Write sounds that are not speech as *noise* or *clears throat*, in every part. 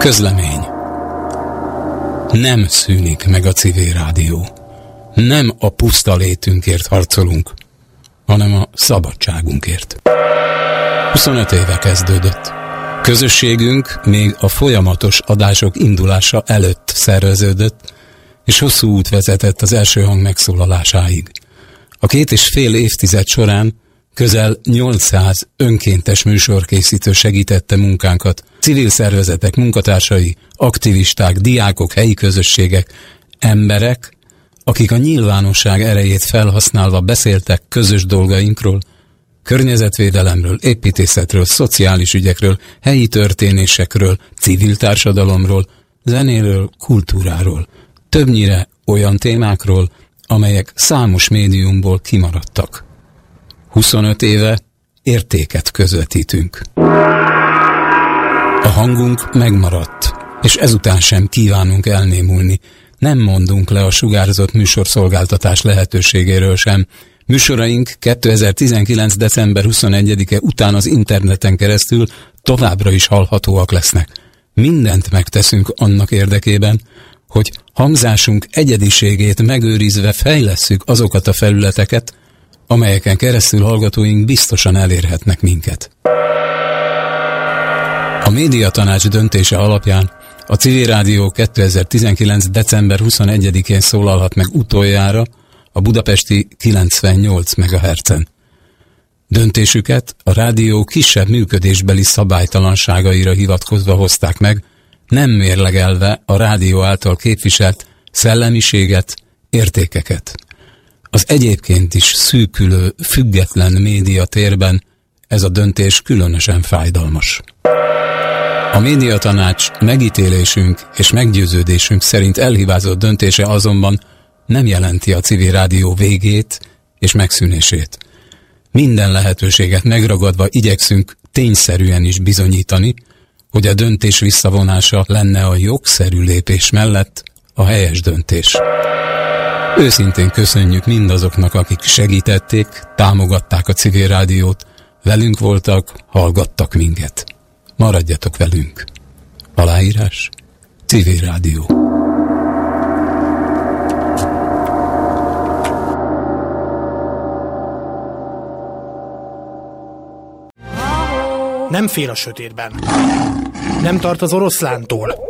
Közlemény Nem szűnik meg a civil rádió. Nem a puszta létünkért harcolunk, hanem a szabadságunkért. 25 éve kezdődött. Közösségünk még a folyamatos adások indulása előtt szerveződött, és hosszú út vezetett az első hang megszólalásáig. A két és fél évtized során közel 800 önkéntes műsorkészítő segítette munkánkat, civil szervezetek munkatársai, aktivisták, diákok, helyi közösségek, emberek, akik a nyilvánosság erejét felhasználva beszéltek közös dolgainkról, környezetvédelemről, építészetről, szociális ügyekről, helyi történésekről, civil társadalomról, zenéről, kultúráról, többnyire olyan témákról, amelyek számos médiumból kimaradtak. 25 éve értéket közvetítünk. A hangunk megmaradt, és ezután sem kívánunk elnémulni. Nem mondunk le a sugárzott műsorszolgáltatás lehetőségéről sem. Műsoraink 2019. december 21-e után az interneten keresztül továbbra is hallhatóak lesznek. Mindent megteszünk annak érdekében, hogy hangzásunk egyediségét megőrizve fejlesszük azokat a felületeket, amelyeken keresztül hallgatóink biztosan elérhetnek minket. A médiatanács döntése alapján a Civil Rádió 2019. december 21-én szólalhat meg utoljára a budapesti 98 MHz-en. Döntésüket a rádió kisebb működésbeli szabálytalanságaira hivatkozva hozták meg, nem mérlegelve a rádió által képviselt szellemiséget, értékeket. Az egyébként is szűkülő, független média térben ez a döntés különösen fájdalmas. A médiatanács megítélésünk és meggyőződésünk szerint elhibázott döntése azonban nem jelenti a civil rádió végét és megszűnését. Minden lehetőséget megragadva igyekszünk tényszerűen is bizonyítani, hogy a döntés visszavonása lenne a jogszerű lépés mellett a helyes döntés. Őszintén köszönjük mindazoknak, akik segítették, támogatták a civil rádiót, velünk voltak, hallgattak minket. Maradjatok velünk. Aláírás Civil Rádió. Nem fél a sötétben. Nem tart az oroszlántól.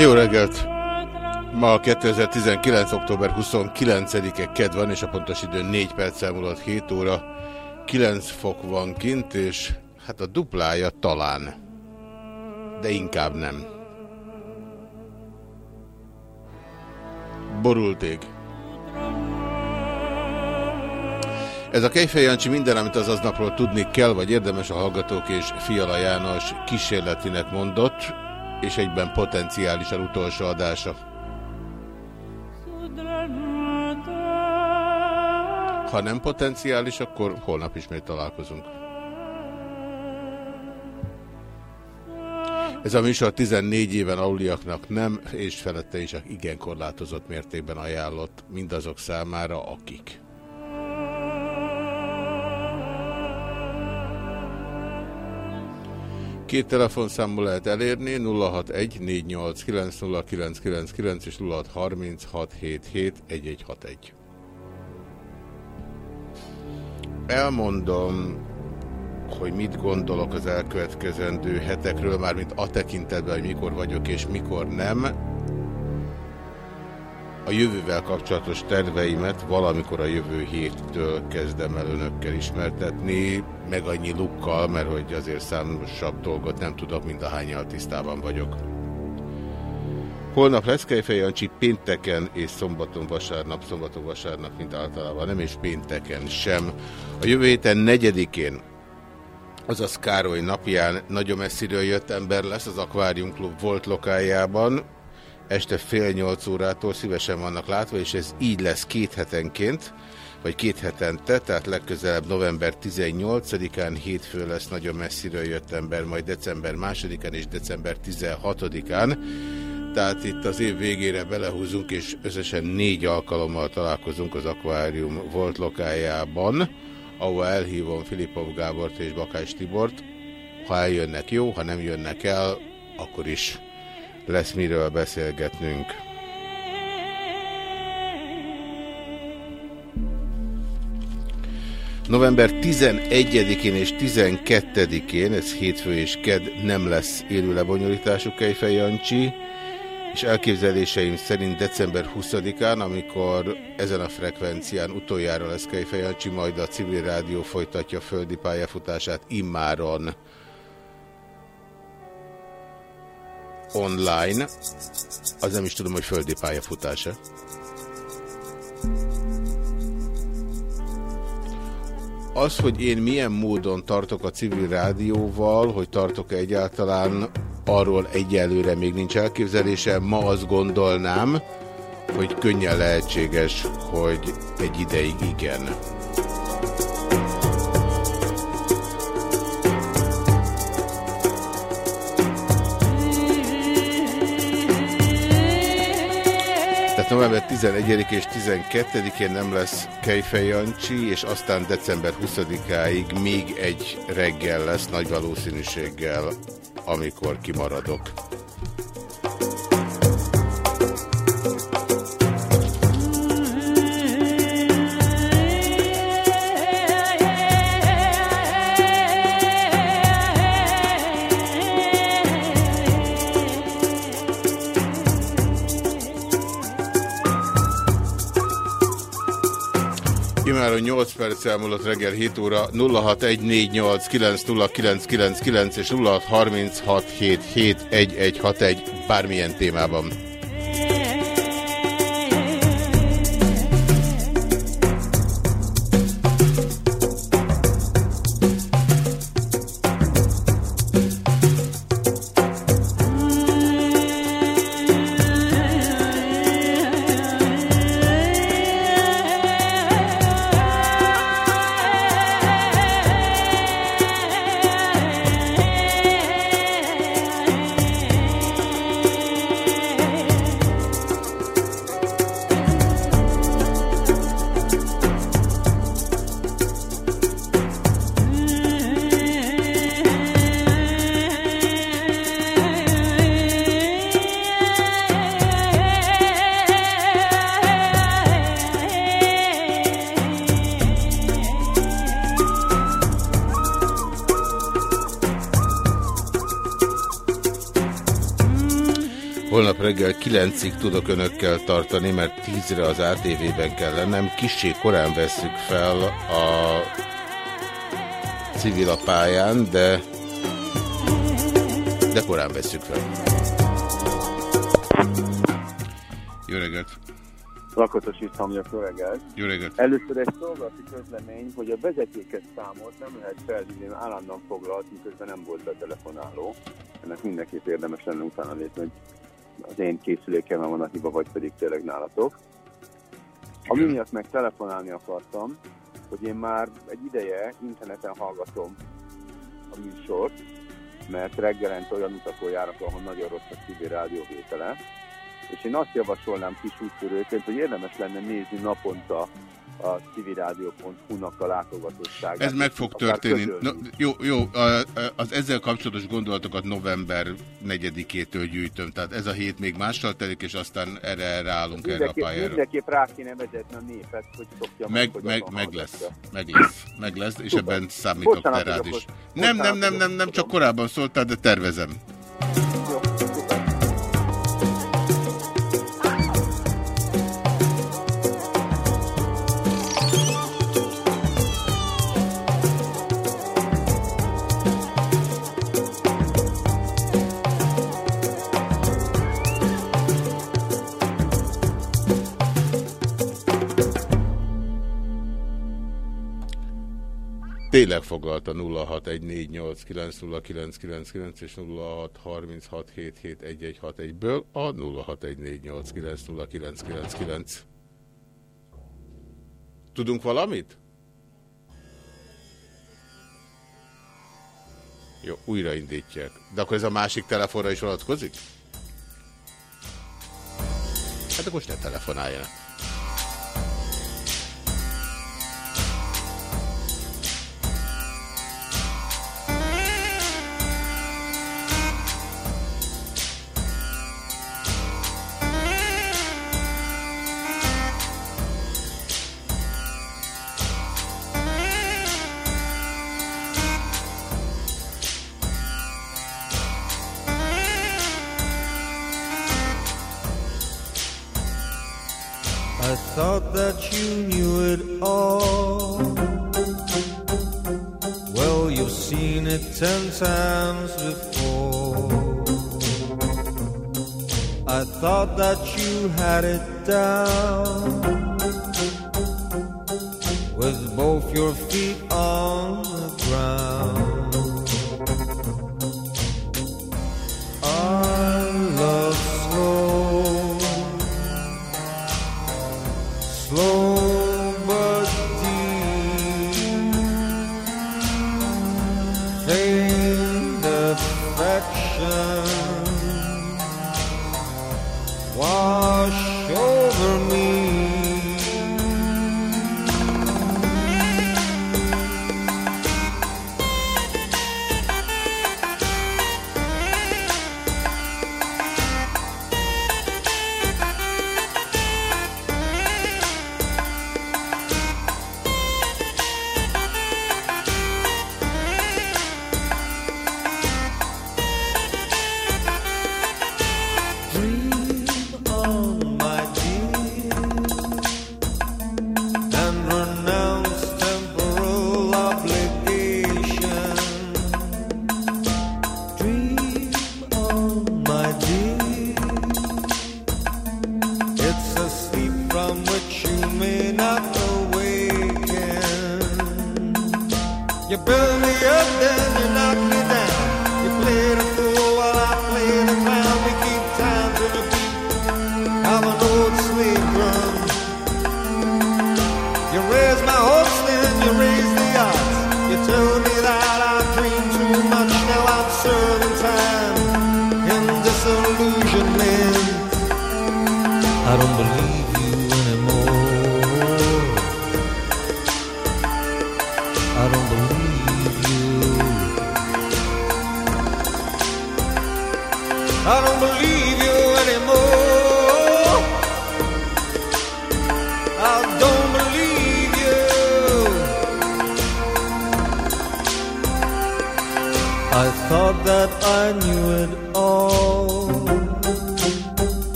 Jó reggelt! Ma 2019. október 29-e ked van, és a pontos idő 4 perc elmúlott 7 óra. 9 fok van kint, és hát a duplája talán. De inkább nem. Borult ég. Ez a Kejfej Jancsi minden, amit az aznapról tudni kell, vagy érdemes a Hallgatók és Fiala János kísérletinek mondott, és egyben potenciálisan utolsó adása. Ha nem potenciális, akkor holnap ismét találkozunk. Ez a műsor 14 éven aluliaknak nem, és felette is igen korlátozott mértékben ajánlott mindazok számára, akik. Két telefonszámmal lehet elérni, 061 489 és 0636771161. Elmondom, hogy mit gondolok az elkövetkezendő hetekről, mármint a tekintetben, hogy mikor vagyok és mikor nem. A jövővel kapcsolatos terveimet valamikor a jövő héttől kezdem el önökkel ismertetni, meg annyi lukkal, mert hogy azért számosabb dolgot nem tudok, mint ahányal tisztában vagyok. Holnap lesz Kejfej Jancsi pénteken és szombaton vasárnap, szombaton vasárnap, mint általában nem, és pénteken sem. A jövő héten negyedikén azaz Károly napján nagyon messziről jött ember lesz az Aquarium Club volt lokájában. Este fél nyolc órától szívesen vannak látva, és ez így lesz két hetenként, vagy két hetente, tehát legközelebb november 18-án, hétfő lesz nagyon messziről jött ember, majd december 2-án és december 16-án. Tehát itt az év végére belehúzunk, és összesen négy alkalommal találkozunk az Aquarium volt lokájában ahol elhívom Filipov Gábort és Bakás Tibort. Ha eljönnek jó, ha nem jönnek el, akkor is lesz miről beszélgetnünk. November 11-én és 12-én, ez hétfő és ked, nem lesz élő lebonyolítású Kejfej Jancsi és elképzeléseim szerint december 20-án, amikor ezen a frekvencián utoljára lesz Kejfejancsi, majd a civil rádió folytatja földi pályafutását immáron online. Az nem is tudom, hogy földi pályafutása. Az, hogy én milyen módon tartok a civil rádióval, hogy tartok -e egyáltalán, arról egyelőre még nincs elképzelésem. Ma azt gondolnám, hogy könnyen lehetséges, hogy egy ideig igen. November 11 és 12-én nem lesz Kejfej és aztán december 20-áig még egy reggel lesz nagy valószínűséggel amikor kimaradok. Imáron 8 perc elmúlott reggel 7 óra 0614890999 és 0636771161 bármilyen témában. 9-ig tudok önökkel tartani, mert 10-re az ATV-ben kell lennem. Kissé korán vesszük fel a civil a pályán, de, de korán vesszük fel. Jó reggelt! Lakatos István vagyok, jó reggelt! Jó reggelt! Először egy szolgálati közlemény, hogy a vezetéket számolt nem lehet felhívni, állandóan foglalt, miközben nem volt a telefonáló. Ennek mindenképp érdemes lenne utána nézni, hogy az én készülékemben van a hiba, vagy pedig tényleg nálatok. Ami miatt meg telefonálni akartam, hogy én már egy ideje interneten hallgatom a műsort, mert reggelent olyan utakon járok, ahol nagyon rossz a civil rádióvétele, és én azt javasolnám kis úttörőként, hogy érdemes lenne nézni naponta a civilrádió.hu-nak a látogatóságát. Ez meg fog történni. No, jó, jó, az ezzel kapcsolatos gondolatokat november 4-től gyűjtöm, tehát ez a hét még mással telik, és aztán erre ráállunk mindenképp, erre a pályára. Mindenképp rá kéne vezetni a népet, hogy szokja meg. Meg, meg, meg lesz, meg lesz, meg lesz, és Super. ebben számítok te rád is. Nem, nem, nem, nem, nem, csak korábban szóltál, de tervezem. Tényleg foglalta 0614890999 és 0636771161-ből a 0614890999. Tudunk valamit? Jó, újraindítják. De akkor ez a másik telefonra is vonatkozik? Hát akkor most ne telefonáljanak. Down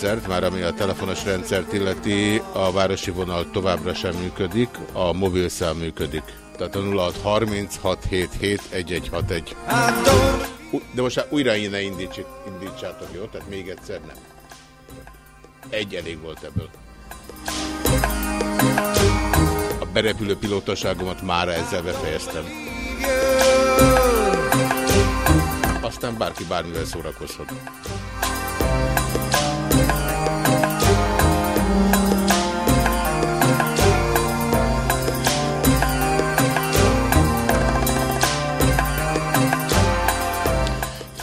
rendszert, már ami a telefonos rendszert illeti, a városi vonal továbbra sem működik, a mobilszám működik. Tehát a 0636771161. De most már újra ne indíts- indítsátok, jó? Tehát még egyszer nem. Egy elég volt ebből. A berepülő pilótaságomat már ezzel befejeztem. Aztán bárki bármivel szórakozhat.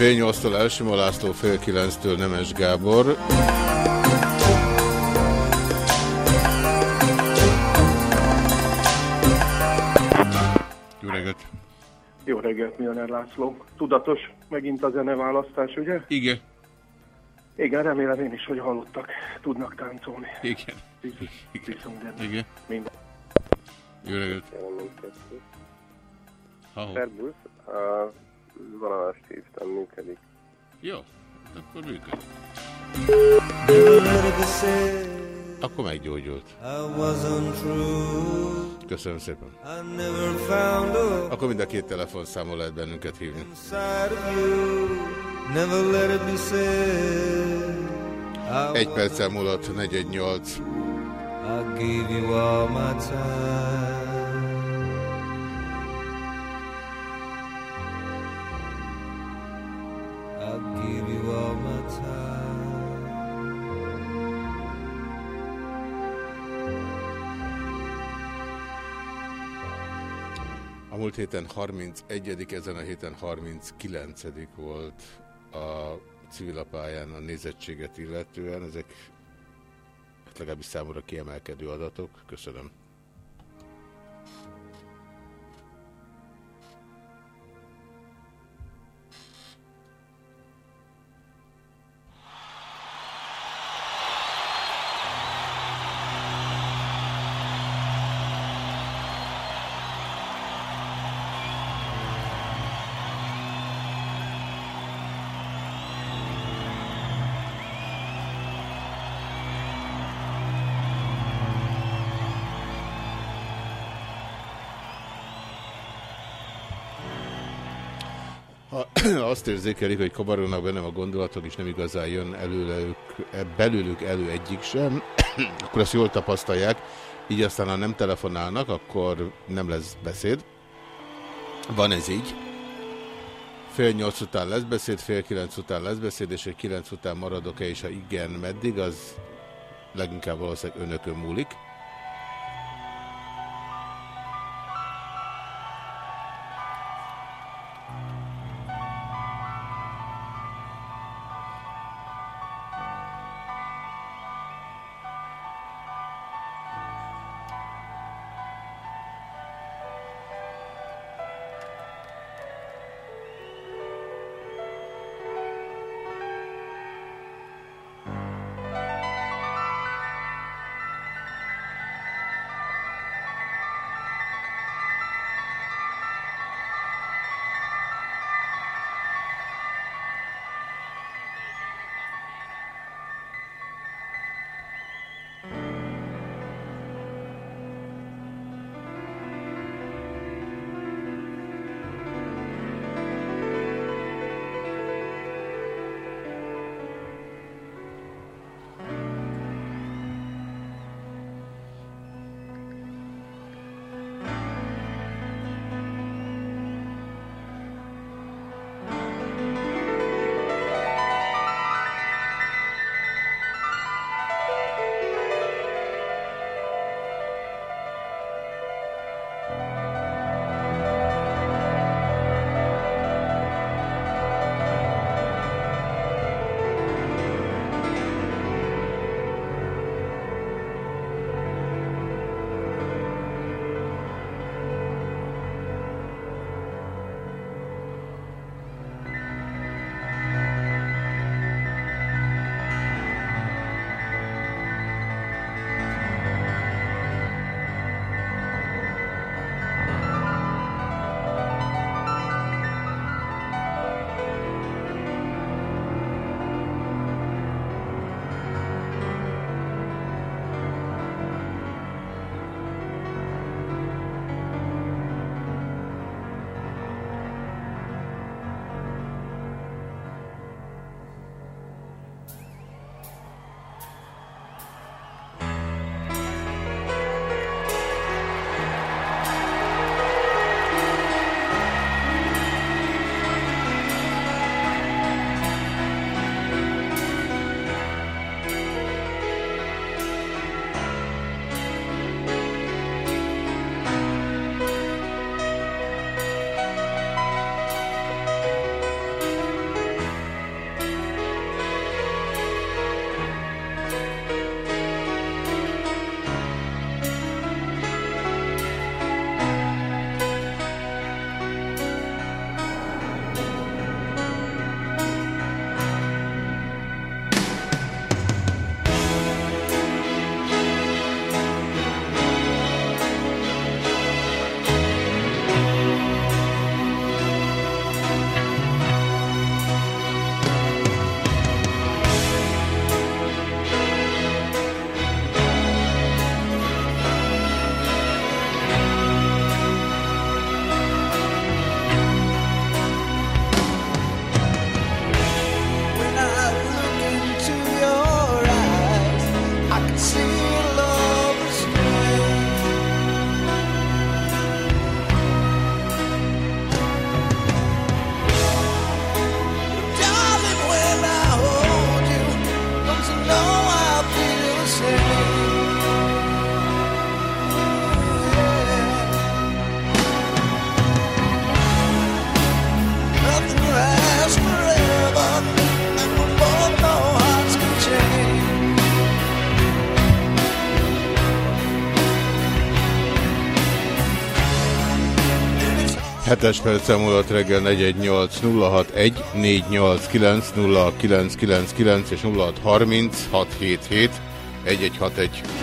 Fél nyolctól Elsima László, fél kilenctől Nemes Gábor. Jó reggelt! Jó reggelt, Milner László. Tudatos megint a zeneválasztás, ugye? Igen. Igen, remélem én is, hogy hallottak, tudnak táncolni. Igen. Viszont Igen. Minden. Jó reggelt. Szerbusz, a vonalást hívtam, működik. Jó, akkor működik. Akkor meggyógyult. Köszönöm szépen. Akkor mind a két telefonszámon lehet bennünket hívni. Egy perccel múlott 418. I gave you all my time. Múlt héten 31 ezen a héten 39 volt a civilapályán a nézettséget illetően. Ezek legalábbis számomra kiemelkedő adatok. Köszönöm. *clears throat* azt érzékelik, hogy kabarognak bennem a gondolatok, és nem igazán jön előlük, belőlük elő egyik sem, *clears throat* akkor azt jól tapasztalják, így aztán ha nem telefonálnak, akkor nem lesz beszéd. Van ez így. Fél nyolc után lesz beszéd, fél kilenc után lesz beszéd, és egy kilenc után maradok-e, és ha igen, meddig, az leginkább valószínűleg önökön múlik. 9 perc múlott reggel 418 061 489 0999 és 0630 677 1161.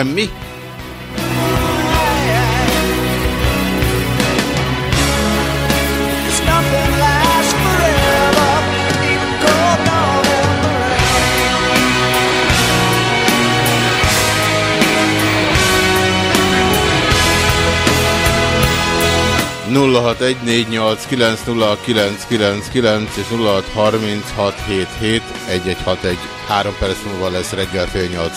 Semmi? nulla és nulla három perc múlva lesz reggel fél nyolc.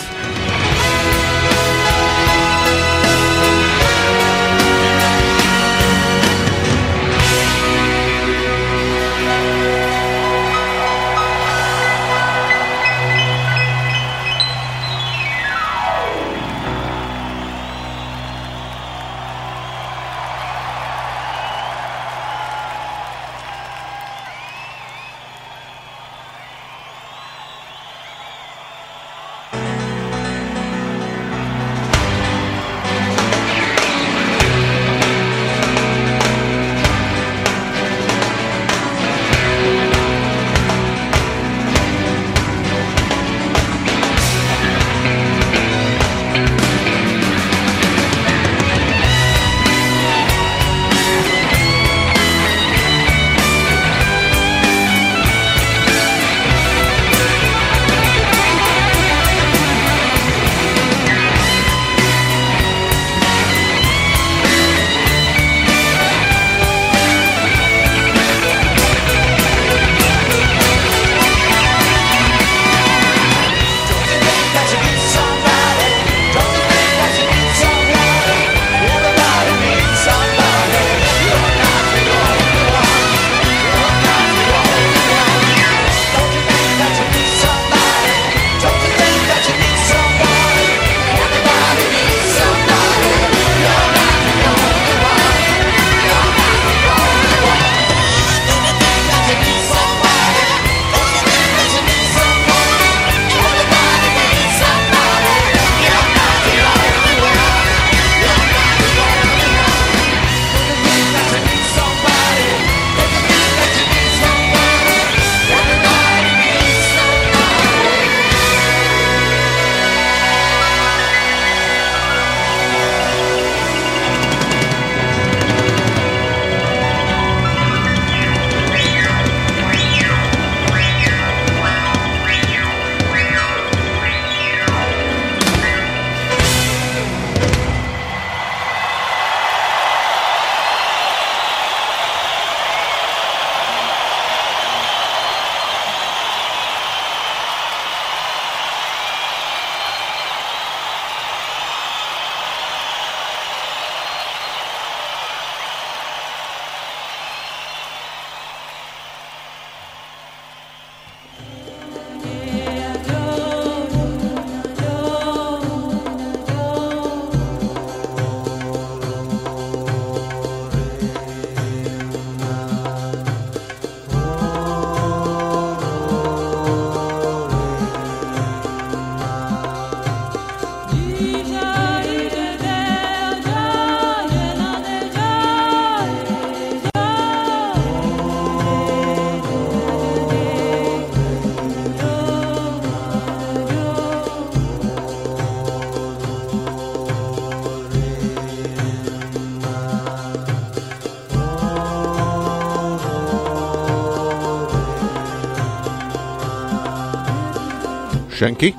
Senki?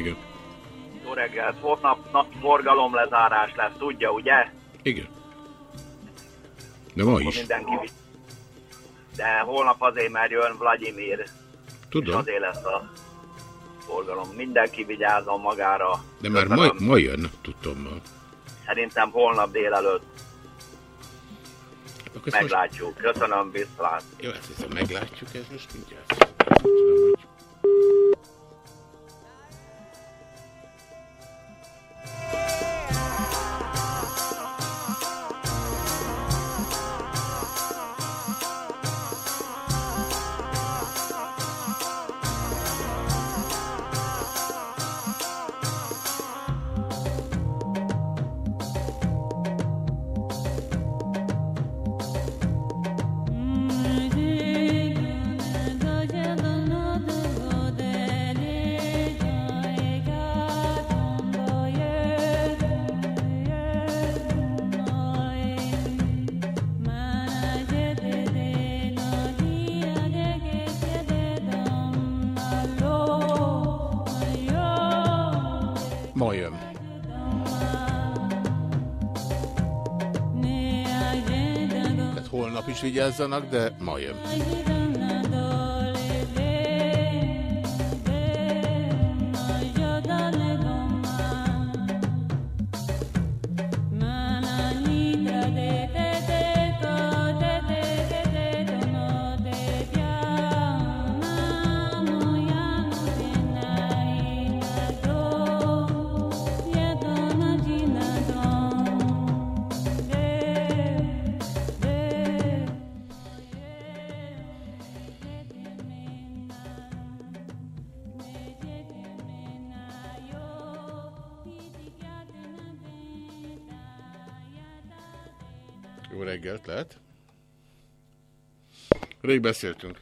Igen. Jó reggelt, holnap nap forgalomlezárás lesz, tudja, ugye? Igen. De ma is. mindenki De holnap azért, mert jön Vladimir, és Tudom. azért lesz a forgalom. Mindenki vigyázzon magára. De már ma, Köszönöm. ma jön, tudtommal. Szerintem holnap délelőtt Akkor ezt most- meglátjuk. Köszönöm, viszlát. Jó, ezt hiszem, meglátjuk, ez most mindjárt. Ma vigyázzanak, de ma jön. Rég beszéltünk.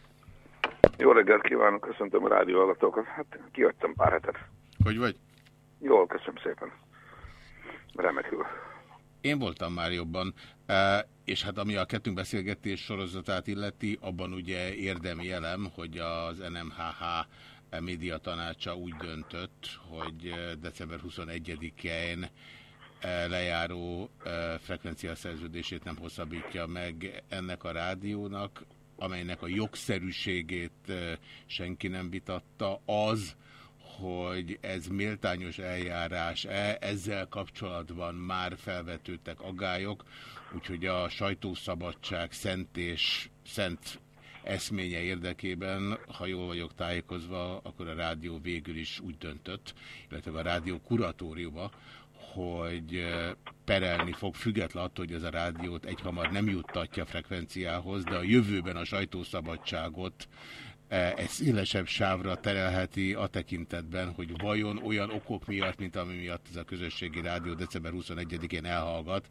Jó reggelt kívánok, köszöntöm a rádió hallgatókat. Hát kiadtam pár hetet. Hogy vagy? Jól, köszönöm szépen. Remekül. Én voltam már jobban, és hát ami a kettünk beszélgetés sorozatát illeti, abban ugye érdemi elem, hogy az NMHH média tanácsa úgy döntött, hogy december 21-én eh, lejáró frekvenciaszerződését nem hosszabbítja meg ennek a rádiónak, amelynek a jogszerűségét senki nem vitatta, az, hogy ez méltányos eljárás-e, ezzel kapcsolatban már felvetődtek agályok, úgyhogy a sajtószabadság szent és szent eszménye érdekében, ha jól vagyok tájékozva, akkor a rádió végül is úgy döntött, illetve a rádió kuratóriuma, hogy perelni fog, független attól, hogy ez a rádiót egyhamar nem juttatja frekvenciához, de a jövőben a sajtószabadságot egy szélesebb sávra terelheti a tekintetben, hogy vajon olyan okok miatt, mint ami miatt ez a közösségi rádió december 21-én elhallgat,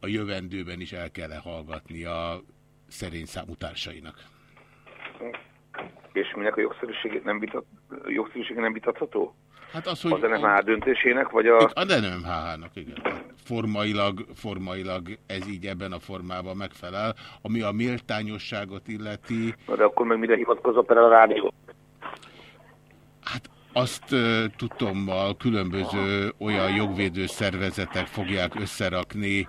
a jövendőben is el kell -e hallgatni a szerény számú. És minek a jogszerűségét nem, vitat, jogszerűsége nem vitatható? Hát az, hogy Az NMH döntésének, vagy a... A NMHH-nak, igen. Formailag, formailag ez így ebben a formában megfelel. Ami a méltányosságot illeti, Na de akkor meg mire hivatkozott el a rádió? azt uh, tudtommal különböző olyan jogvédő szervezetek fogják összerakni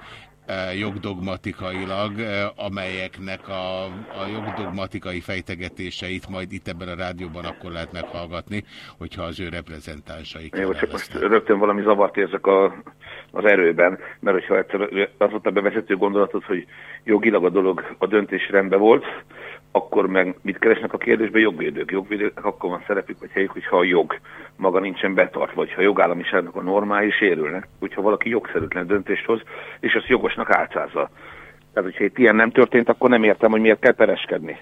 jogdogmatikailag, amelyeknek a, a jogdogmatikai fejtegetéseit majd itt ebben a rádióban akkor lehet meghallgatni, hogyha az ő reprezentánsaik Jó, csak most rögtön valami zavart érzek a, az erőben, mert hogyha egyszer az volt a bevezető gondolatot, hogy jogilag a dolog a döntés rendben volt, akkor meg mit keresnek a kérdésben jogvédők? Jogvédők akkor van szerepük, vagy helyük, hogyha a jog maga nincsen betartva, vagy ha a jogállamiságnak a normái sérülnek, hogyha valaki jogszerűtlen döntést hoz, és azt jogosnak álcázza. Tehát, hogyha itt ilyen nem történt, akkor nem értem, hogy miért kell pereskedni.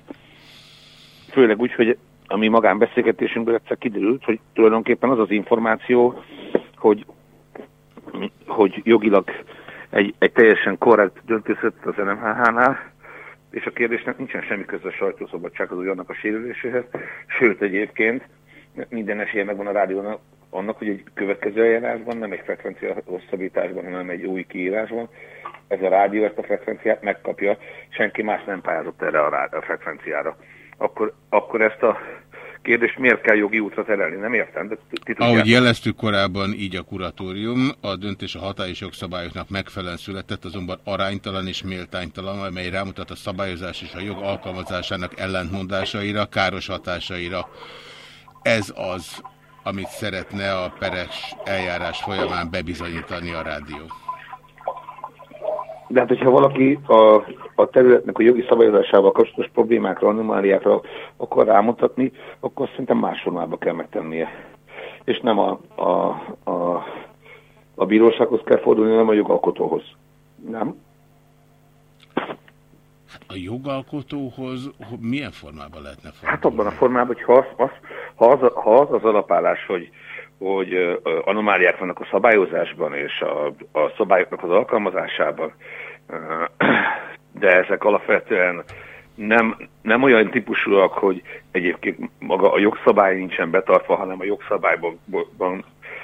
Főleg úgy, hogy a mi magánbeszélgetésünkből egyszer kiderült, hogy tulajdonképpen az az információ, hogy, hogy jogilag egy, egy teljesen korrekt döntés az NMHH-nál, és a kérdésnek nincsen semmi köze a sajtószabadsághoz, vagy annak a sérüléséhez. Sőt, egyébként minden esélye megvan a rádiónak annak, hogy egy következő eljárásban, nem egy frekvencia hosszabbításban, hanem egy új kiírásban, ez a rádió ezt a frekvenciát megkapja, senki más nem pályázott erre a, rá, a frekvenciára. Akkor, akkor ezt a kérdést miért kell jogi útra terelni? Nem értem. De Ahogy jeleztük korábban, így a kuratórium, a döntés a hatályos jogszabályoknak megfelelően született, azonban aránytalan és méltánytalan, amely rámutat a szabályozás és a jog alkalmazásának ellentmondásaira, káros hatásaira. Ez az, amit szeretne a peres eljárás folyamán bebizonyítani a rádió. De hát, hogyha valaki a, a területnek a jogi szabályozásával kapcsolatos problémákra, anomáliákra akar rámutatni, akkor szerintem más formába kell megtennie. És nem a, a, a, a bírósághoz kell fordulni, hanem a jogalkotóhoz. Nem? A jogalkotóhoz milyen formában lehetne fordulni? Hát abban a formában, hogy ha az, az, ha az, ha az, az alapállás, hogy, hogy anomáliák vannak a szabályozásban és a, a szabályoknak az alkalmazásában, *clears throat* de ezek alapvetően nem, nem olyan típusúak, hogy egyébként maga a jogszabály nincsen betartva, hanem a jogszabályban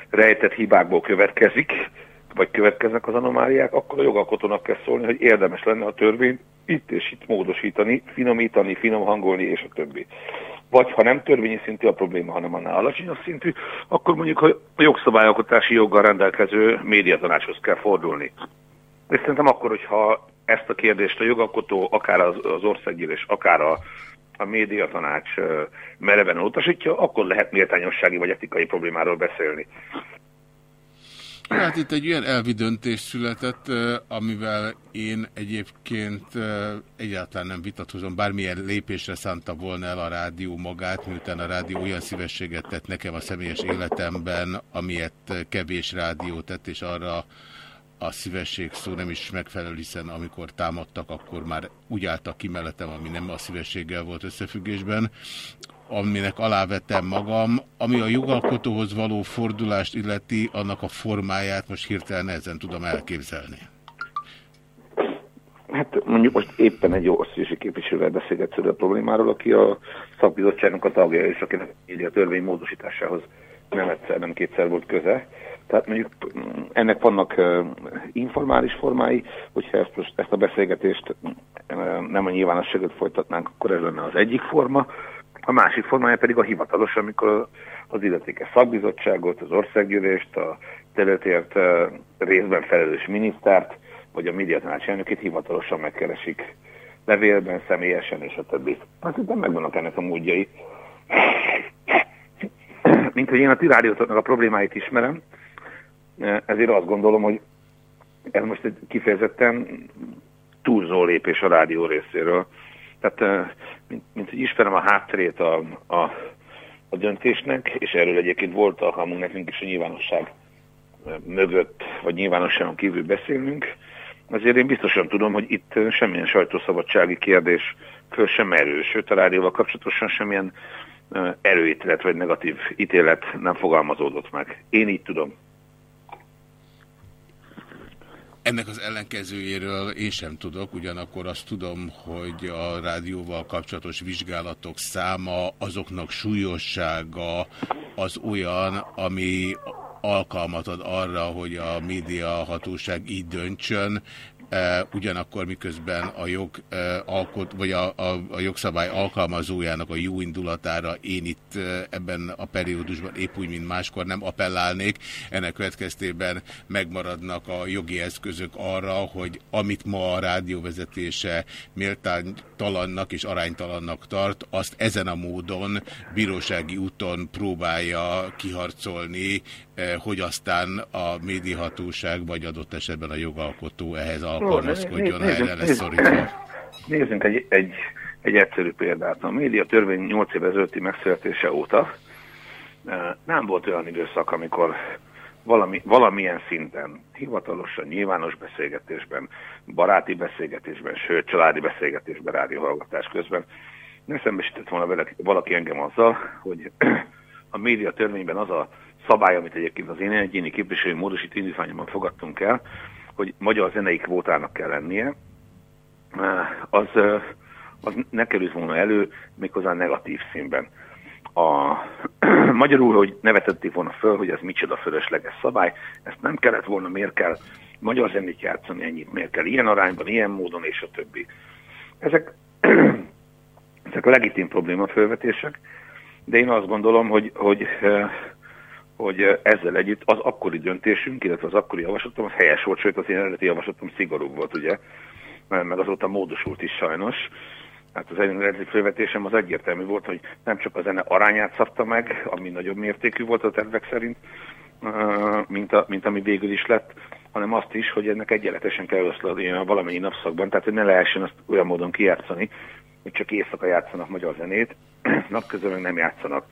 rejtett hibákból következik, vagy következnek az anomáliák, akkor a jogalkotónak kell szólni, hogy érdemes lenne a törvényt itt és itt módosítani, finomítani, finom hangolni, és a többi. Vagy ha nem törvényi szintű a probléma, hanem annál alacsonyabb szintű, akkor mondjuk a jogszabályalkotási joggal rendelkező médiatanácshoz kell fordulni. És szerintem akkor, hogyha ezt a kérdést a jogalkotó, akár az, országgyűlés, akár a, a médiatanács mereven utasítja, akkor lehet méltányossági vagy etikai problémáról beszélni. Hát itt egy olyan elvi döntés született, amivel én egyébként egyáltalán nem vitatkozom, bármilyen lépésre szánta volna el a rádió magát, miután a rádió olyan szívességet tett nekem a személyes életemben, amilyet kevés rádió tett, és arra a szívesség szó nem is megfelelő, hiszen amikor támadtak, akkor már úgy álltak ki mellettem, ami nem a szívességgel volt összefüggésben aminek alávettem magam, ami a jogalkotóhoz való fordulást illeti, annak a formáját most hirtelen nehezen tudom elképzelni. Hát mondjuk most éppen egy országosi képviselővel beszélgetsz a problémáról, aki a szakbizottságnak a tagja, és akinek így a törvény módosításához nem egyszer, nem kétszer volt köze. Tehát mondjuk ennek vannak informális formái, hogyha ezt, ezt a beszélgetést nem a nyilvánosságot folytatnánk, akkor ez lenne az egyik forma. A másik formája pedig a hivatalos, amikor az illetékes szakbizottságot, az országgyűlést, a területért részben felelős minisztert, vagy a médiatanács elnökét hivatalosan megkeresik levélben, személyesen és a többi. Azt hiszem megvannak ennek a módjai. Mint hogy én a tirádiótoknak a problémáit ismerem, ezért azt gondolom, hogy ez most egy kifejezetten túlzó lépés a rádió részéről. Tehát, mint, mint hogy ismerem a hátterét a, a, a döntésnek, és erről egyébként volt alkalmunk nekünk is a nyilvánosság mögött, vagy nyilvánosságon kívül beszélnünk, azért én biztosan tudom, hogy itt semmilyen sajtószabadsági kérdés föl sem erős, sőt a rádióval kapcsolatosan semmilyen erőítélet vagy negatív ítélet nem fogalmazódott meg. Én így tudom. Ennek az ellenkezőjéről én sem tudok, ugyanakkor azt tudom, hogy a rádióval kapcsolatos vizsgálatok száma, azoknak súlyossága az olyan, ami alkalmat ad arra, hogy a média hatóság így döntsön, ugyanakkor miközben a jog alkot, vagy a, a, a jogszabály alkalmazójának a jó indulatára én itt ebben a periódusban épp úgy, mint máskor nem appellálnék. Ennek következtében megmaradnak a jogi eszközök arra, hogy amit ma a rádióvezetése méltánytalannak és aránytalannak tart, azt ezen a módon bírósági úton próbálja kiharcolni, hogy aztán a médiahatóság vagy adott esetben a jogalkotó ehhez alkalmazódik alkalmazkodjon, erre lesz szorítva. Nézzünk egy, egy, egy egyszerű példát. A média törvény 8 éve ezelőtti megszületése óta eh, nem volt olyan időszak, amikor valami, valamilyen szinten, hivatalosan, nyilvános beszélgetésben, baráti beszélgetésben, sőt, családi beszélgetésben, rádióhallgatás közben ne szembesített volna vele valaki engem azzal, hogy *coughs* a média törvényben az a szabály, amit egyébként az én egyéni képviselői módosító indítványomban fogadtunk el, hogy magyar zenei kvótának kell lennie, az, az ne került volna elő méghozzá negatív színben. A, *clears throat* magyarul, hogy nevetették volna föl, hogy ez micsoda fölösleges szabály, ezt nem kellett volna, miért kell magyar zenét játszani ennyit, miért kell ilyen arányban, ilyen módon, és a többi. Ezek, *clears throat* ezek a legitim problémafölvetések, de én azt gondolom, hogy, hogy, hogy ezzel együtt az akkori döntésünk, illetve az akkori javaslatom, az helyes volt, sőt az én eredeti javaslatom szigorúbb volt, ugye, meg azóta módosult is sajnos. Hát az eredeti fölvetésem az egyértelmű volt, hogy nem csak a zene arányát szabta meg, ami nagyobb mértékű volt a tervek szerint, mint, a, mint ami végül is lett, hanem azt is, hogy ennek egyenletesen kell oszlani a valamennyi napszakban, tehát hogy ne lehessen azt olyan módon kijátszani, hogy csak éjszaka játszanak magyar zenét, *clears throat* napközben nem játszanak.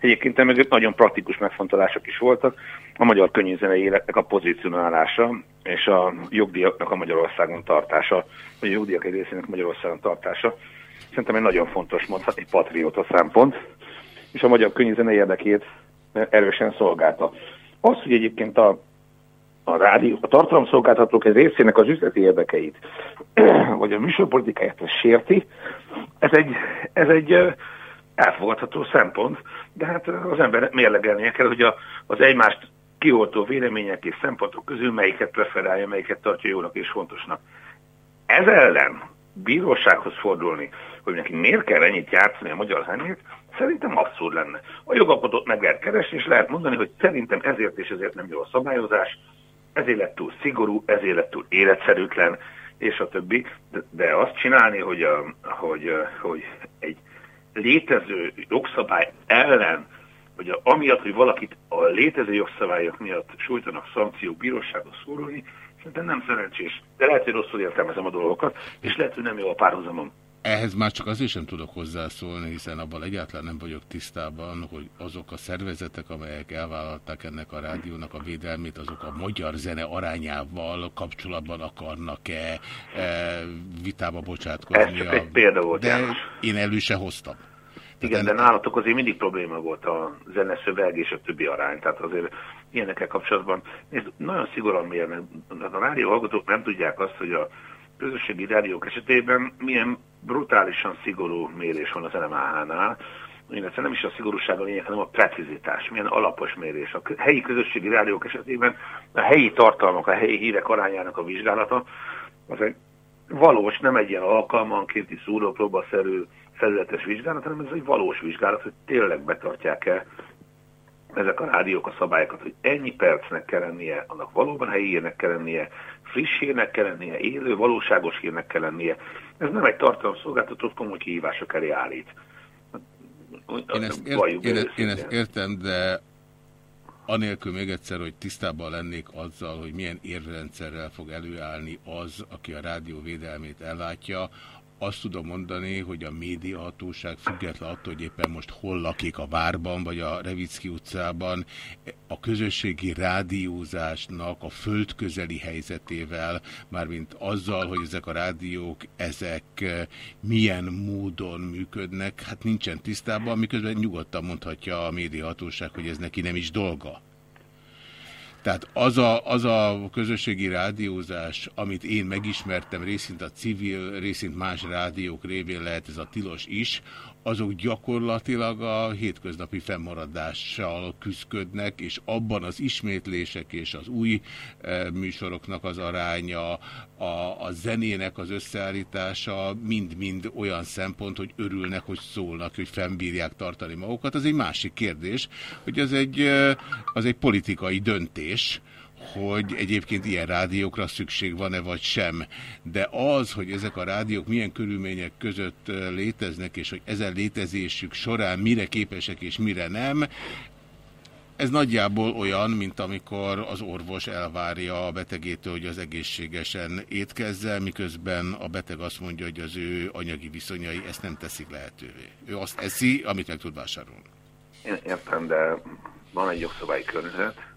Egyébként mögött nagyon praktikus megfontolások is voltak. A magyar könnyűzenei életnek a pozícionálása és a jogdíjaknak a Magyarországon tartása, vagy a jogdíjak egy részének Magyarországon tartása. Szerintem egy nagyon fontos, mondhatni patrióta szempont, és a magyar könnyűzenei érdekét erősen szolgálta. Az, hogy egyébként a, a rádió, a tartalomszolgáltatók egy részének az üzleti érdekeit, *clears throat* vagy a műsorpolitikáját sérti, ez egy, ez egy elfogadható szempont, de hát az ember mérlegelnie kell, hogy a, az egymást kioltó vélemények és szempontok közül melyiket preferálja, melyiket tartja jónak és fontosnak. Ez ellen bírósághoz fordulni, hogy neki miért kell ennyit játszani a magyar zenét, szerintem abszurd lenne. A jogalkotót meg lehet keresni, és lehet mondani, hogy szerintem ezért és ezért nem jó a szabályozás, ezért lett túl szigorú, ezért lett túl életszerűtlen, és a többi. De, de azt csinálni, hogy, a, hogy, hogy egy létező jogszabály ellen, vagy amiatt, hogy valakit a létező jogszabályok miatt sújtanak szankciók bírósághoz szórulni, szerintem nem szerencsés. De lehet, hogy rosszul értelmezem a dolgokat, és lehet, hogy nem jó a párhuzamom. Ehhez már csak azért sem tudok hozzászólni, hiszen abban egyáltalán nem vagyok tisztában, hogy azok a szervezetek, amelyek elvállalták ennek a rádiónak a védelmét, azok a magyar zene arányával kapcsolatban akarnak-e e, vitába bocsátkozni. Ez csak egy példa volt, De János. én elő se hoztam. Igen, de nálatok azért mindig probléma volt a zeneszöveg és a többi arány. Tehát azért ilyenekkel kapcsolatban nézd, nagyon szigorúan mérnek. A rádió hallgatók nem tudják azt, hogy a közösségi rádiók esetében milyen brutálisan szigorú mérés van az NMAH-nál, illetve nem is a szigorúság a lényeg, hanem a precizitás, milyen alapos mérés. A helyi közösségi rádiók esetében a helyi tartalmak, a helyi hírek arányának a vizsgálata, az egy valós, nem egy ilyen alkalmankénti szúrópróbaszerű felületes vizsgálat, hanem ez egy valós vizsgálat, hogy tényleg betartják-e ezek a rádiók a szabályokat, hogy ennyi percnek kell lennie, annak valóban helyi hírnek kell lennie, friss hírnek kell lennie, élő, valóságos hírnek kell lennie. Ez nem egy tartalomszolgáltatót komoly kihívások elé állít. Én ezt, ért, én, én ezt értem, de anélkül még egyszer, hogy tisztában lennék azzal, hogy milyen érrendszerrel fog előállni az, aki a rádió védelmét ellátja, azt tudom mondani, hogy a médiahatóság független attól, hogy éppen most hol lakik a Várban, vagy a Revicki utcában, a közösségi rádiózásnak a földközeli helyzetével, mármint azzal, hogy ezek a rádiók, ezek eh, milyen módon működnek, hát nincsen tisztában, miközben nyugodtan mondhatja a médiahatóság, hogy ez neki nem is dolga. Tehát az a, az a közösségi rádiózás, amit én megismertem, részint a civil, részint más rádiók révén lehet ez a tilos is, azok gyakorlatilag a hétköznapi fennmaradással küzdködnek, és abban az ismétlések és az új e, műsoroknak az aránya, a, a zenének az összeállítása mind-mind olyan szempont, hogy örülnek, hogy szólnak, hogy fennbírják tartani magukat. Az egy másik kérdés, hogy az egy, e, az egy politikai döntés, hogy egyébként ilyen rádiókra szükség van-e vagy sem. De az, hogy ezek a rádiók milyen körülmények között léteznek, és hogy ezen létezésük során mire képesek és mire nem, ez nagyjából olyan, mint amikor az orvos elvárja a betegétől, hogy az egészségesen étkezze, miközben a beteg azt mondja, hogy az ő anyagi viszonyai ezt nem teszik lehetővé. Ő azt eszi, amit meg tud vásárolni. Én értem, de van egy jogszabályi környezet,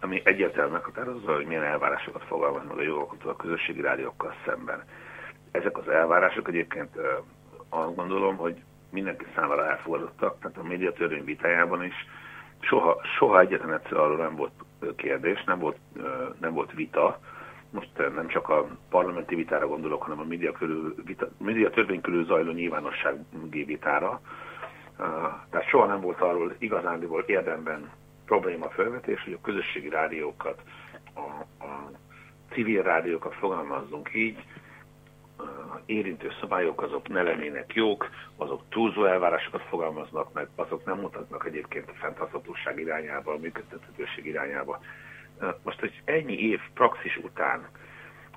ami egyértelműen meghatározza, hogy milyen elvárásokat fogalmaz meg a jogalkotó a közösségi rádiókkal szemben. Ezek az elvárások egyébként azt gondolom, hogy mindenki számára elfogadottak, tehát a médiatörvény vitájában is soha, soha egyetlen egyszer arról nem volt kérdés, nem volt, nem volt vita, most nem csak a parlamenti vitára gondolok, hanem a média, körül, vita, média törvény körül zajló nyilvánossági vitára. Tehát soha nem volt arról igazándiból érdemben probléma felvetés, hogy a közösségi rádiókat, a, a civil rádiókat fogalmazzunk így, érintő szabályok azok ne lennének jók, azok túlzó elvárásokat fogalmaznak meg, azok nem mutatnak egyébként a fenntarthatóság irányába, a működtethetőség irányába. Most, hogy ennyi év praxis után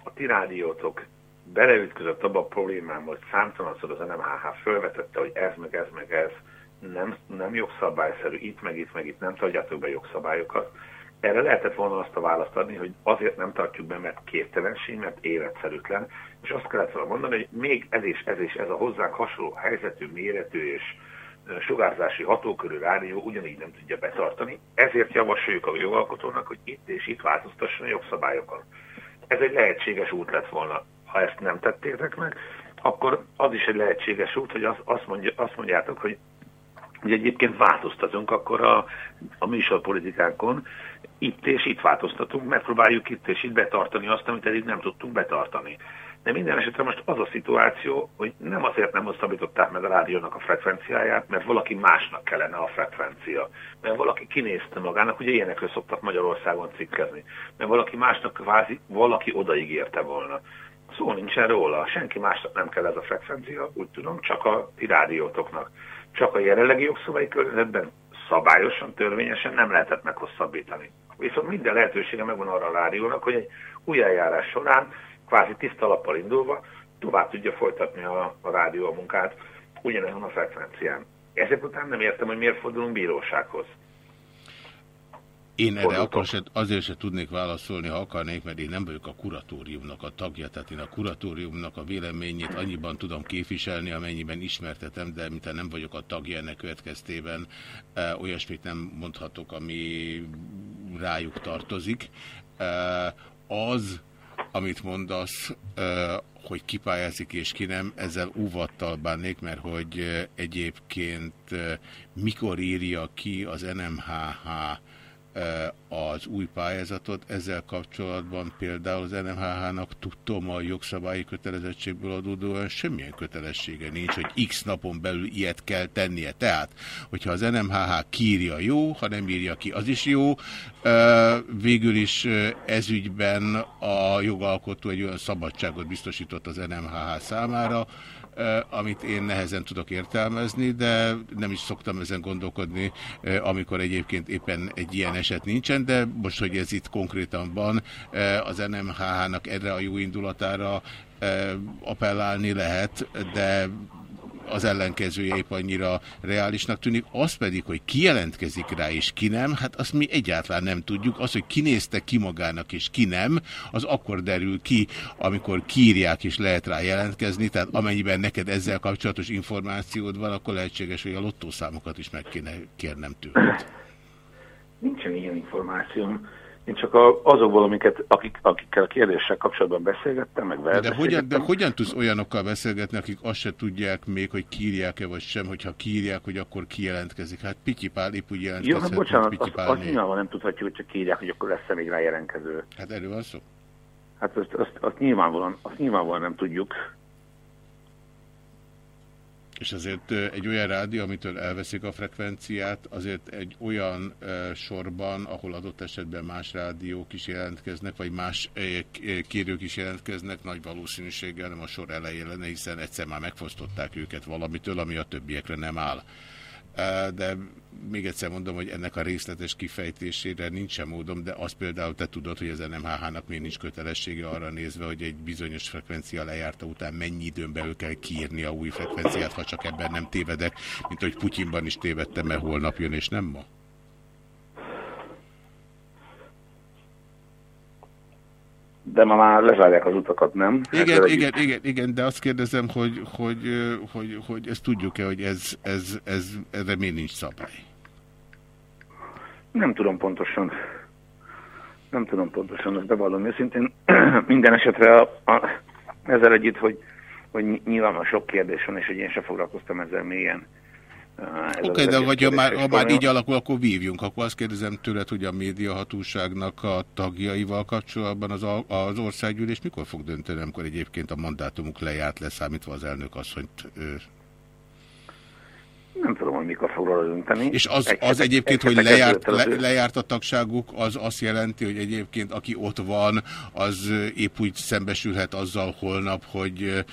a ti rádiótok beleütközött abba a problémába, hogy számtalanszor az NMHH felvetette, hogy ez meg ez meg ez nem, nem jogszabályszerű, itt meg itt meg itt nem tartjátok be jogszabályokat, erre lehetett volna azt a választ adni, hogy azért nem tartjuk be, mert képtelenség, mert életszerűtlen, és azt kellett volna mondani, hogy még ez és ez és ez a hozzánk hasonló helyzetű, méretű és sugárzási hatókörű rádió ugyanígy nem tudja betartani, ezért javasoljuk a jogalkotónak, hogy itt és itt változtasson a jogszabályokon. Ez egy lehetséges út lett volna. Ha ezt nem tettétek meg, akkor az is egy lehetséges út, hogy azt, mondja, azt mondjátok, hogy hogy egyébként változtatunk akkor a, a műsorpolitikánkon, itt és itt változtatunk, megpróbáljuk itt és itt betartani azt, amit eddig nem tudtunk betartani. De minden esetre most az a szituáció, hogy nem azért nem hosszabbították meg a rádiónak a frekvenciáját, mert valaki másnak kellene a frekvencia. Mert valaki kinézte magának, ugye ilyenekről szoktak Magyarországon cikkezni. Mert valaki másnak kvázi, valaki odaígérte volna. Szó nincsen róla, senki másnak nem kell ez a frekvencia, úgy tudom, csak a rádiótoknak. Csak a jelenlegi jogszabályi környezetben szabályosan, törvényesen nem lehetett meghosszabbítani. Viszont minden lehetősége megvan arra a rádiónak, hogy egy új eljárás során, kvázi tiszta lappal indulva, tovább tudja folytatni a, a rádió a munkát ugyanazon a frekvencián. Ezek után nem értem, hogy miért fordulunk bírósághoz. Én erre akkor se, azért se tudnék válaszolni, ha akarnék, mert én nem vagyok a kuratóriumnak a tagja, tehát én a kuratóriumnak a véleményét annyiban tudom képviselni, amennyiben ismertetem, de mintha nem vagyok a tagja ennek következtében, e, olyasmit nem mondhatok, ami rájuk tartozik. E, az, amit mondasz, e, hogy kipályázik és ki nem, ezzel óvattal bánnék, mert hogy egyébként e, mikor írja ki az NMHH az új pályázatot. Ezzel kapcsolatban például az NMHH-nak tudtom a jogszabályi kötelezettségből adódóan semmilyen kötelessége nincs, hogy x napon belül ilyet kell tennie. Tehát, hogyha az NMHH kírja jó, ha nem írja ki, az is jó. Végül is ezügyben a jogalkotó egy olyan szabadságot biztosított az NMHH számára, amit én nehezen tudok értelmezni, de nem is szoktam ezen gondolkodni, amikor egyébként éppen egy ilyen eset nincsen, de most, hogy ez itt konkrétan van, az NMHH-nak erre a jó indulatára appellálni lehet, de az ellenkezője épp annyira reálisnak tűnik. Az pedig, hogy ki jelentkezik rá és ki nem, hát azt mi egyáltalán nem tudjuk. Az, hogy kinézte ki magának és ki nem, az akkor derül ki, amikor kírják és lehet rá jelentkezni, tehát amennyiben neked ezzel kapcsolatos információd van, akkor lehetséges, hogy a lottószámokat is meg kéne kérnem tőled. Nincsen ilyen információm. Én csak a, azokból, amiket, akik, akikkel a kérdéssel kapcsolatban beszélgettem, meg de hogyan, de hogyan tudsz olyanokkal beszélgetni, akik azt se tudják még, hogy kírják-e vagy sem, hogyha kírják, hogy akkor kijelentkezik? Hát Pityi Pál épp úgy jelentkezhet, Jó, hát bocsánat, azt, azt nyilvánvalóan nem tudhatjuk, hogy csak kírják, hogy akkor lesz-e még rá jelentkező. Hát erről van szó? Hát azt, azt, azt, nyilvánvalóan, azt nyilvánvalóan nem tudjuk. És azért egy olyan rádió, amitől elveszik a frekvenciát, azért egy olyan sorban, ahol adott esetben más rádiók is jelentkeznek, vagy más kérők is jelentkeznek, nagy valószínűséggel nem a sor elején lenne, hiszen egyszer már megfosztották őket valamitől, ami a többiekre nem áll. De még egyszer mondom, hogy ennek a részletes kifejtésére nincsen módom, de azt például te tudod, hogy az NMHH-nak még nincs kötelessége arra nézve, hogy egy bizonyos frekvencia lejárta után mennyi időn belül kell kiírni a új frekvenciát, ha csak ebben nem tévedek, mint hogy Putyinban is tévedtem, mert holnap jön és nem ma. De ma már lezárják az utakat, nem? Igen, hát, igen, igen, igen, de azt kérdezem, hogy, hogy, hogy, hogy ezt tudjuk-e, hogy ez, ez, ez, erre miért nincs szabály? Nem tudom pontosan. Nem tudom pontosan, ezt bevallom őszintén. *clears throat* Minden esetre a, a, ezzel együtt, hogy hogy ny- nyilván sok kérdés van, és hogy én sem foglalkoztam ezzel mélyen. Oké, okay, de vagy ha már, ha már így alakul, akkor vívjunk. Akkor azt kérdezem tőled, hogy a médiahatóságnak a tagjaival kapcsolatban az, az országgyűlés mikor fog dönteni, amikor egyébként a mandátumuk lejárt leszámítva az elnök asszonyt nem tudom, hogy mikor fog róla dönteni. És az, egy az egyébként, hogy lejárt, le, lejárt a tagságuk, az azt jelenti, hogy egyébként aki ott van, az épp úgy szembesülhet azzal holnap, hogy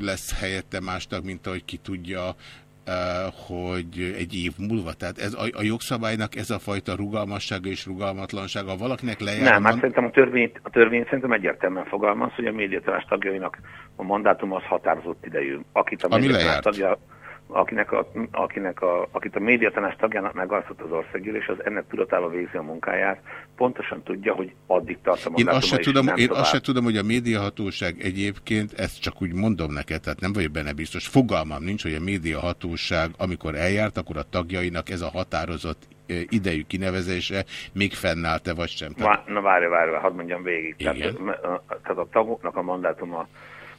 lesz helyette másnak, mint ahogy ki tudja, hogy egy év múlva. Tehát ez a, a jogszabálynak ez a fajta rugalmassága és rugalmatlansága valakinek lejár. Nem, hát szerintem a törvény, a törvény szerintem egyértelműen fogalmaz, hogy a médiatalás tagjainak a mandátum az határozott idejű. Akit a médiatalás tagja akinek a, akinek a, akit a médiatanás tagjának megválasztott az országgyűlés, az ennek tudatában végzi a munkáját, pontosan tudja, hogy addig tart a Én azt se tudom, én azt se tudom, hogy a médiahatóság egyébként, ezt csak úgy mondom neked, tehát nem vagyok benne biztos, fogalmam nincs, hogy a médiahatóság, amikor eljárt, akkor a tagjainak ez a határozott idejű kinevezése még fennállt-e vagy sem? Tehát... Na várj, várj, hadd mondjam végig. Tehát, tehát a tagoknak a mandátuma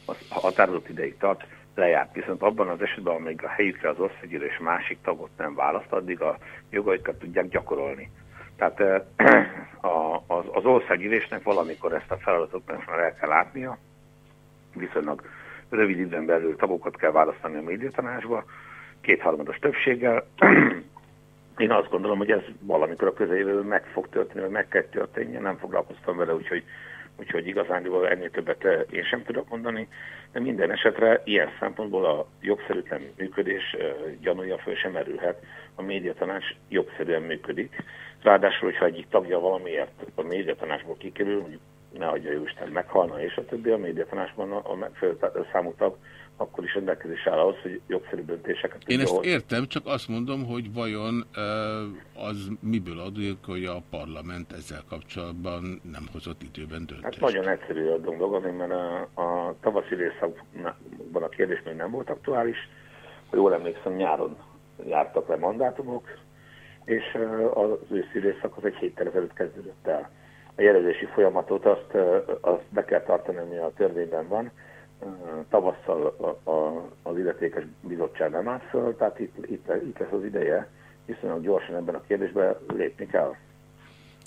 az határozott ideig tart, lejárt. Viszont abban az esetben, amíg a helyükre az országgyűlés másik tagot nem választ, addig a jogaikat tudják gyakorolni. Tehát *clears throat* az, az országgyűlésnek valamikor ezt a feladatot már el kell látnia, viszonylag rövid időn belül tagokat kell választani a médiatanácsba, kétharmados többséggel. *clears throat* Én azt gondolom, hogy ez valamikor a közeljövőben meg fog történni, vagy meg kell történni, nem foglalkoztam vele, úgyhogy, úgyhogy igazán ennél többet én sem tudok mondani de minden esetre ilyen szempontból a jogszerűtlen működés gyanúja föl sem merülhet. A médiatanács jogszerűen működik. Ráadásul, hogyha egyik tagja valamiért a médiatanácsból kikerül, mondjuk ne adja Isten meghalna, és a többi a médiatanácsban a megfelelő számú tag akkor is rendelkezés áll ahhoz, hogy jogszerű döntéseket Én ezt értem, csak azt mondom, hogy vajon az miből adódik, hogy a parlament ezzel kapcsolatban nem hozott időben döntést? Hát nagyon egyszerű a dolog, mert a, a tavaszi részszakban a kérdés még nem volt aktuális. Ha jól emlékszem, nyáron jártak le mandátumok, és az őszi részszak az egy héttel ezelőtt kezdődött el. A jelözési folyamatot azt, azt be kell tartani, ami a törvényben van, tavasszal a, a, az illetékes bizottság nem állt föl, tehát itt, itt, itt lesz az ideje, viszonylag gyorsan ebben a kérdésben lépni kell.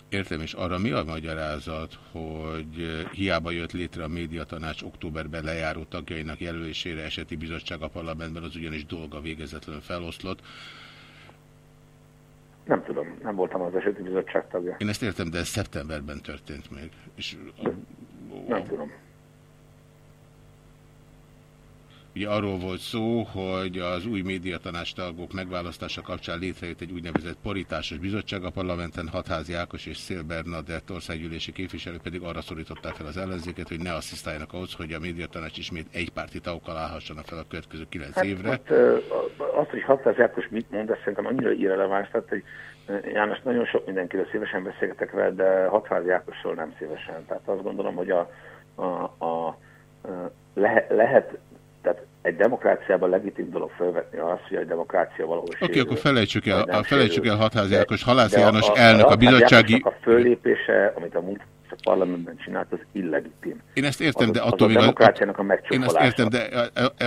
Értem, és arra mi a magyarázat, hogy hiába jött létre a médiatanács októberben lejáró tagjainak jelölésére eseti bizottság a parlamentben, az ugyanis dolga végezetlenül feloszlott. Nem tudom, nem voltam az eseti bizottság tagja. Én ezt értem, de ez szeptemberben történt még. És... Nem tudom. Ugye arról volt szó, hogy az új médiatanács tagok megválasztása kapcsán létrejött egy úgynevezett paritásos bizottság a parlamenten, Hatházi Ákos és Szél Bernadett országgyűlési képviselők pedig arra szorították fel az ellenzéket, hogy ne asszisztáljanak ahhoz, hogy a médiatanács ismét egypárti tagokkal állhassanak fel a következő kilenc hát, évre. Hát, azt, hogy Hatházi Ákos mit mond, ez szerintem annyira irreleváns, tehát hogy János, nagyon sok mindenkiről szívesen beszélgetek vele, de Hatházi Ákosról nem szívesen. Tehát azt gondolom, hogy a, a, a le, lehet tehát egy demokráciában legitim dolog felvetni azt, hogy a demokrácia valahol Oké, okay, akkor felejtsük el, felejtsük el Hatházi Ákos, Halász János elnök a bizottsági... A föllépése, amit a múlt a parlamentben csinált, az illegitim. Én ezt értem, az, de attól még... a demokráciának a Én ezt értem, de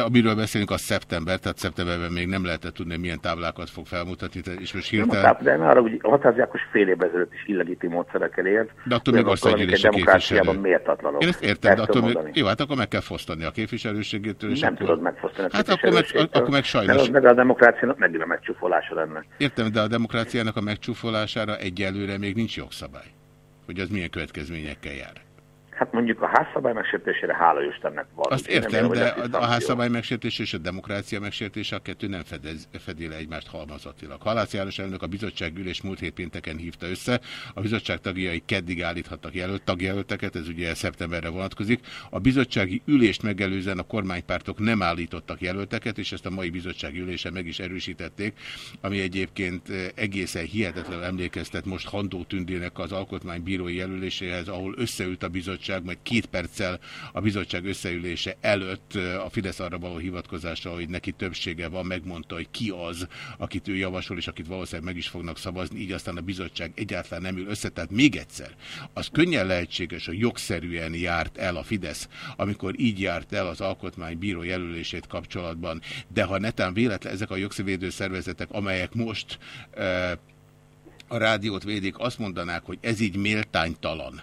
amiről beszélünk, az szeptember, tehát szeptemberben még nem lehetett tudni, milyen táblákat fog felmutatni, és most hirtelen... Nem, de arra, hogy a hatáziákos fél évvel ezelőtt is illegitim módszerekkel élt. De attól még országgyűlési képviselő. méltatlanok. Én ezt értem, de attól még... Jó, hát akkor meg kell fosztani a képviselőségétől. Nem akkor... tudod megfosztani a Hát akkor meg, akkor meg sajnos. Mert a demokráciának megint a megcsúfolása lenne. Értem, de a demokráciának a megcsúfolására egyelőre még nincs jogszabály. Hogy az milyen következményekkel jár. Hát mondjuk a házszabály megsértésére hála Istennek van. Azt értem, de a, a házszabály megsértése és a demokrácia megsértése a kettő nem fedez, fedi le egymást halmazatilag. Halász János elnök a bizottság ülés múlt hét pénteken hívta össze. A bizottság tagjai keddig állíthattak jelölt, tagjelölteket, ez ugye szeptemberre vonatkozik. A bizottsági ülést megelőzően a kormánypártok nem állítottak jelölteket, és ezt a mai bizottsági ülésen meg is erősítették, ami egyébként egészen hihetetlen emlékeztet most Handó Tündének az alkotmánybírói jelöléséhez, ahol összeült a bizottság bizottság, majd két perccel a bizottság összeülése előtt a Fidesz arra való hivatkozása, hogy neki többsége van, megmondta, hogy ki az, akit ő javasol, és akit valószínűleg meg is fognak szavazni, így aztán a bizottság egyáltalán nem ül össze. Tehát még egyszer, az könnyen lehetséges, hogy jogszerűen járt el a Fidesz, amikor így járt el az alkotmánybíró jelölését kapcsolatban, de ha netán véletlen ezek a jogszabvédő szervezetek, amelyek most e, a rádiót védik, azt mondanák, hogy ez így méltánytalan,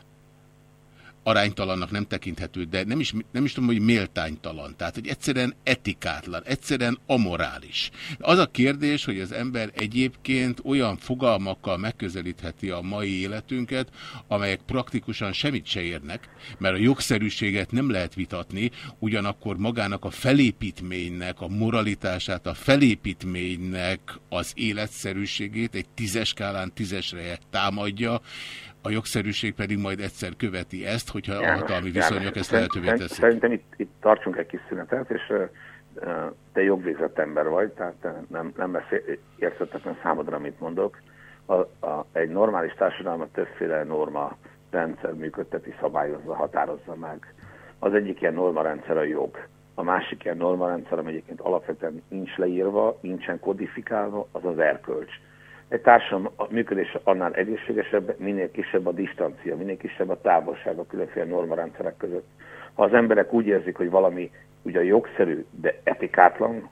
aránytalannak nem tekinthető, de nem is, nem is tudom, hogy méltánytalan. Tehát, hogy egyszerűen etikátlan, egyszerűen amorális. Az a kérdés, hogy az ember egyébként olyan fogalmakkal megközelítheti a mai életünket, amelyek praktikusan semmit se érnek, mert a jogszerűséget nem lehet vitatni, ugyanakkor magának a felépítménynek, a moralitását, a felépítménynek az életszerűségét egy tízes skálán tízesre támadja, a jogszerűség pedig majd egyszer követi ezt, hogyha a hatalmi viszonyok ezt lehetővé teszik. Szerintem itt, itt tartsunk egy kis szünetet, és te jogvégzett ember vagy, tehát nem, nem beszél, érthetetlen számodra, amit mondok. A, a, egy normális társadalmat többféle norma rendszer működteti, szabályozza, határozza meg. Az egyik ilyen norma rendszer a jog. A másik ilyen norma rendszer, ami egyébként alapvetően nincs leírva, nincsen kodifikálva, az az erkölcs egy társadalom működés annál egészségesebb, minél kisebb a distancia, minél kisebb a távolság a különféle normarendszerek között. Ha az emberek úgy érzik, hogy valami ugye jogszerű, de etikátlan,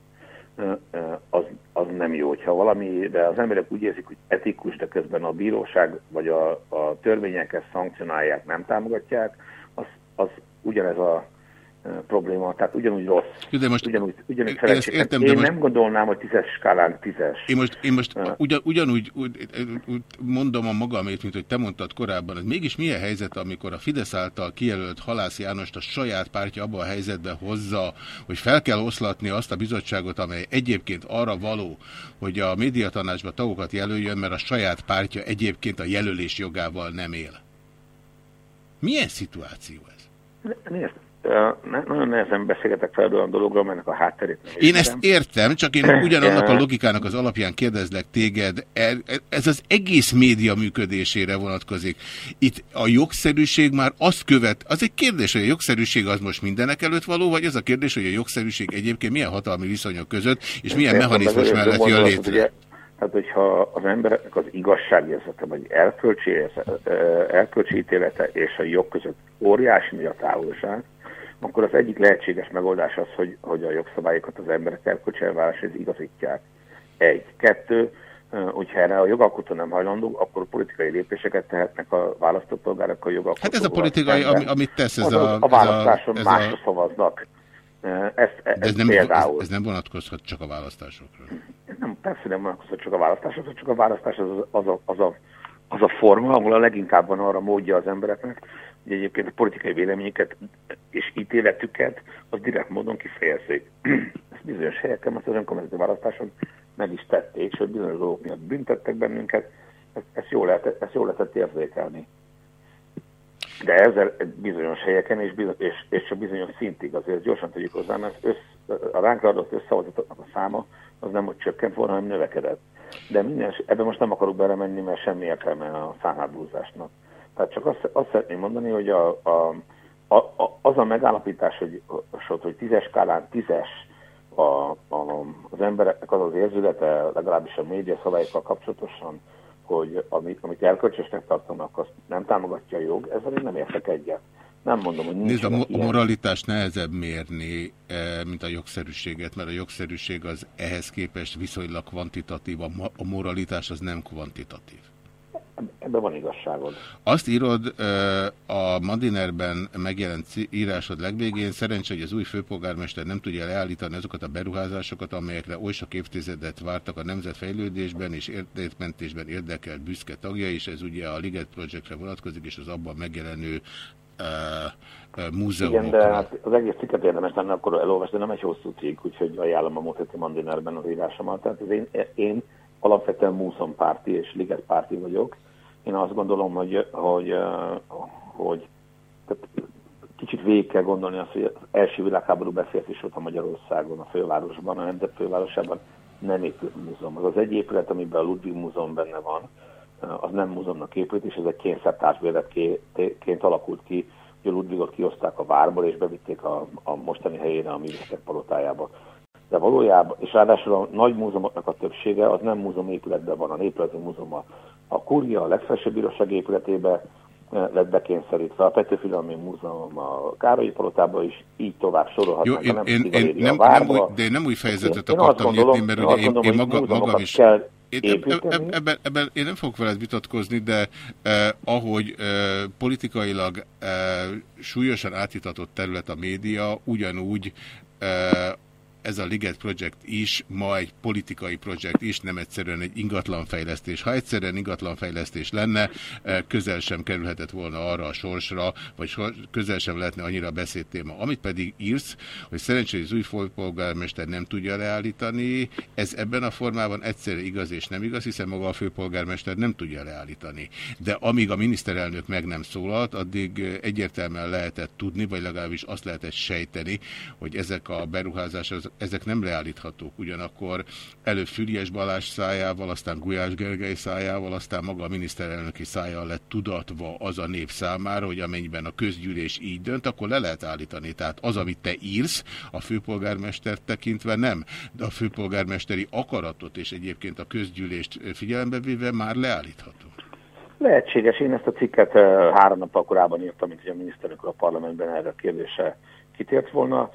az, az nem jó. Ha valami, de az emberek úgy érzik, hogy etikus, de közben a bíróság vagy a, a törvények ezt szankcionálják, nem támogatják, az, az ugyanez a probléma, tehát ugyanúgy rossz. De most, ugyanúgy, ugyanúgy én, ezt értem, én de most, nem gondolnám, hogy tízes skálán tízes. Én most, én most ugyan, ugyanúgy úgy, úgy mondom a magamét, mint hogy te mondtad korábban, hogy mégis milyen helyzet, amikor a Fidesz által kijelölt Halász Jánost a saját pártja abban a helyzetben hozza, hogy fel kell oszlatni azt a bizottságot, amely egyébként arra való, hogy a médiatanácsba tagokat jelöljön, mert a saját pártja egyébként a jelölés jogával nem él. Milyen szituáció ez? Nézd, nagyon nehezen beszélgetek fel olyan dologról, ennek a hátterét nem Én ezt értem, csak én *clears throat* ugyanannak a logikának az alapján kérdezlek téged, e, ez az egész média működésére vonatkozik. Itt a jogszerűség már azt követ, az egy kérdés, hogy a jogszerűség az most mindenek előtt való, vagy az a kérdés, hogy a jogszerűség egyébként milyen hatalmi viszonyok között, és milyen mechanizmus mellett jön létre? Hát, hogyha az embereknek az igazságérzete, vagy erkölcsi, erkölcsi ítélete és a jog között óriási nagy a távolság, akkor az egyik lehetséges megoldás az, hogy, hogy a jogszabályokat az emberek erkölcsi elváráshoz igazítják. Egy. Kettő, hogyha erre a jogalkotó nem hajlandó, akkor politikai lépéseket tehetnek a választópolgárok a jogalkotó. Hát ez a politikai, ami, amit tesz ez a... A választáson ez másra a... szavaznak. Ezt, ez, ez, nem, például. Ez, ez nem vonatkozhat csak a választásokra. Nem, persze nem vonatkozhat csak a választásokra, csak a választás az, az, a, az, a, az a forma, ahol a leginkább van arra módja az embereknek, hogy egyébként a politikai véleményeket és ítéletüket az direkt módon kifejezzék. *clears throat* Ezt bizonyos helyeken, mert az önkormányzati választáson meg is tették, sőt bizonyos dolgok miatt büntettek bennünket, ezt, ezt, jól lehetett, ezt jól lehetett érzékelni. De ezzel bizonyos helyeken és, bizonyos, és, és csak bizonyos szintig azért gyorsan tudjuk hozzá, mert össz, a ránk adott összehozatoknak a száma az nem hogy csökkent volna, hanem növekedett. De minden, ebben most nem akarok belemenni, mert semmi értelme a számhábúzásnak. Tehát csak azt, azt szeretném mondani, hogy a, a, a, az a megállapítás, hogy, hogy tízes skálán tízes a, a, az embereknek az az érzülete, legalábbis a média szabályokkal kapcsolatosan, hogy amit, amit elkölcsösnek tartanak, azt nem támogatja a jog, ezzel én nem értek egyet. Nem mondom, hogy. Nézd, a, a moralitást nehezebb mérni, eh, mint a jogszerűséget, mert a jogszerűség az ehhez képest viszonylag kvantitatív, a moralitás az nem kvantitatív. Ebben van igazságod. Azt írod a Madinerben megjelent írásod legvégén, szerencsé, hogy az új főpolgármester nem tudja leállítani azokat a beruházásokat, amelyekre oly sok évtizedet vártak a nemzetfejlődésben és értékmentésben érdekelt büszke tagja, és ez ugye a Liget Projectre vonatkozik, és az abban megjelenő múzeumokra. Igen, de hát az egész cikket érdemes lenne akkor elolvasni, nem egy hosszú cikk, úgyhogy ajánlom a Moteti Mandinerben az írásomat. Tehát az én, én alapvetően múszompárti és ligetpárti vagyok. Én azt gondolom, hogy, hogy, hogy tehát kicsit végig kell gondolni azt, hogy az első világháború beszélt is volt a Magyarországon, a fővárosban, a nemzet fővárosában nem épült múzeum. Az az egy épület, amiben a Ludwig Múzeum benne van, az nem múzeumnak épült, és ez egy kényszertársbéletként alakult ki hogy Ludwigot kioszták a várból, és bevitték a, a mostani helyére a művészetek palotájába. De valójában, és ráadásul a nagy múzeumoknak a többsége az nem múzeum épületben van, a Néprajzi Múzeum a, a Kúria, a legfelsőbb bíróság épületébe eh, lett bekényszerítve, a Petőfi Múzeum a Károlyi Palotában is, így tovább sorolhatnak. Jó, én, én, én nem, nem, új, de én nem új fejezetet én, akartam nyitni, mert ugye én, én, én maga, magam is... Kell én, ebben, ebben én nem fogok veled vitatkozni, de eh, ahogy eh, politikailag eh, súlyosan átitatott terület a média, ugyanúgy eh, ez a Liget Project is ma egy politikai projekt is, nem egyszerűen egy ingatlanfejlesztés. Ha egyszerűen ingatlanfejlesztés lenne, eh, közel sem kerülhetett volna arra a sorsra, vagy közel sem lehetne annyira beszédtéma. Amit pedig írsz, hogy szerencsére az új főpolgármester nem tudja leállítani, ez ebben a formában egyszerre igaz és nem igaz, hiszen maga a főpolgármester nem tudja leállítani. De amíg a miniszterelnök meg nem szólalt, addig eh, egyértelműen lehetett tudni, vagy legalábbis azt lehetett sejteni, hogy ezek a beruházások ezek nem leállíthatók. Ugyanakkor előbb Füriás Balázs szájával, aztán Gulyás Gergely szájával, aztán maga a miniszterelnöki szájával lett tudatva az a nép számára, hogy amennyiben a közgyűlés így dönt, akkor le lehet állítani. Tehát az, amit te írsz, a főpolgármester tekintve nem, de a főpolgármesteri akaratot és egyébként a közgyűlést figyelembe véve már leállítható. Lehetséges. Én ezt a cikket eh, három nap korábban írtam, mint hogy a miniszterelnök a parlamentben erre a kérdése kitért volna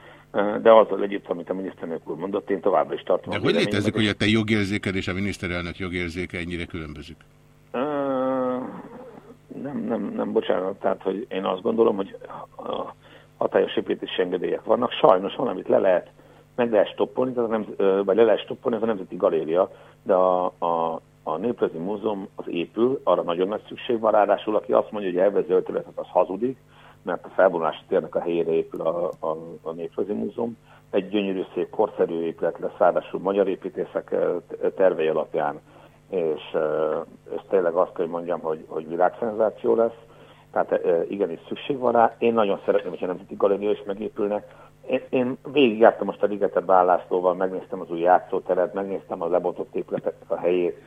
de azzal együtt, amit a miniszterelnök úr mondott, én továbbra is tartom. De hogy létezik, hogy a te jogérzéked és a miniszterelnök jogérzéke ennyire különbözik? Uh, nem, nem, nem, bocsánat, tehát, hogy én azt gondolom, hogy a hatályos építési engedélyek vannak, sajnos valamit le lehet, meg lehet stoppolni, tehát nem, vagy le lehet stoppolni, ez a Nemzeti Galéria, de a, a, a Néprajzi Múzeum az épül, arra nagyon nagy szükség van, ráadásul aki azt mondja, hogy elvező az hazudik, mert a felvonulási térnek a helyére épül a, a, a Néprajzi Múzeum. Egy gyönyörű szép korszerű épület lesz, ráadásul magyar építészek tervei alapján, és ez tényleg azt kell, hogy mondjam, hogy, hogy világszenzáció lesz. Tehát eh, igenis szükség van rá. Én nagyon szeretném, hogyha Nemzeti Galéria is megépülne. Én, én végigjártam most a Ligetet Bállászlóval, megnéztem az új játszóteret, megnéztem a lebontott épületeknek a helyét.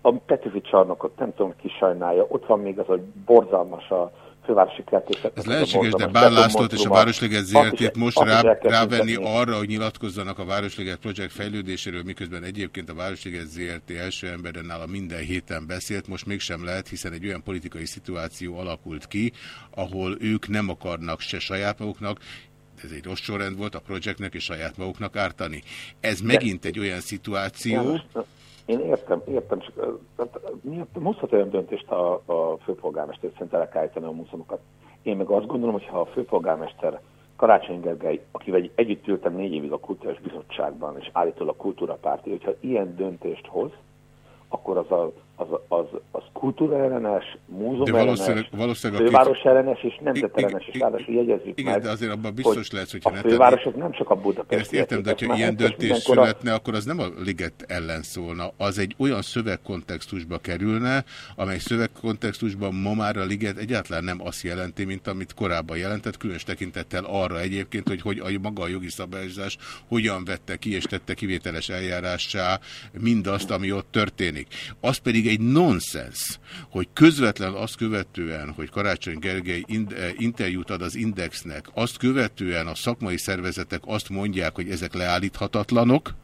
A Petőfi csarnokot nem tudom, ki sajnálja. Ott van még az, hogy borzalmas a, fővárosi kertészet. Ez lehetséges, de Bán Lászlót és a Városliget ZRT-t most rá, rávenni arra, hogy nyilatkozzanak a Városliget projekt fejlődéséről, miközben egyébként a Városliget ZRT első emberen a minden héten beszélt, most mégsem lehet, hiszen egy olyan politikai szituáció alakult ki, ahol ők nem akarnak se saját maguknak, ez egy rossz sorrend volt a projektnek és saját maguknak ártani. Ez megint egy olyan szituáció... Én értem, értem, csak miért hozhat olyan döntést a, a főpolgármester szerint el kell a múzeumokat? Én meg azt gondolom, hogy ha a főpolgármester Karácsony Gergely, akivel együtt ültem négy évig a Kultúrás Bizottságban, és állítólag kultúrapárti, hogyha ilyen döntést hoz, akkor az a az, az, az kultúraellenes, múzeum ellenes, valószínűleg főváros ellenes és nemzetellenes, és ráadásul jegyezzük Igen, meg, de azért abban biztos hogy lesz, hogyha a főváros az nem csak a Budapest. Ezt értem, de ha ilyen döntés születne, akkor az nem a liget ellen szólna. Az egy olyan szövegkontextusba kerülne, amely szövegkontextusban ma már a liget egyáltalán nem azt jelenti, mint amit korábban jelentett, különös tekintettel arra egyébként, hogy, hogy a maga a jogi szabályozás hogyan vette ki és tette kivételes eljárássá mindazt, ami ott történik. Az pedig egy nonsens, hogy közvetlen azt követően, hogy Karácsony Gergely eh, interjút ad az Indexnek, azt követően a szakmai szervezetek azt mondják, hogy ezek leállíthatatlanok,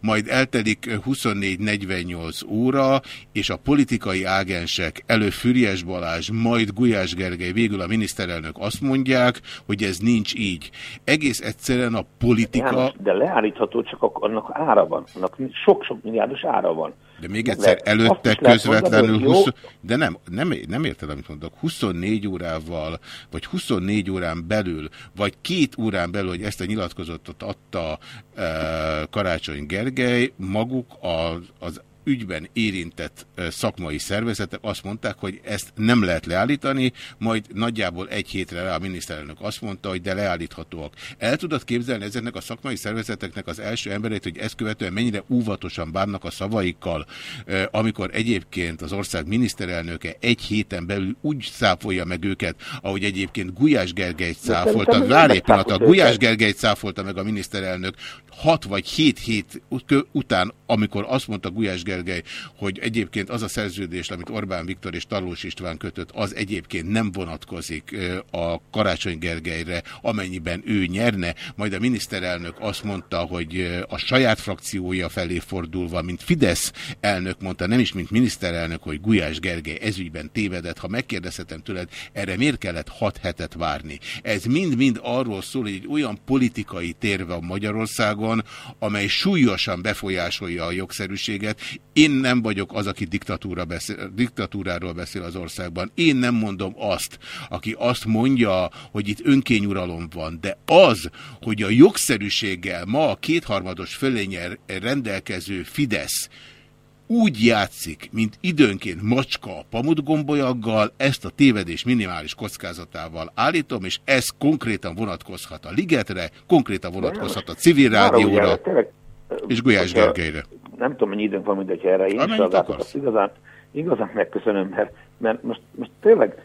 majd eltelik 24-48 óra, és a politikai ágensek elő Füriás Balázs, majd Gulyás Gergely, végül a miniszterelnök azt mondják, hogy ez nincs így. Egész egyszerűen a politika... De leállítható, csak annak ára van. Annak sok-sok milliárdos ára van. De még egyszer, előtte közvetlenül... Mondani, 20, de nem, nem, nem érted, amit mondok. 24 órával, vagy 24 órán belül, vagy két órán belül, hogy ezt a nyilatkozatot adta e, Karácsony Gergely, maguk az, az ügyben érintett szakmai szervezetek azt mondták, hogy ezt nem lehet leállítani, majd nagyjából egy hétre rá a miniszterelnök azt mondta, hogy de leállíthatóak. El tudod képzelni ezeknek a szakmai szervezeteknek az első emberét, hogy ezt követően mennyire óvatosan bánnak a szavaikkal, amikor egyébként az ország miniszterelnöke egy héten belül úgy száfolja meg őket, ahogy egyébként Gulyás Gergelyt száfolta, várj egy a Gulyás Gergelyt száfolta meg a miniszterelnök hat vagy hét hét után amikor azt mondta Gulyás Gergely, hogy egyébként az a szerződés, amit Orbán Viktor és Tarlós István kötött, az egyébként nem vonatkozik a Karácsony Gergelyre, amennyiben ő nyerne, majd a miniszterelnök azt mondta, hogy a saját frakciója felé fordulva, mint Fidesz elnök mondta, nem is mint miniszterelnök, hogy Gulyás Gergely ezügyben tévedett. Ha megkérdezhetem tőled, erre miért kellett hat hetet várni? Ez mind-mind arról szól, hogy egy olyan politikai tér van Magyarországon, amely súlyosan befolyásolja a jogszerűséget. Én nem vagyok az, aki diktatúra beszél, diktatúráról beszél az országban. Én nem mondom azt, aki azt mondja, hogy itt önkényuralom van, de az, hogy a jogszerűséggel ma a kétharmados fölényel rendelkező Fidesz úgy játszik, mint időnként macska a pamutgombolyaggal, ezt a tévedés minimális kockázatával állítom, és ez konkrétan vonatkozhat a Ligetre, konkrétan vonatkozhat a civil rádióra, és Gulyás Gergelyre. Nem tudom, mennyi időnk van, mindegy erre én is azt igazán, igazán megköszönöm, mert, mert most, most tényleg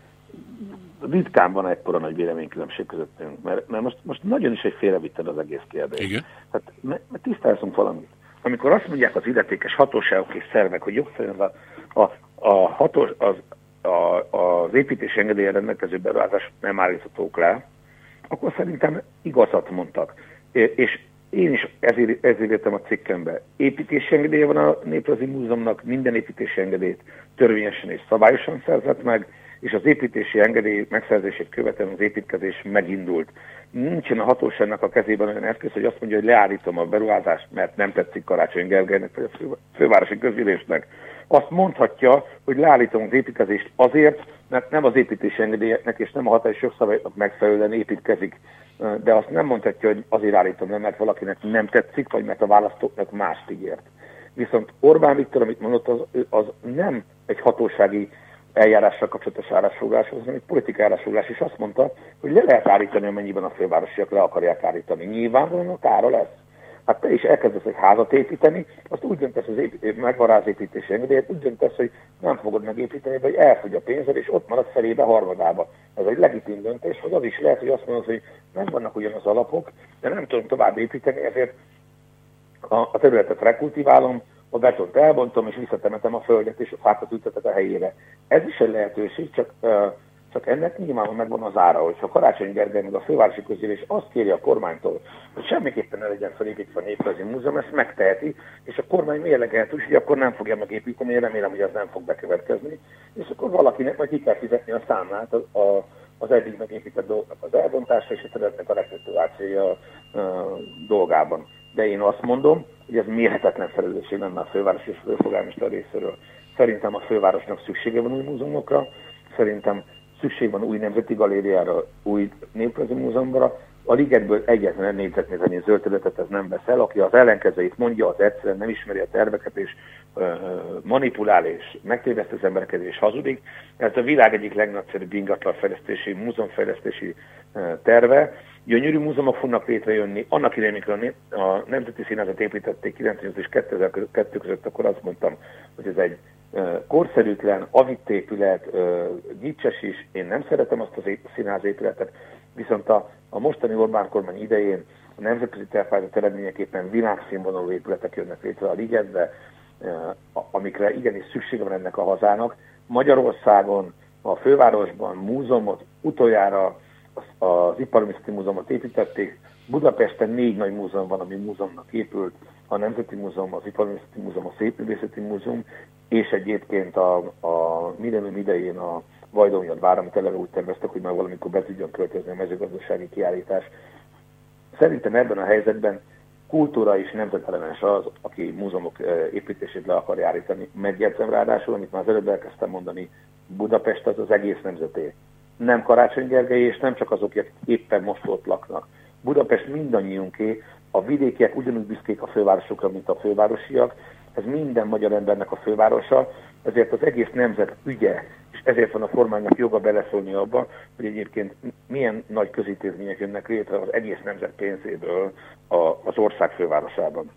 ritkán van ekkora nagy véleménykülönbség közöttünk, mert, mert most, most nagyon is egy félrevitted az egész kérdés. Igen. Hát, mert, mert tisztázunk valamit amikor azt mondják az illetékes hatóságok és szervek, hogy jogszerűen a, a, a hatós, az, a, az építési engedélyen rendelkező beruházás nem állíthatók le, akkor szerintem igazat mondtak. És én is ezért, ezért jöttem a cikkembe. Építési engedélye van a Néprajzi Múzeumnak, minden építési engedélyt törvényesen és szabályosan szerzett meg, és az építési engedély megszerzését követően az építkezés megindult nincsen a hatóságnak a kezében olyan eszköz, hogy azt mondja, hogy leállítom a beruházást, mert nem tetszik Karácsony Gergelynek, vagy a fővárosi közülésnek. Azt mondhatja, hogy leállítom az építkezést azért, mert nem az építési engedélyeknek és nem a hatályos jogszabályoknak megfelelően építkezik. De azt nem mondhatja, hogy azért állítom le, mert valakinek nem tetszik, vagy mert a választóknak mást ígért. Viszont Orbán Viktor, amit mondott, az, az nem egy hatósági eljárással kapcsolatos állásfoglalás, hanem egy politikai állásfoglalás, és azt mondta, hogy le lehet állítani, amennyiben a fővárosiak le akarják állítani. Nyilvánvalóan a kára lesz. Hát te is elkezdesz egy házat építeni, azt úgy döntesz, az épít, megvan rá az építési úgy döntesz, hogy nem fogod megépíteni, vagy elfogy a pénzed, és ott marad felébe, harmadába. Ez egy legitim döntés, vagy az is lehet, hogy azt mondod, hogy nem vannak ugyanaz alapok, de nem tudom tovább építeni, ezért a, a területet rekultiválom, a betont elbontom, és visszatemetem a földet, és a fákat ültetek a helyére. Ez is egy lehetőség, csak, csak ennek nyilván megvan az ára, hogyha Karácsony Gergely meg a fővárosi közgyűlés azt kéri a kormánytól, hogy semmiképpen ne legyen felépítve a Néprajzi Múzeum, ezt megteheti, és a kormány mérlegelt úgy, hogy akkor nem fogja megépíteni, én remélem, hogy az nem fog bekövetkezni, és akkor valakinek majd ki kell fizetni a számlát a, a az eddig megépített dolgoknak az elbontása és a területnek a rekultivációja dolgában. De én azt mondom, hogy ez mérhetetlen felelősség lenne a főváros és a főpolgármester részéről. Szerintem a fővárosnak szüksége van új múzeumokra, szerintem szükség van új nemzeti galériára, új néprajzi múzeumra. A ligetből egyetlen négyzetméternyi zöld ez nem vesz el, aki az ellenkezőit mondja, az egyszerűen nem ismeri a terveket, és manipulál, és megtéveszt az embereket, és hazudik. Ez a világ egyik legnagyszerűbb ingatlanfejlesztési, múzeumfejlesztési terve, gyönyörű múzeumok fognak létrejönni. Annak idején, amikor a Nemzeti Színházat építették 98 és 2002 között, akkor azt mondtam, hogy ez egy korszerűtlen, avitt épület, gicses is, én nem szeretem azt az színház épületet, viszont a, a mostani Orbán kormány idején a nemzetközi tervpályázat eredményeképpen világszínvonalú épületek jönnek létre a ligetbe, amikre igenis szüksége van ennek a hazának. Magyarországon, a fővárosban múzeumot utoljára az Iparművészeti Múzeumot építették. Budapesten négy nagy múzeum van, ami múzeumnak épült. A Nemzeti Múzeum, az Iparművészeti Múzeum, a Szépművészeti Múzeum, és egyébként a, a millennium idején a Vajdonyad vár, amit eleve úgy terveztek, hogy már valamikor be tudjon költözni a mezőgazdasági kiállítás. Szerintem ebben a helyzetben kultúra és nemzetellenes az, aki múzeumok építését le akar állítani. Megjegyzem ráadásul, amit már az előbb elkezdtem mondani, Budapest az az egész nemzeté nem Karácsony Gergely, és nem csak azok, akik éppen most ott laknak. Budapest mindannyiunké, a vidékiek ugyanúgy büszkék a fővárosokra, mint a fővárosiak, ez minden magyar embernek a fővárosa, ezért az egész nemzet ügye, és ezért van a kormánynak joga beleszólni abba, hogy egyébként milyen nagy közítézmények jönnek létre az egész nemzet pénzéből az ország fővárosában.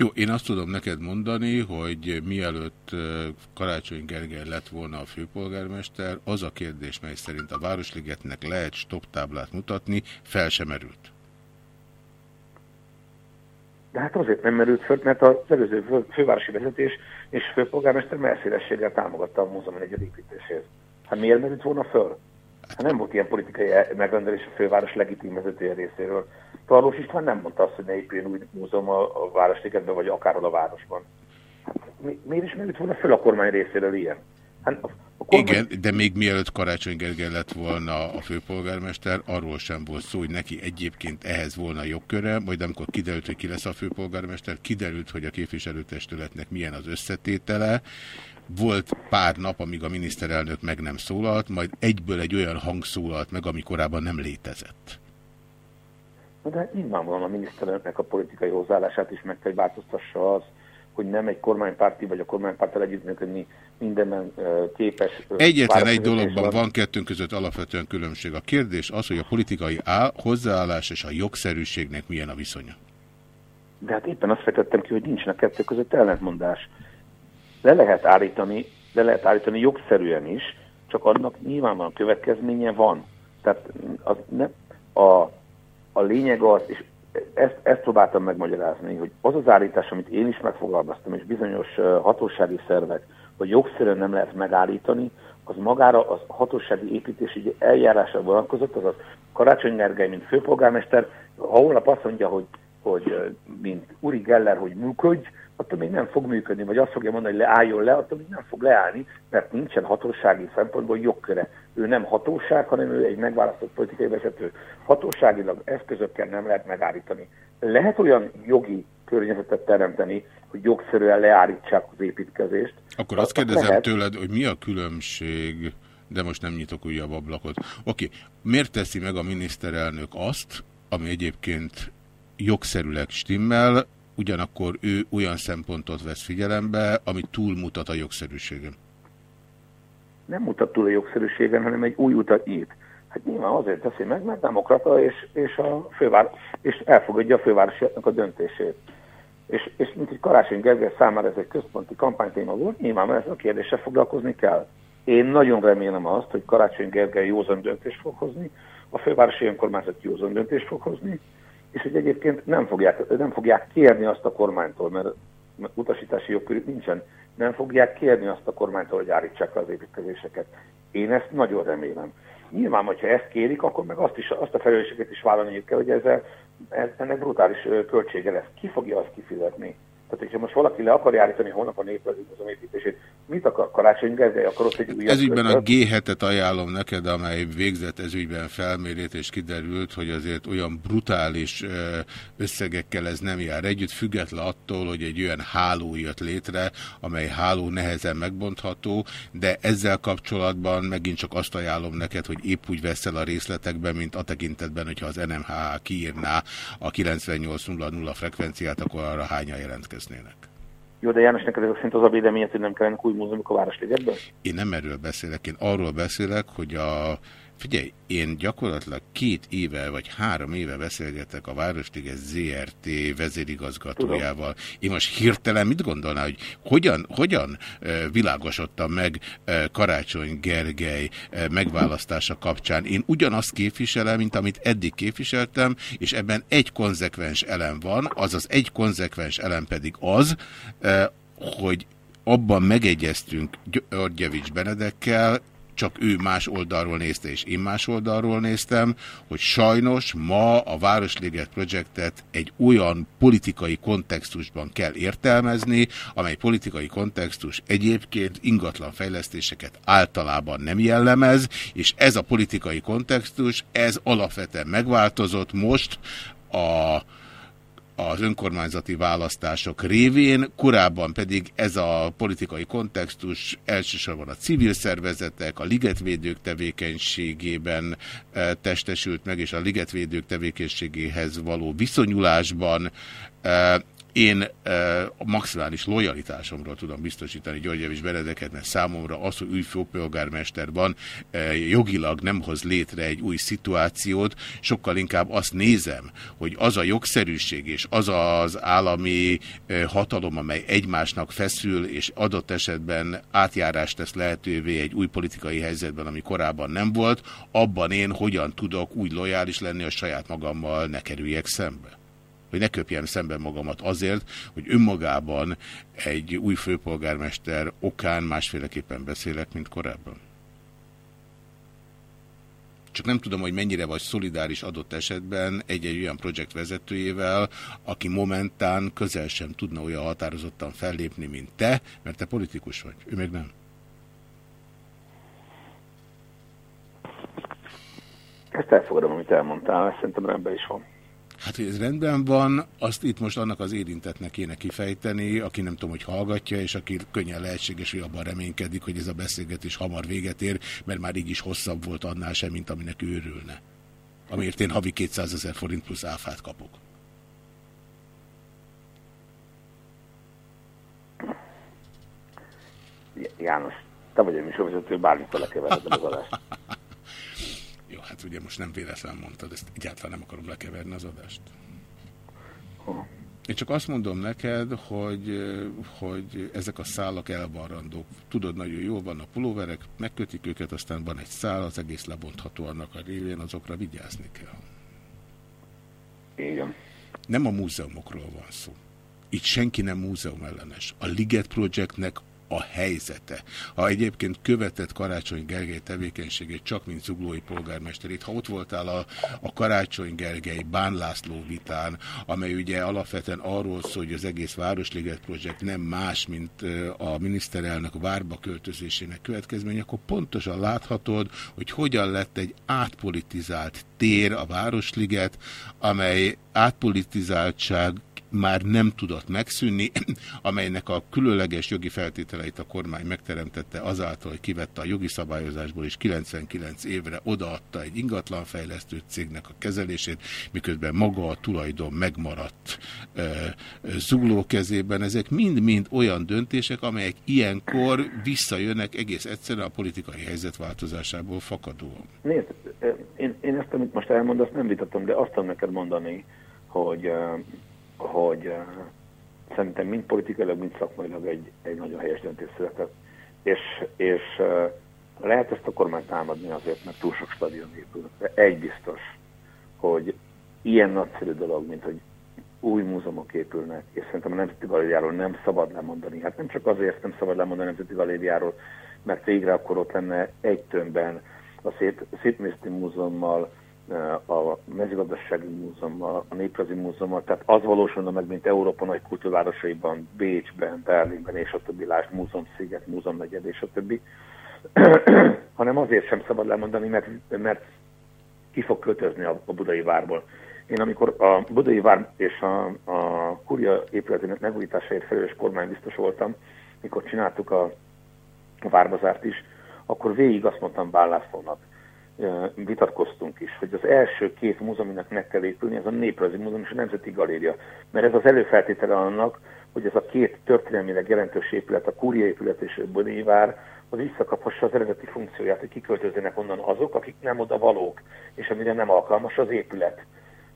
Jó, én azt tudom neked mondani, hogy mielőtt Karácsony Gergely lett volna a főpolgármester, az a kérdés, mely szerint a Városligetnek lehet stop táblát mutatni, fel sem merült. De hát azért nem merült föl, mert az előző fő, fővárosi vezetés és főpolgármester merszélességgel támogatta a múzeum egyedi építését. Hát miért merült volna föl? Hát nem volt ilyen politikai megrendelés a főváros legitim vezetője részéről. Tarlós István nem mondta azt, hogy ne épüljön új múzeum a, a Városligetben, vagy akárhol a városban. Hát, mi, miért is merült volna föl a kormány részéről ilyen? Hát a, a kormány... Igen, de még mielőtt Karácsony Gergely lett volna a főpolgármester, arról sem volt szó, hogy neki egyébként ehhez volna jogköre, majd amikor kiderült, hogy ki lesz a főpolgármester, kiderült, hogy a képviselőtestületnek milyen az összetétele, volt pár nap, amíg a miniszterelnök meg nem szólalt, majd egyből egy olyan hang szólalt meg, ami korábban nem létezett. De nyilvánvalóan a miniszterelnöknek a politikai hozzáállását is meg kell, változtassa az, hogy nem egy kormánypárti vagy a kormánypárttal együttműködni mindenben képes. Egyetlen egy dologban van. van kettőnk között alapvetően különbség. A kérdés az, hogy a politikai áll, hozzáállás és a jogszerűségnek milyen a viszonya. De hát éppen azt fejtettem ki, hogy nincs a kettő között ellentmondás. Le lehet állítani, le lehet állítani jogszerűen is, csak annak nyilvánvalóan következménye van. Tehát az ne, a, a lényeg az, és ezt, ezt próbáltam megmagyarázni, hogy az az állítás, amit én is megfogalmaztam, és bizonyos hatósági szervek, hogy jogszerűen nem lehet megállítani, az magára az hatósági építési eljárásra vonatkozott, azaz Karácsony Gergely, mint főpolgármester, ha holnap azt mondja, hogy, hogy mint Uri Geller, hogy működj, attól még nem fog működni, vagy azt fogja mondani, hogy leálljon le, attól még nem fog leállni, mert nincsen hatósági szempontból jogköre. Ő nem hatóság, hanem ő egy megválasztott politikai vezető. Hatóságilag eszközökkel nem lehet megállítani. Lehet olyan jogi környezetet teremteni, hogy jogszerűen leállítsák az építkezést. Akkor azt kérdezem lehet... tőled, hogy mi a különbség, de most nem nyitok újabb ablakot. Oké, okay. miért teszi meg a miniszterelnök azt, ami egyébként jogszerűleg stimmel, ugyanakkor ő olyan szempontot vesz figyelembe, ami túlmutat a jogszerűségen. Nem mutat túl a jogszerűségen, hanem egy új utat nyit. Hát nyilván azért teszi meg, mert demokrata, és, és, a fővár, és elfogadja a fővárosiaknak a döntését. És, és mint egy Karácsony Gergely számára ez egy központi kampánytéma volt, nyilván ezzel a kérdéssel foglalkozni kell. Én nagyon remélem azt, hogy Karácsony Gergely józan döntést fog hozni, a fővárosi önkormányzat józan döntést fog hozni, és hogy egyébként nem fogják, nem fogják kérni azt a kormánytól, mert utasítási jogkörük nincsen, nem fogják kérni azt a kormánytól, hogy állítsák le az építkezéseket. Én ezt nagyon remélem. Nyilván, hogyha ezt kérik, akkor meg azt, is, azt a felelősséget is vállalni kell, hogy ezzel, ennek brutális költsége lesz. Ki fogja azt kifizetni? Tehát, hogyha most valaki le akarja állítani holnap a népvezőmúzeum építését, mit akar Karácsony Gergely? Akkor ott egy újabb... Ezügyben a G7-et ajánlom neked, amely végzett ezügyben felmérét, és kiderült, hogy azért olyan brutális összegekkel ez nem jár együtt, független attól, hogy egy olyan háló jött létre, amely háló nehezen megbontható, de ezzel kapcsolatban megint csak azt ajánlom neked, hogy épp úgy veszel a részletekben, mint a tekintetben, hogyha az NMH kiírná a 9800 frekvenciát, akkor arra hányan jelentkezik költöznének. Jó, de János, neked szerint az a véleményed, hogy nem kellene új múzeumok a Városligetben? Én nem erről beszélek, én arról beszélek, hogy a Figyelj, én gyakorlatilag két éve vagy három éve beszélgetek a Városliges ZRT vezérigazgatójával. Én most hirtelen mit gondolná, hogy hogyan, hogyan világosodtam meg Karácsony Gergely megválasztása kapcsán. Én ugyanazt képviselem, mint amit eddig képviseltem, és ebben egy konzekvens elem van, azaz egy konzekvens elem pedig az, hogy abban megegyeztünk Györgyevics Benedekkel, csak ő más oldalról nézte, és én más oldalról néztem, hogy sajnos ma a Városliget projektet egy olyan politikai kontextusban kell értelmezni, amely politikai kontextus egyébként ingatlan fejlesztéseket általában nem jellemez, és ez a politikai kontextus, ez alapvetően megváltozott most a az önkormányzati választások révén, korábban pedig ez a politikai kontextus elsősorban a civil szervezetek, a ligetvédők tevékenységében eh, testesült meg, és a ligetvédők tevékenységéhez való viszonyulásban eh, én e, a maximális lojalitásomról tudom biztosítani Györgyevics Benedeket, mert számomra az, hogy új főpolgármester van, e, jogilag nem hoz létre egy új szituációt, sokkal inkább azt nézem, hogy az a jogszerűség és az az állami e, hatalom, amely egymásnak feszül, és adott esetben átjárást tesz lehetővé egy új politikai helyzetben, ami korábban nem volt, abban én hogyan tudok úgy lojális lenni, a saját magammal ne kerüljek szembe. Hogy ne köpjem szembe magamat azért, hogy önmagában egy új főpolgármester okán másféleképpen beszélek, mint korábban. Csak nem tudom, hogy mennyire vagy szolidáris adott esetben egy-egy olyan projekt vezetőjével, aki momentán közel sem tudna olyan határozottan fellépni, mint te, mert te politikus vagy. Ő még nem. Ezt elfogadom, amit elmondtál, szerintem rendben is van. Hát, hogy ez rendben van, azt itt most annak az érintetnek kéne kifejteni, aki nem tudom, hogy hallgatja, és aki könnyen lehetséges, hogy abban reménykedik, hogy ez a beszélgetés hamar véget ér, mert már így is hosszabb volt annál sem, mint aminek őrülne. Amiért én havi 200 ezer forint plusz áfát kapok. János, te vagy a műsorvezető, bármikor lekeveredem az adást. *laughs* Jó, hát ugye most nem véletlen mondtad, ezt egyáltalán nem akarom lekeverni az adást. Én csak azt mondom neked, hogy, hogy ezek a szálak elvarrandók. Tudod, nagyon jó van a pulóverek, megkötik őket, aztán van egy szál, az egész lebontható annak a révén, azokra vigyázni kell. Igen. Nem a múzeumokról van szó. Itt senki nem múzeum ellenes. A Liget Projectnek a helyzete. Ha egyébként követett Karácsony Gergely tevékenységét csak mint zuglói polgármesterét, ha ott voltál a, a Karácsony Gergely Bán László vitán, amely ugye alapvetően arról szól, hogy az egész Városliget projekt nem más, mint a miniszterelnök várba költözésének következménye, akkor pontosan láthatod, hogy hogyan lett egy átpolitizált tér a Városliget, amely átpolitizáltság már nem tudott megszűnni, *clears throat* amelynek a különleges jogi feltételeit a kormány megteremtette azáltal, hogy kivette a jogi szabályozásból, és 99 évre odaadta egy ingatlanfejlesztő cégnek a kezelését, miközben maga a tulajdon megmaradt e, zugló kezében. Ezek mind-mind olyan döntések, amelyek ilyenkor visszajönnek egész egyszerűen a politikai helyzet változásából fakadóan. Nézd, én, én ezt, amit most elmondasz, nem vitatom, de azt tudom neked mondani, hogy hogy uh, szerintem mind politikailag, mind szakmailag egy, egy nagyon helyes döntés született. És, és uh, lehet ezt a kormányt támadni azért, mert túl sok stadion épül. De egy biztos, hogy ilyen nagyszerű dolog, mint hogy új múzeumok épülnek, és szerintem a Nemzeti Galériáról nem szabad lemondani. Hát nem csak azért nem szabad lemondani a Nemzeti Galériáról, mert végre akkor ott lenne egy tömbben a Szétmészti Múzeummal, a mezőgazdasági múzeummal, a néprajzi múzeummal, tehát az valósulna meg, mint Európa nagy kultúrvárosaiban, Bécsben, Berlinben és a többi, Lásd Múzeum Sziget, Múzeum negyed és a többi, *clears throat* hanem azért sem szabad lemondani, mert, mert ki fog költözni a, a budai várból. Én amikor a budai vár és a, a kuria épületének megújításáért felelős kormány biztos voltam, mikor csináltuk a, a várbazárt is, akkor végig azt mondtam Bállászlónak, vitatkoztunk is, hogy az első két múzeuminak meg kell épülni, ez a Néprajzi Múzeum és a Nemzeti Galéria. Mert ez az előfeltétele annak, hogy ez a két történelmileg jelentős épület, a Kúria épület és a Bodévár, az visszakaphassa az eredeti funkcióját, hogy kiköltözzenek onnan azok, akik nem oda valók, és amire nem alkalmas az épület,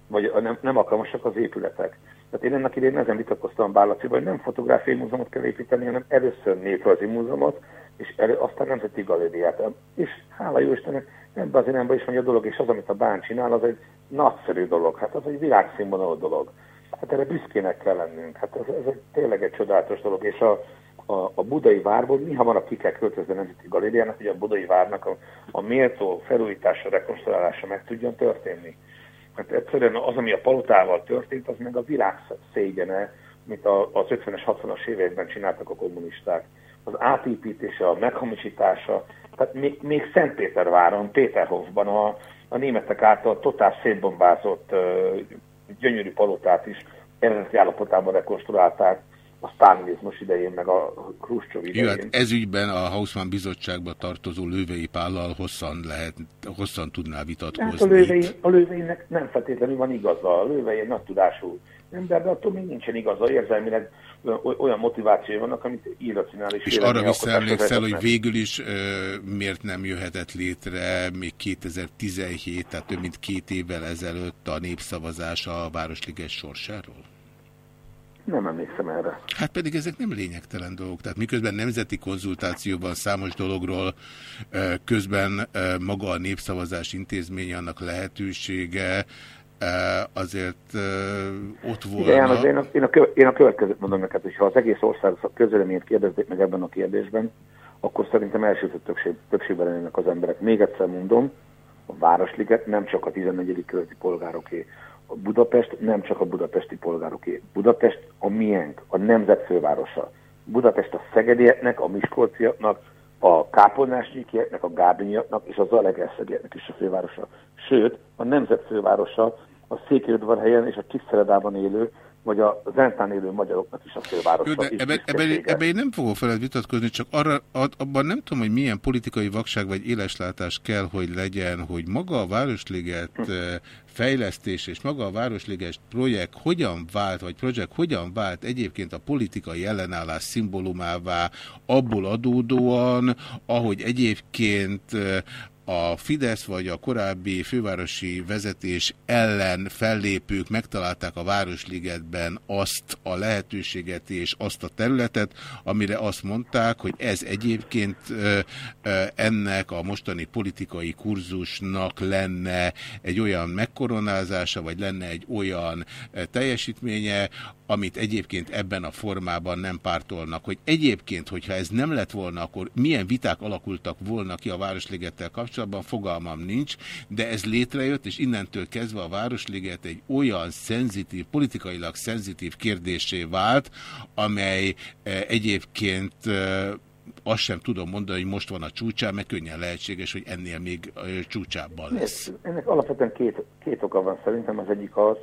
vagy nem, nem alkalmasak az épületek. Tehát én ennek idején ezen vitatkoztam Bálaciban, hogy nem fotográfiai múzeumot kell építeni, hanem először néprajzi múzeumot, és elő, aztán nemzeti galériát. És hála jó Istennek, ebben az irányban is van a dolog, és az, amit a bán csinál, az egy nagyszerű dolog. Hát az egy világszínvonalú dolog. Hát erre büszkének kell lennünk. Hát ez, ez egy, tényleg egy csodálatos dolog. És a, a, a budai várból mi hamarabb ki kell költözni a Nemzeti Galériának, hogy a budai várnak a, a méltó felújítása, rekonstruálása meg tudjon történni. Hát egyszerűen az, ami a palotával történt, az meg a világ szégyene, mint az 50-es, 60-as években csináltak a kommunisták. Az átépítése, a meghamisítása, tehát még, még Szentpéterváron, Péterhofban a, a németek által totál szétbombázott gyönyörű palotát is eredeti állapotában rekonstruálták a sztálinizmus idején, meg a Khrushchev idején. Jó, hát ez ügyben a Hausmann bizottságba tartozó lővei pállal hosszan, lehet, hosszan tudná vitatkozni. Hát a, lővei, a lőveinek nem feltétlenül van igaza. A lővei egy nagy tudású ember, de attól még nincsen igaza. Érzelmileg olyan motivációi vannak, amit irracionális. És arra visszaemlékszel, hogy végül is uh, miért nem jöhetett létre még 2017, tehát több mint két évvel ezelőtt a népszavazás a Városliges sorsáról? Nem emlékszem erre. Hát pedig ezek nem lényegtelen dolgok. Tehát miközben nemzeti konzultációban számos dologról közben maga a népszavazás intézménye annak lehetősége, azért ott volna. Igen, János, én, a, én, a köve, én a következőt mondom neked, hogy ha az egész ország közöleményt kérdezték meg ebben a kérdésben, akkor szerintem elsőtő többség, többségben lennének az emberek. Még egyszer mondom, a Városliget nem csak a 14. kerületi polgároké, a Budapest nem csak a budapesti polgároké. Budapest a miénk, a nemzet fővárosa. Budapest a Szegedieknek, a Miskolciaknak, a Kápolnásnyikieknek, a Gábinyiaknak és a Zalegerszegieknek is a fővárosa. Sőt, a nemzet fővárosa a Székelyudvarhelyen és a Kiszeredában élő vagy a zentán élő magyaroknak is a fővárosa. Jó, de ebben, ebben, ebben én nem fogok feled vitatkozni, csak arra, abban nem tudom, hogy milyen politikai vakság vagy éleslátás kell, hogy legyen, hogy maga a Városliget hm. fejlesztés és maga a Városliget projekt hogyan vált, vagy projekt hogyan vált egyébként a politikai ellenállás szimbólumává abból adódóan, ahogy egyébként a Fidesz vagy a korábbi fővárosi vezetés ellen fellépők megtalálták a Városligetben azt a lehetőséget és azt a területet, amire azt mondták, hogy ez egyébként ennek a mostani politikai kurzusnak lenne egy olyan megkoronázása, vagy lenne egy olyan teljesítménye, amit egyébként ebben a formában nem pártolnak. Hogy egyébként, hogyha ez nem lett volna, akkor milyen viták alakultak volna ki a Városligettel kapcsolatban, fogalmam nincs, de ez létrejött, és innentől kezdve a Városliget egy olyan szenzitív, politikailag szenzitív kérdésé vált, amely eh, egyébként eh, azt sem tudom mondani, hogy most van a csúcsán, mert könnyen lehetséges, hogy ennél még eh, csúcsábban lesz. Ennek alapvetően két, két oka van szerintem. Az egyik az,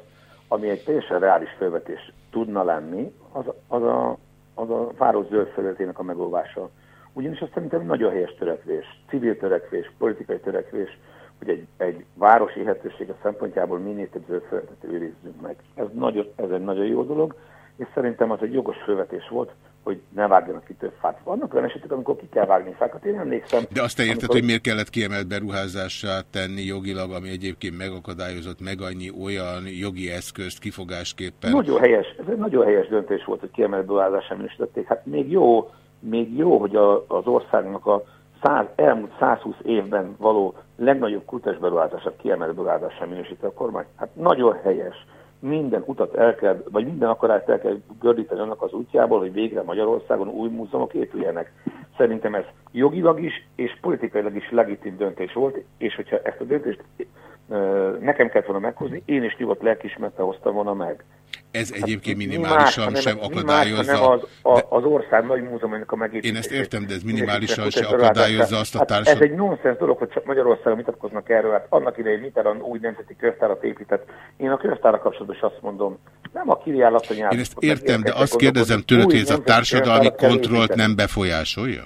ami egy teljesen reális felvetés tudna lenni, az, az, a, az a város zöld felületének a megóvása. Ugyanis azt szerintem nagyon helyes törekvés, civil törekvés, politikai törekvés, hogy egy, egy városi lehetősége szempontjából minél több zöld felületet őrizzünk meg. Ez, nagyon, ez egy nagyon jó dolog, és szerintem az egy jogos felvetés volt, hogy ne vágjanak ki több fát. Vannak olyan esetek, amikor ki kell vágni fákat. Én emlékszem... De azt te érted, amikor... hogy miért kellett kiemelt beruházássá tenni jogilag, ami egyébként megakadályozott meg annyi olyan jogi eszközt kifogásképpen? Nagyon helyes, ez egy nagyon helyes döntés volt, hogy kiemelt beruházásra minősítették. Hát még jó, még jó, hogy a, az országnak a száz, elmúlt 120 évben való legnagyobb kutas beruházását kiemelt beruházásra minősített a kormány. Hát nagyon helyes minden utat el kell, vagy minden akarást el kell gördíteni annak az útjából, hogy végre Magyarországon új múzeumok épüljenek. Szerintem ez jogilag is és politikailag is legitim döntés volt, és hogyha ezt a döntést nekem kellett volna meghozni, én is nyugodt lelkismerete hoztam volna meg. Ez hát egyébként minimálisan más, sem akadályozza. Nem az, a, az ország nagy múzeumának a megépítését. Én ezt értem, de ez minimálisan sem akadályozza azt a hát társadalmat. Ez egy nonsens dolog, hogy csak Magyarországon vitatkoznak erről. Hát annak idején Mitterrand új nemzeti könyvtárat épített. Én a könyvtára kapcsolatban is azt mondom, nem a kiriállaton jár. Én ezt értem, de azt kérdezem tőled, hogy ez a társadalmi kontrollt nem befolyásolja?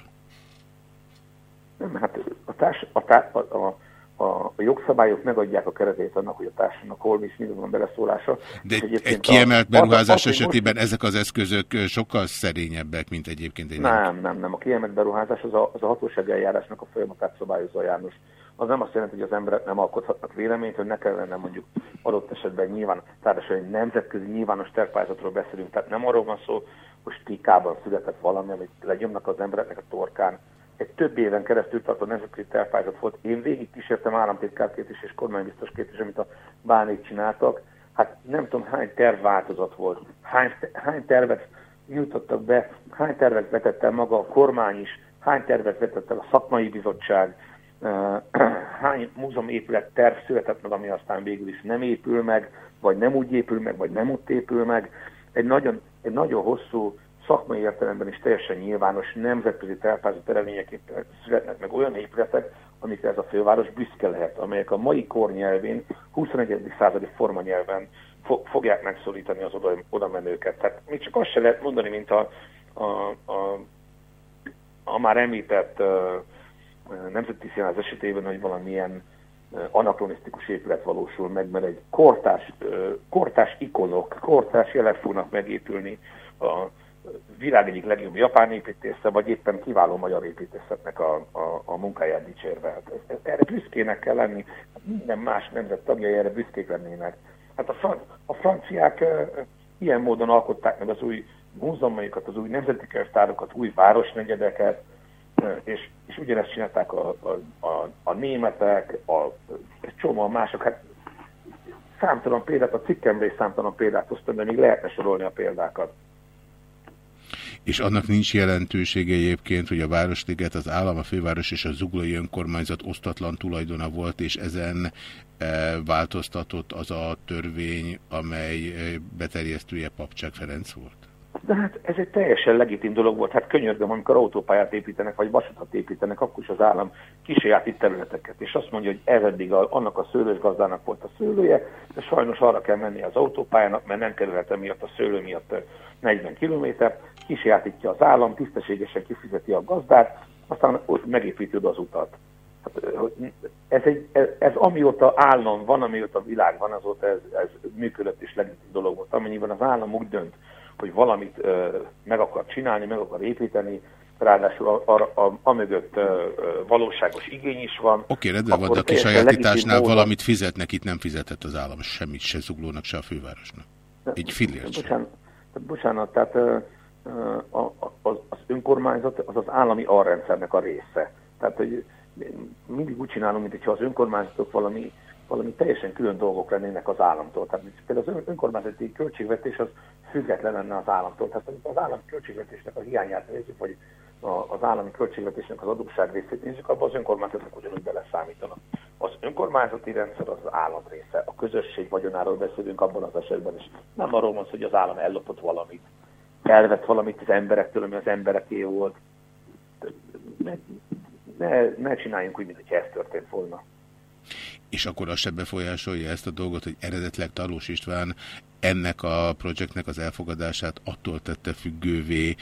Nem, hát a, társ, a, a, a a, a jogszabályok megadják a keretét annak, hogy a társadalomnak hol is mindig van beleszólása. De egy, egy kiemelt beruházás esetében most... ezek az eszközök sokkal szerényebbek, mint egyébként egy nem. Nem, nem. A kiemelt beruházás az a, az a hatóság eljárásnak a folyamatát szabályozza János. Az nem azt jelenti, hogy az emberek nem alkothatnak véleményt, hogy ne kellene mondjuk adott esetben nyilván, társadalmi egy nemzetközi nyilvános tervpályázatról beszélünk. Tehát nem arról van szó, hogy stikában született valami, amit legyomnak az embereknek a torkán, egy több éven keresztül tartó nemzetközi tervpályázat volt. Én végig kísértem államtitkárként is és kormánybiztosként is, amit a bánék csináltak. Hát nem tudom hány tervváltozat volt, hány, hány tervet nyújtottak be, hány tervet vetett el maga a kormány is, hány tervet vetett el a szakmai bizottság, *clears throat* hány múzeumépület terv született meg, ami aztán végül is nem épül meg, vagy nem úgy épül meg, vagy nem úgy épül meg. Egy nagyon, egy nagyon hosszú szakmai értelemben is teljesen nyilvános nemzetközi tervpázat eredményeként születnek meg olyan épületek, amikre ez a főváros büszke lehet, amelyek a mai kor nyelvén, 21. századi formanyelven fo fogják megszólítani az oda, oda menőket. Tehát még csak azt se lehet mondani, mint a, a, a, a már említett uh, nemzeti színház esetében, hogy valamilyen anakronisztikus épület valósul meg, mert egy kortás, kortás ikonok, kortás jelek fognak megépülni a világ egyik legjobb japán építésze, vagy éppen kiváló magyar építészetnek a, a, a munkáját dicsérve. Hát erre büszkének kell lenni, minden más nemzet tagjai erre büszkék lennének. Hát a, fran a franciák ilyen módon alkották meg az új múzeumaikat, az új nemzeti könyvtárokat, új városnegyedeket, és, és ugyanezt csinálták a, a, a, a németek, a, egy csomó mások. Hát számtalan példát, a cikkemre is számtalan példát hoztam, de még lehetne sorolni a példákat. És annak nincs jelentősége egyébként, hogy a Városliget, az állam, a főváros és a zuglói önkormányzat osztatlan tulajdona volt, és ezen e, változtatott az a törvény, amely e, beterjesztője Papcsák Ferenc volt? De hát ez egy teljesen legitim dolog volt. Hát könyörgöm, amikor autópályát építenek, vagy vasutat építenek, akkor is az állam kisajátít területeket. És azt mondja, hogy ez eddig a, annak a szőlős gazdának volt a szőlője, de sajnos arra kell menni az autópályának, mert nem kerülhet miatt a szőlő miatt 40 kilométer, kisajátítja az állam, tisztességesen kifizeti a gazdát, aztán ott megépíti az utat. Hát, ez, egy, ez, ez amióta állam van, amióta a világ van, azóta ez, ez működött és legitim dolog volt. Amennyiben az állam úgy dönt, hogy valamit ö, meg akar csinálni, meg akar építeni, ráadásul a, a, a, a mögött ö, valóságos igény is van. Oké, rendben van, de a kisajátításnál módon... valamit fizetnek, itt nem fizetett az állam semmit, se zuglónak, se a fővárosnak. Egy fillért bocsánat, bocsánat, tehát az, önkormányzat az az állami alrendszernek a része. Tehát, hogy mindig úgy csinálunk, mintha az önkormányzatok valami valami teljesen külön dolgok lennének az államtól. Tehát például az önkormányzati költségvetés az független lenne az államtól. Tehát az állami költségvetésnek a hiányát nézzük, vagy az állami költségvetésnek az adósság részét nézzük, abban az önkormányzatok ugyanúgy beleszámítanak. Az önkormányzati rendszer az, az állam része. A közösség vagyonáról beszélünk abban az esetben is. Nem arról van hogy az állam ellopott valamit, elvett valamit az emberektől, ami az embereké volt. Ne, ne, csináljunk úgy, mintha ez történt volna és akkor az se befolyásolja ezt a dolgot, hogy eredetleg Talós István ennek a projektnek az elfogadását attól tette függővé,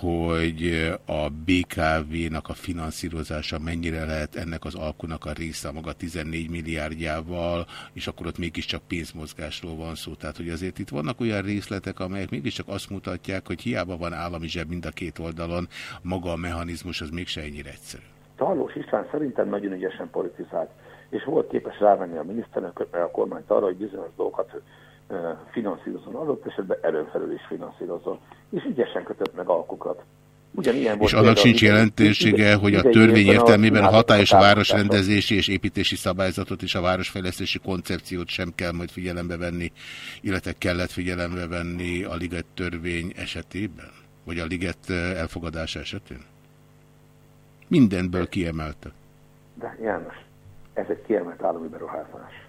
hogy a BKV-nak a finanszírozása mennyire lehet ennek az alkunak a része maga 14 milliárdjával, és akkor ott mégiscsak pénzmozgásról van szó. Tehát, hogy azért itt vannak olyan részletek, amelyek mégiscsak azt mutatják, hogy hiába van állami zseb mind a két oldalon, maga a mechanizmus az mégse ennyire egyszerű. Talós István szerintem nagyon ügyesen politizált és volt képes rávenni a miniszternek a kormányt arra, hogy bizonyos dolgokat finanszírozon, adott esetben erőn is finanszírozon, és ügyesen kötött meg alkukat. Ugyanilyen és annak sincs jelentősége, hogy a törvény értelmében a hatályos városrendezési és építési szabályzatot és a városfejlesztési koncepciót sem kell majd figyelembe venni, illetve kellett figyelembe venni a Liget törvény esetében? Vagy a Liget elfogadása esetén? Mindenből kiemelte. De János, ez egy kiemelt állami beruházás.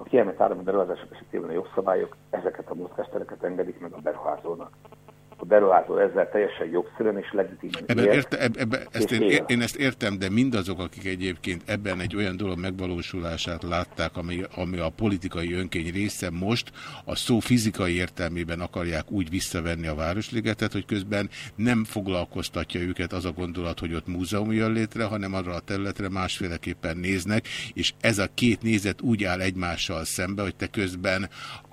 A kiemelt állami beruházások esetében a jogszabályok ezeket a mozgástereket engedik meg a beruházónak a beruházó ezzel teljesen jogszerűen és legitimen ebben érte, ebbe, ebbe, ezt én, én ezt értem, de mindazok, akik egyébként ebben egy olyan dolog megvalósulását látták, ami, ami a politikai önkény része most, a szó fizikai értelmében akarják úgy visszavenni a Városligetet, hogy közben nem foglalkoztatja őket az a gondolat, hogy ott múzeum jön létre, hanem arra a területre másféleképpen néznek, és ez a két nézet úgy áll egymással szembe, hogy te közben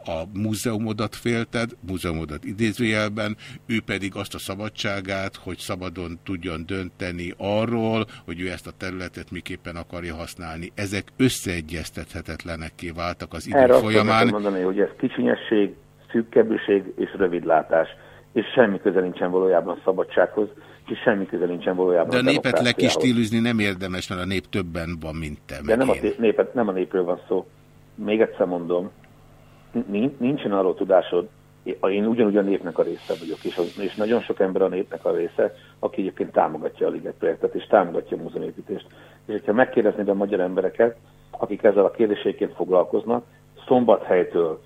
a múzeumodat félted, múzeumodat idézőjelben, ő pedig azt a szabadságát, hogy szabadon tudjon dönteni arról, hogy ő ezt a területet miképpen akarja használni. Ezek összeegyeztethetetlenekké váltak az idő Erre folyamán. Erre mondani, hogy ez kicsinyesség, szűkkebbőség és rövidlátás, és semmi köze nincsen valójában a szabadsághoz, és semmi köze nincsen valójában De a, a népet lekistílűzni nem érdemes, mert a nép többen van, mint te. De nem a, népet, nem a népről van szó. Még egyszer mondom, nincsen arról tudásod, én ugyanúgy a népnek a része vagyok, és, és nagyon sok ember a népnek a része, aki egyébként támogatja a Liget projektet, és támogatja a múzeumépítést. És hogyha megkérdeznéd a magyar embereket, akik ezzel a kérdéseiként foglalkoznak, szombathelytől,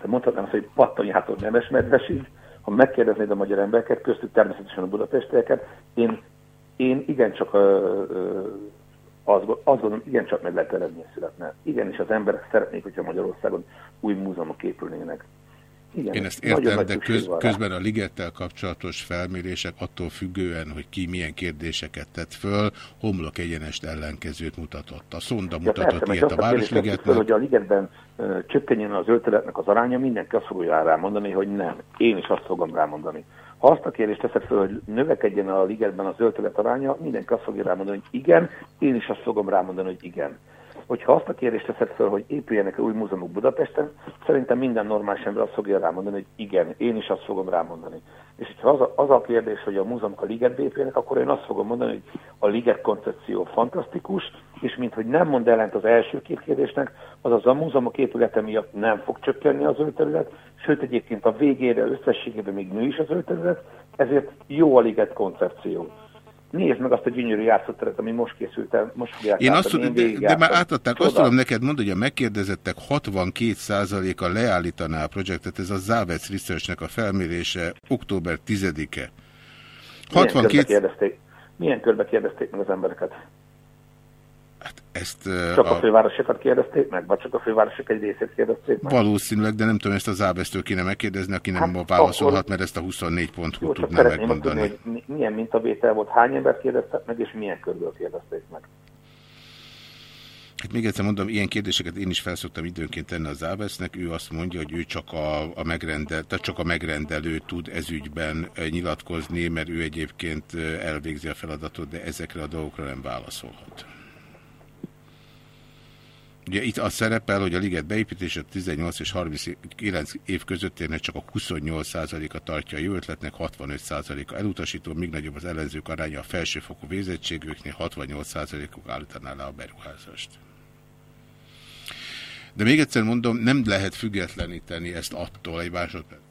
te mondhatnám azt, hogy Pattanyától Nemes Medvesig, ha megkérdeznéd a magyar embereket, köztük természetesen a budapestieket, én, én igencsak azt, azt gondolom, igencsak meg lehet eredmény születne. és az emberek szeretnék, hogyha Magyarországon új múzeumok épülnének. Igen, Én ezt értem, de köz, közben a ligettel kapcsolatos felmérések attól függően, hogy ki milyen kérdéseket tett föl, homlok egyenest ellenkezőt mutatott. A szonda mutatott ja, persze, ilyet a Városligetnek. hogy a ligetben uh, csökkenjen az öltöletnek az aránya, mindenki azt fogja rámondani, hogy nem. Én is azt fogom rámondani. Ha azt a kérdést teszed föl, hogy növekedjen a ligetben az öltölet aránya, mindenki azt fogja rámondani, hogy igen, én is azt fogom rámondani, hogy igen. hogyha azt a kérdést teszed fel, hogy épüljenek-e új múzeumok Budapesten, szerintem minden normális ember azt fogja rámondani, hogy igen, én is azt fogom rámondani. És hogyha az a, az a kérdés, hogy a múzeumok a Ligetbe épüljenek, akkor én azt fogom mondani, hogy a Liget koncepció fantasztikus, és mint hogy nem mond ellent az első két kérdésnek, azaz a múzeumok épülete miatt nem fog csökkenni az terület, sőt egyébként a végére összességében még nő is az terület, ezért jó a Liget koncepció. Nézd meg azt a gyönyörű játszóteret, ami most készült el, most fogják Én azt tudom, de, de már átadták, azt tudom neked mondani, hogy a megkérdezettek 62%-a leállítaná a projektet, ez a Závec Researchnek a felmérése október 10-e. 62... Milyen körbe kérdezték, milyen körbe kérdezték meg az embereket? Hát ezt, csak a, a fővárosokat kérdezték meg, vagy csak a fővárosok egy részét kérdezték meg? Valószínűleg, de nem tudom, ezt az Ábesztől kéne megkérdezni, aki nem hát válaszolhat, akkor... mert ezt a 24.hu tudná megmondani. Tudni, hogy milyen mintavétel volt, hány ember kérdeztek meg, és milyen körből kérdezték meg. Hát még egyszer mondom, ilyen kérdéseket én is felszoktam időnként tenni az Ábesznek. Ő azt mondja, hogy ő csak a, a, megrendel, tehát csak a megrendelő tud ezügyben nyilatkozni, mert ő egyébként elvégzi a feladatot, de ezekre a dolgokra nem válaszolhat. Ugye itt az szerepel, hogy a liget beépítése 18 és 39 év közöttének csak a 28%-a tartja a jó ötletnek, 65%-a elutasító, még nagyobb az ellenzők aránya a felsőfokú végzettségüknél, 68%-uk állítaná le a beruházást. De még egyszer mondom, nem lehet függetleníteni ezt attól egy másodperc.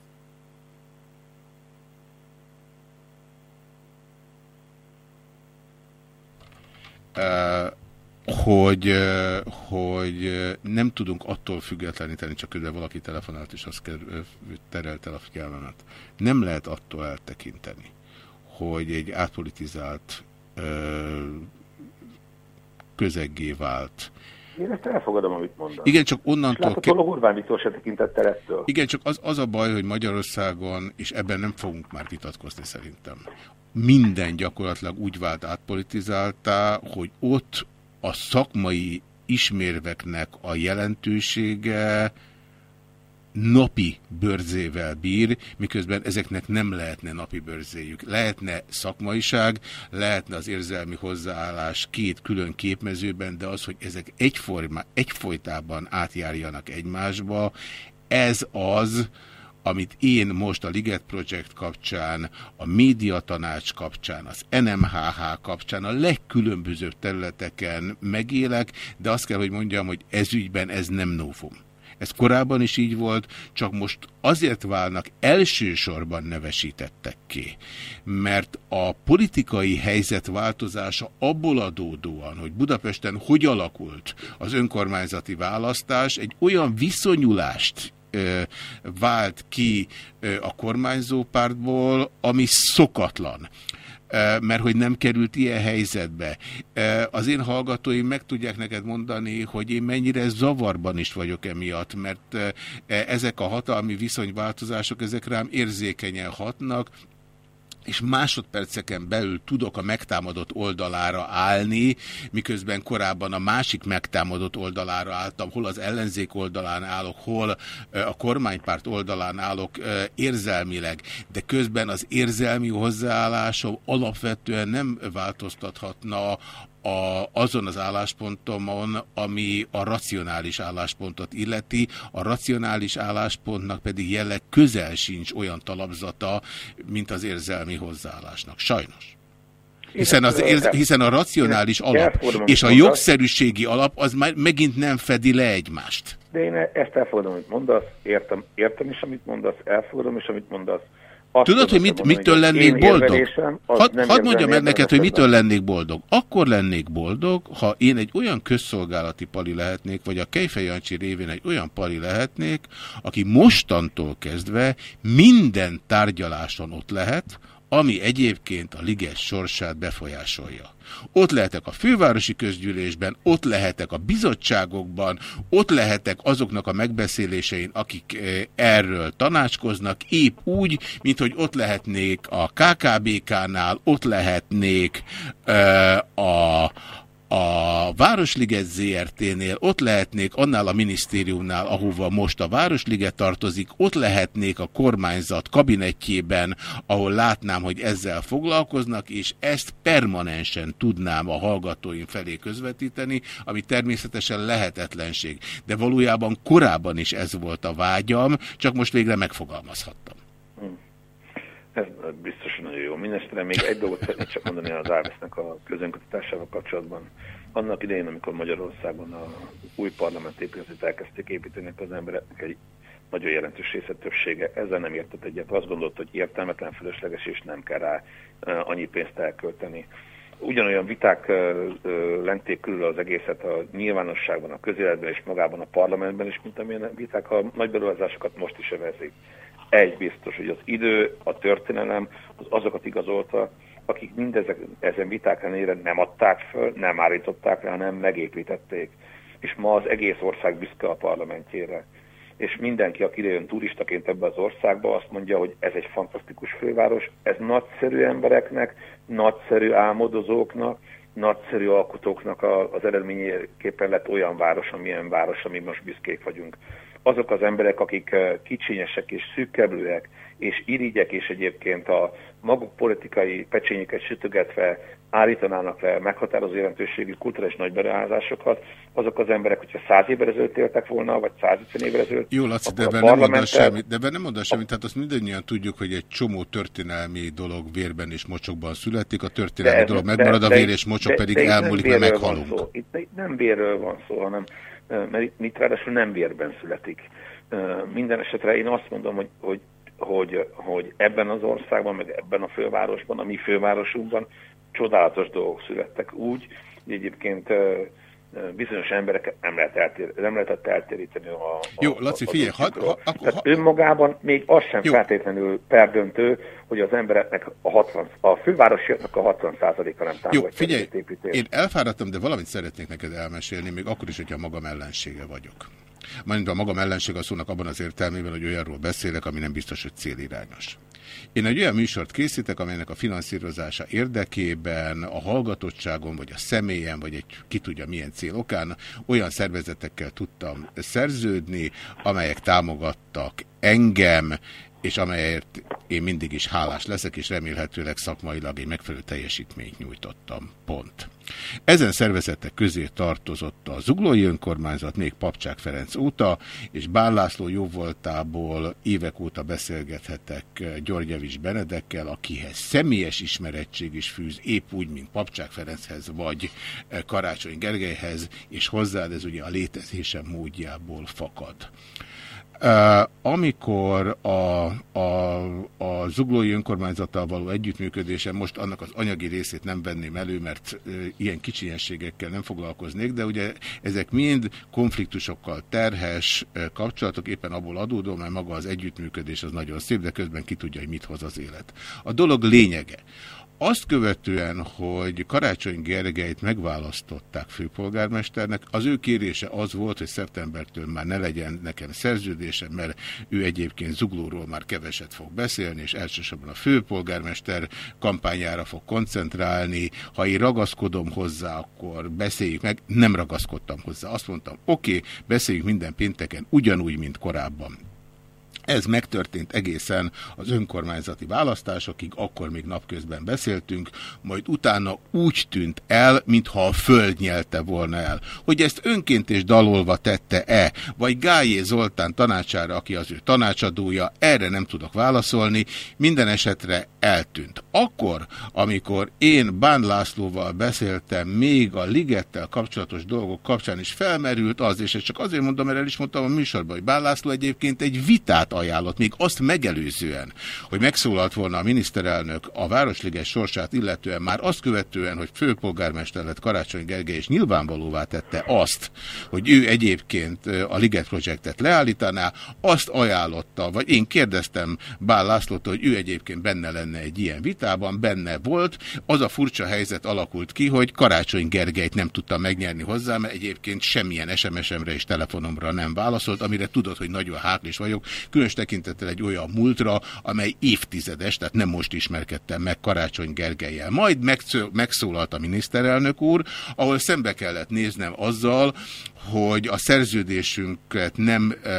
Uh, hogy, hogy nem tudunk attól függetleníteni, csak közben valaki telefonált, és azt terelt el a figyelmemet. Nem lehet attól eltekinteni, hogy egy átpolitizált közeggé vált. Én ezt elfogadom, amit mondasz. Igen, csak onnantól... Látod, ke... Orbán Viktor se tekintett el ettől. Igen, csak az, az a baj, hogy Magyarországon, és ebben nem fogunk már vitatkozni szerintem, minden gyakorlatilag úgy vált átpolitizáltá, hogy ott a szakmai ismérveknek a jelentősége napi bőrzével bír, miközben ezeknek nem lehetne napi bőrzéjük. Lehetne szakmaiság, lehetne az érzelmi hozzáállás két külön képmezőben, de az, hogy ezek egyforma, egyfolytában átjárjanak egymásba, ez az, amit én most a Liget Project kapcsán, a médiatanács kapcsán, az NMHH kapcsán, a legkülönbözőbb területeken megélek, de azt kell, hogy mondjam, hogy ez ügyben ez nem novum. Ez korábban is így volt, csak most azért válnak elsősorban nevesítettek ki, mert a politikai helyzet változása abból adódóan, hogy Budapesten hogy alakult az önkormányzati választás, egy olyan viszonyulást vált ki a kormányzó pártból, ami szokatlan mert hogy nem került ilyen helyzetbe. Az én hallgatóim meg tudják neked mondani, hogy én mennyire zavarban is vagyok emiatt, mert ezek a hatalmi viszonyváltozások, ezek rám érzékenyen hatnak, és másodperceken belül tudok a megtámadott oldalára állni, miközben korábban a másik megtámadott oldalára álltam, hol az ellenzék oldalán állok, hol a kormánypárt oldalán állok érzelmileg, de közben az érzelmi hozzáállásom alapvetően nem változtathatna a, azon az álláspontomon, ami a racionális álláspontot illeti. A racionális álláspontnak pedig jelleg közel sincs olyan talapzata, mint az érzelmi hozzáállásnak. Sajnos. Hiszen, az, hiszen a racionális alap és a jogszerűségi alap az már megint nem fedi le egymást. De én ezt elfogadom, amit mondasz, értem, értem is, amit mondasz, elfogadom is, amit mondasz, azt Tudod, hogy mit, mitől lennék boldog? Hadd had mondjam meg neked, hogy mitől lennék boldog. Akkor lennék boldog, ha én egy olyan közszolgálati pali lehetnék, vagy a Kejfej Jancsi révén egy olyan pali lehetnék, aki mostantól kezdve minden tárgyaláson ott lehet, ami egyébként a liges sorsát befolyásolja. Ott lehetek a fővárosi közgyűlésben, ott lehetek a bizottságokban, ott lehetek azoknak a megbeszélésein, akik eh, erről tanácskoznak, épp úgy, mint hogy ott lehetnék a KKBK-nál, ott lehetnék uh, a, a Városliget ZRT-nél, ott lehetnék annál a minisztériumnál, ahova most a Városliget tartozik, ott lehetnék a kormányzat kabinetjében, ahol látnám, hogy ezzel foglalkoznak, és ezt permanensen tudnám a hallgatóim felé közvetíteni, ami természetesen lehetetlenség. De valójában korábban is ez volt a vágyam, csak most végre megfogalmazhattam. Ez biztos nagyon jó. Mindenesetre még egy dolgot szeretnék csak mondani az Árvesznek a közönkutatásával kapcsolatban. Annak idején, amikor Magyarországon a új parlament épületet elkezdték építeni, az embereknek egy nagyon jelentős része többsége ezzel nem értett egyet. Azt gondolt, hogy értelmetlen, fölösleges, és nem kell rá annyi pénzt elkölteni. Ugyanolyan viták lenték körül az egészet a nyilvánosságban, a közéletben és magában a parlamentben is, mint amilyen viták a nagy beruházásokat most is övezik egy biztos, hogy az idő, a történelem az azokat igazolta, akik mindezek ezen viták ellenére nem adták föl, nem állították le, hanem megépítették. És ma az egész ország büszke a parlamentjére. És mindenki, aki idejön turistaként ebbe az országba, azt mondja, hogy ez egy fantasztikus főváros, ez nagyszerű embereknek, nagyszerű álmodozóknak, nagyszerű alkotóknak az eredményeképpen lett olyan város, amilyen város, ami most büszkék vagyunk. Azok az emberek, akik kicsinyesek és szűkkeblőek, és irigyek, és egyébként a maguk politikai pecsényüket sütögetve állítanának le meghatározó jelentőségű kulturális nagyberuházásokat, azok az emberek, hogyha száz évvel ezelőtt éltek volna, vagy 150 évvel ezelőtt. Jó, Laci, de ebben nem mondasz semmit, de nem mondasz semmit, tehát azt mindannyian tudjuk, hogy egy csomó történelmi dolog vérben és mocsokban születik, a történelmi ez, dolog megmarad, de, a vér és mocsok de, pedig de elmúlik, mert meghalunk. Itt, itt nem vérről van szó, hanem mert itt ráadásul nem vérben születik. Minden esetre én azt mondom, hogy, hogy, hogy, hogy ebben az országban, meg ebben a fővárosban, a mi fővárosunkban csodálatos dolgok születtek úgy, hogy egyébként bizonyos embereket nem, lehet eltér, nem lehetett eltéríteni a... Jó, Laci, figyelj, ha, ha, akkor... Ha, önmagában még az sem jó. feltétlenül perdöntő, hogy az embereknek a 60, a fővárosiaknak a 60 a nem támogatja Jó, figyelj, én elfáradtam, de valamit szeretnék neked elmesélni, még akkor is, hogyha magam ellensége vagyok. Majd a magam ellenség a szónak abban az értelmében, hogy olyanról beszélek, ami nem biztos, hogy célirányos. Én egy olyan műsort készítek, amelynek a finanszírozása érdekében a hallgatottságon, vagy a személyen, vagy egy ki tudja milyen cél okán olyan szervezetekkel tudtam szerződni, amelyek támogattak engem, és amelyért én mindig is hálás leszek, és remélhetőleg szakmailag egy megfelelő teljesítményt nyújtottam. Pont. Ezen szervezetek közé tartozott a Zuglói Önkormányzat még Papcsák Ferenc óta, és Bán László jóvoltából évek óta beszélgethetek Györgyevics Benedekkel, akihez személyes ismerettség is fűz, épp úgy, mint Papcsák Ferenchez, vagy Karácsony Gergelyhez, és hozzá ez ugye a létezésem módjából fakad. Amikor a, a, a zuglói önkormányzattal való együttműködésen most annak az anyagi részét nem venném elő, mert ilyen kicsinyességekkel nem foglalkoznék, de ugye ezek mind konfliktusokkal terhes kapcsolatok, éppen abból adódó, mert maga az együttműködés az nagyon szép, de közben ki tudja, hogy mit hoz az élet. A dolog lényege. Azt követően, hogy Karácsony Gergelyt megválasztották főpolgármesternek, az ő kérése az volt, hogy szeptembertől már ne legyen nekem szerződése, mert ő egyébként Zuglóról már keveset fog beszélni, és elsősorban a főpolgármester kampányára fog koncentrálni. Ha én ragaszkodom hozzá, akkor beszéljük meg. Nem ragaszkodtam hozzá. Azt mondtam, oké, okay, beszéljük minden pénteken ugyanúgy, mint korábban. Ez megtörtént egészen az önkormányzati választásokig, akkor még napközben beszéltünk, majd utána úgy tűnt el, mintha a föld nyelte volna el. Hogy ezt önként és dalolva tette-e, vagy Gájé Zoltán tanácsára, aki az ő tanácsadója, erre nem tudok válaszolni, minden esetre eltűnt. Akkor, amikor én Bán Lászlóval beszéltem, még a ligettel kapcsolatos dolgok kapcsán is felmerült az, és ezt csak azért mondom, mert el is mondtam a műsorban, hogy Bán László egyébként egy vitát ajánlott, még azt megelőzően, hogy megszólalt volna a miniszterelnök a Városliges sorsát illetően, már azt követően, hogy főpolgármester lett Karácsony Gergely, és nyilvánvalóvá tette azt, hogy ő egyébként a Liget projektet leállítaná, azt ajánlotta, vagy én kérdeztem Bál Lászlót, hogy ő egyébként benne lenne egy ilyen vitában, benne volt. Az a furcsa helyzet alakult ki, hogy Karácsony Gergelyt nem tudta megnyerni hozzá, mert egyébként semmilyen SMS-emre és telefonomra nem válaszolt, amire tudod, hogy nagyon hátlis vagyok, különös tekintettel egy olyan múltra, amely évtizedes, tehát nem most ismerkedtem meg Karácsony Gergelyel. Majd megszólalt a miniszterelnök úr, ahol szembe kellett néznem azzal, hogy a szerződésünket nem e,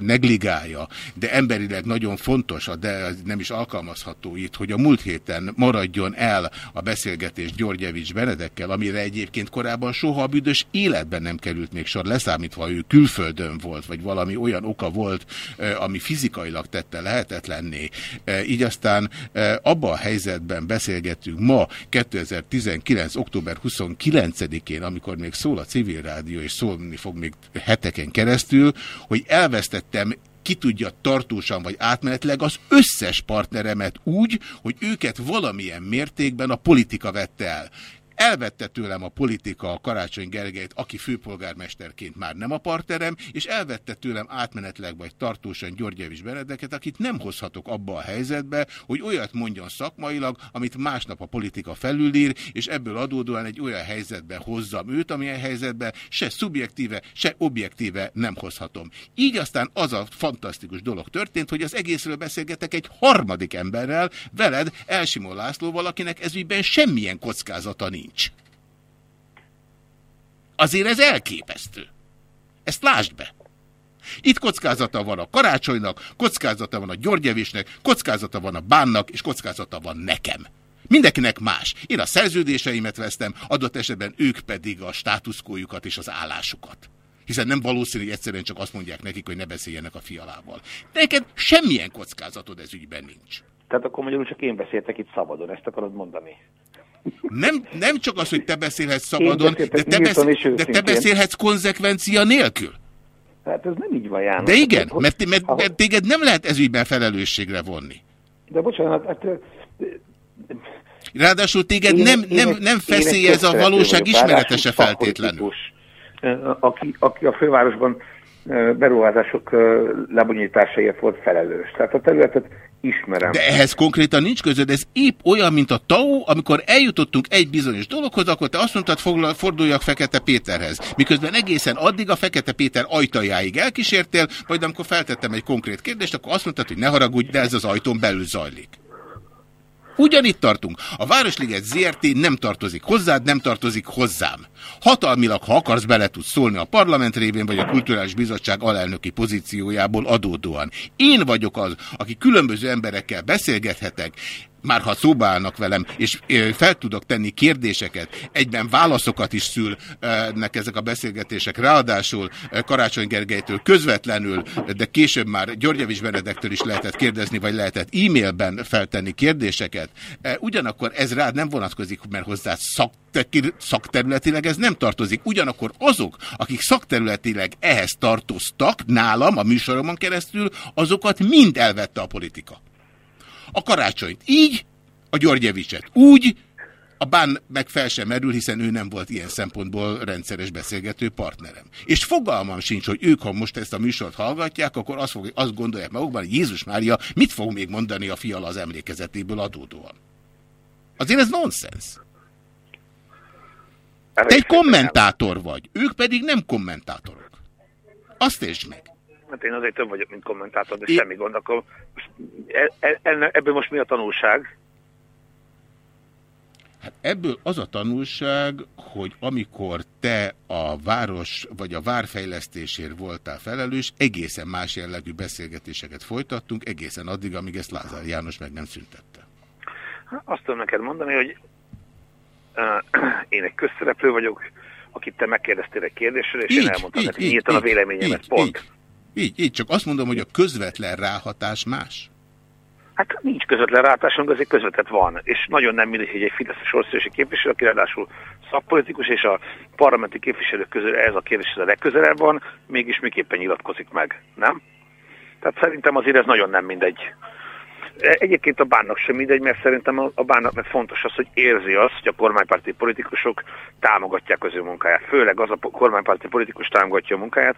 negligálja, de emberileg nagyon fontos, de nem is alkalmazható itt, hogy a múlt héten maradjon el a beszélgetés Györgyevics Benedekkel, amire egyébként korábban soha a büdös életben nem került még sor, leszámítva ő külföldön volt, vagy valami olyan oka volt, e, ami fizikailag tette lehetetlenné. E, így aztán e, abban a helyzetben beszélgettünk ma, 2019. október 29-én, amikor még szól a civil rádió, rádió, és szólni fog még heteken keresztül, hogy elvesztettem ki tudja tartósan vagy átmenetleg az összes partneremet úgy, hogy őket valamilyen mértékben a politika vette el. Elvette tőlem a politika a Karácsony Gergelyt, aki főpolgármesterként már nem a partnerem, és elvette tőlem átmenetleg vagy tartósan Györgyevics Benedeket, akit nem hozhatok abba a helyzetbe, hogy olyat mondjon szakmailag, amit másnap a politika felülír, és ebből adódóan egy olyan helyzetbe hozzam őt, amilyen helyzetbe se szubjektíve, se objektíve nem hozhatom. Így aztán az a fantasztikus dolog történt, hogy az egészről beszélgetek egy harmadik emberrel, veled, Elsimó Lászlóval, akinek ezügyben semmilyen kockázata nincs nincs. Azért ez elképesztő. Ezt lásd be. Itt kockázata van a karácsonynak, kockázata van a Györgyevésnek, kockázata van a bánnak, és kockázata van nekem. Mindenkinek más. Én a szerződéseimet vesztem, adott esetben ők pedig a státuszkójukat és az állásukat. Hiszen nem valószínű, hogy egyszerűen csak azt mondják nekik, hogy ne beszéljenek a fialával. Neked semmilyen kockázatod ez ügyben nincs. Tehát akkor magyarul csak én beszéltek itt szabadon, ezt akarod mondani? Nem, nem csak az, hogy te beszélhetsz szabadon, de te, beszél, de te beszélhetsz konzekvencia nélkül. Hát ez nem így van, János. De igen, hát, mert, mert, mert, mert téged nem lehet ezügyben felelősségre vonni. De bocsánat, hát... Ráadásul téged én, nem, nem, nem feszélyez a valóság ismeretese feltétlenül. Aki, aki a fővárosban beruházások lebonyításáért volt felelős. Tehát a területet ismerem. De ehhez konkrétan nincs közöd, ez épp olyan, mint a TAO, amikor eljutottunk egy bizonyos dologhoz, akkor te azt mondtad, forduljak Fekete Péterhez. Miközben egészen addig a Fekete Péter ajtajáig elkísértél, majd amikor feltettem egy konkrét kérdést, akkor azt mondtad, hogy ne haragudj, de ez az ajtón belül zajlik. Ugyanitt tartunk. A Városliget ZRT nem tartozik hozzád, nem tartozik hozzám. Hatalmilag, ha akarsz, bele tudsz szólni a parlament révén, vagy a Kulturális Bizottság alelnöki pozíciójából adódóan. Én vagyok az, aki különböző emberekkel beszélgethetek, már ha szóba állnak velem, és fel tudok tenni kérdéseket, egyben válaszokat is szülnek ezek a beszélgetések, ráadásul Karácsony Gergelytől közvetlenül, de később már Györgyevics Benedektől is lehetett kérdezni, vagy lehetett e-mailben feltenni kérdéseket. Ugyanakkor ez rád nem vonatkozik, mert hozzá szak szakterületileg ez nem tartozik. Ugyanakkor azok, akik szakterületileg ehhez tartoztak nálam a műsoromon keresztül, azokat mind elvette a politika a karácsonyt így, a Györgyevicset úgy, a bán meg fel sem merül, hiszen ő nem volt ilyen szempontból rendszeres beszélgető partnerem. És fogalmam sincs, hogy ők, ha most ezt a műsort hallgatják, akkor azt, fog, azt gondolják magukban, hogy Jézus Mária mit fog még mondani a fiala az emlékezetéből adódóan. Azért ez nonsens. Te egy kommentátor vagy, ők pedig nem kommentátorok. Azt értsd meg hát én azért több vagyok, mint kommentátor, de é... semmi gond, akkor e, e, e, ebből most mi a tanulság? Hát ebből az a tanulság, hogy amikor te a város vagy a várfejlesztésért voltál felelős, egészen más jellegű beszélgetéseket folytattunk, egészen addig, amíg ezt Lázár János meg nem szüntette. Azt tudom neked mondani, hogy uh, én egy közszereplő vagyok, akit te megkérdeztél egy kérdésre, és így, én elmondtam így, neked nyíltan a véleményemet, így, pont. Így. Így, így, csak azt mondom, hogy a közvetlen ráhatás más. Hát nincs közvetlen ráhatásunk, azért közvetett van. És nagyon nem mindegy, hogy egy Fideszes országosi képviselő, aki ráadásul szakpolitikus, és a parlamenti képviselők közül ez a kérdés a legközelebb van, mégis miképpen nyilatkozik meg, nem? Tehát szerintem azért ez nagyon nem mindegy. Egyébként a bánnak sem mindegy, mert szerintem a bánnak meg fontos az, hogy érzi azt, hogy a kormánypárti politikusok támogatják az ő munkáját. Főleg az a kormánypárti politikus támogatja a munkáját,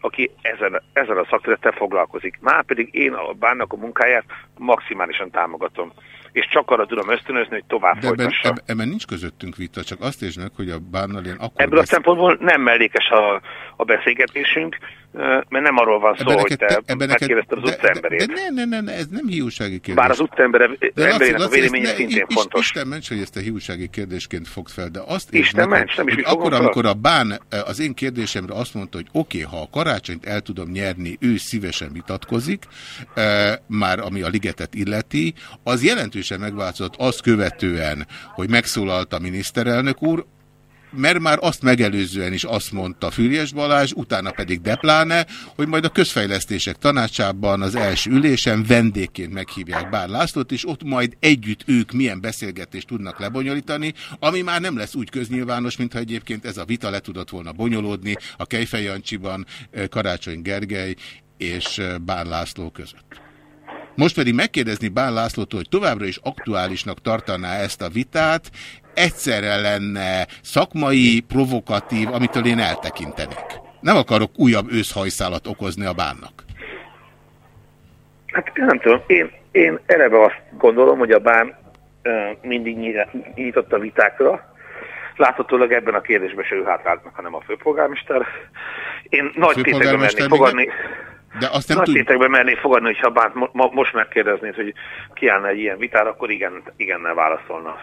aki ezen, ezen a szakterülettel foglalkozik. Már pedig én a bánnak a munkáját maximálisan támogatom. És csak arra tudom ösztönözni, hogy tovább De folytassa. Ebben, ebben nincs közöttünk vita, csak azt értsd meg, hogy a bánnal én akkor... Ebből a szempontból nem mellékes a, a beszélgetésünk, Mert nem arról van szó, Ebben hogy te ebben megkérdezted az de- utcaemberét. De, de ne, ne, ne, ez nem hiúsági kérdés. Bár az utcaember De emberének a véleménye ne- szintén is- fontos. Isten ments, hogy ezt a hiúsági kérdésként fogd fel, de azt Isten ments, nem is fogom akkor, fel. amikor a bán eh, az én kérdésemre azt mondta, hogy oké, okay, ha a karácsonyt el tudom nyerni, ő szívesen vitatkozik, eh, már ami a ligetet illeti, az jelentősen megváltozott azt követően, hogy megszólalt a miniszterelnök úr, mert már azt megelőzően is azt mondta Füriyes Balázs, utána pedig Depláne, hogy majd a közfejlesztések tanácsában az első ülésen vendégként meghívják Bár Lászlót, és ott majd együtt ők milyen beszélgetést tudnak lebonyolítani, ami már nem lesz úgy köznyilvános, mintha egyébként ez a vita le tudott volna bonyolódni a Kejfej Jancsiban eh, Karácsony Gergely és eh, Bár László között. Most pedig megkérdezni Bán Lászlótól, hogy továbbra is aktuálisnak tartaná ezt a vitát, egyszerre lenne szakmai, provokatív, amitől én eltekintenék. Nem akarok újabb őszhajszálat okozni a bánnak. Hát nem tudom, én, én eleve azt gondolom, hogy a bán ö, mindig nyi- nyitott a vitákra. Láthatólag ebben a kérdésben se ő hátrált meg, hanem a főpolgármester. Én nagy tétekben mernék fogadni, De azt nem nagy tétekben mernék fogadni, hogyha bánt mo- most megkérdeznéd, hogy kiállna egy ilyen vitára, akkor igen, igennel válaszolna.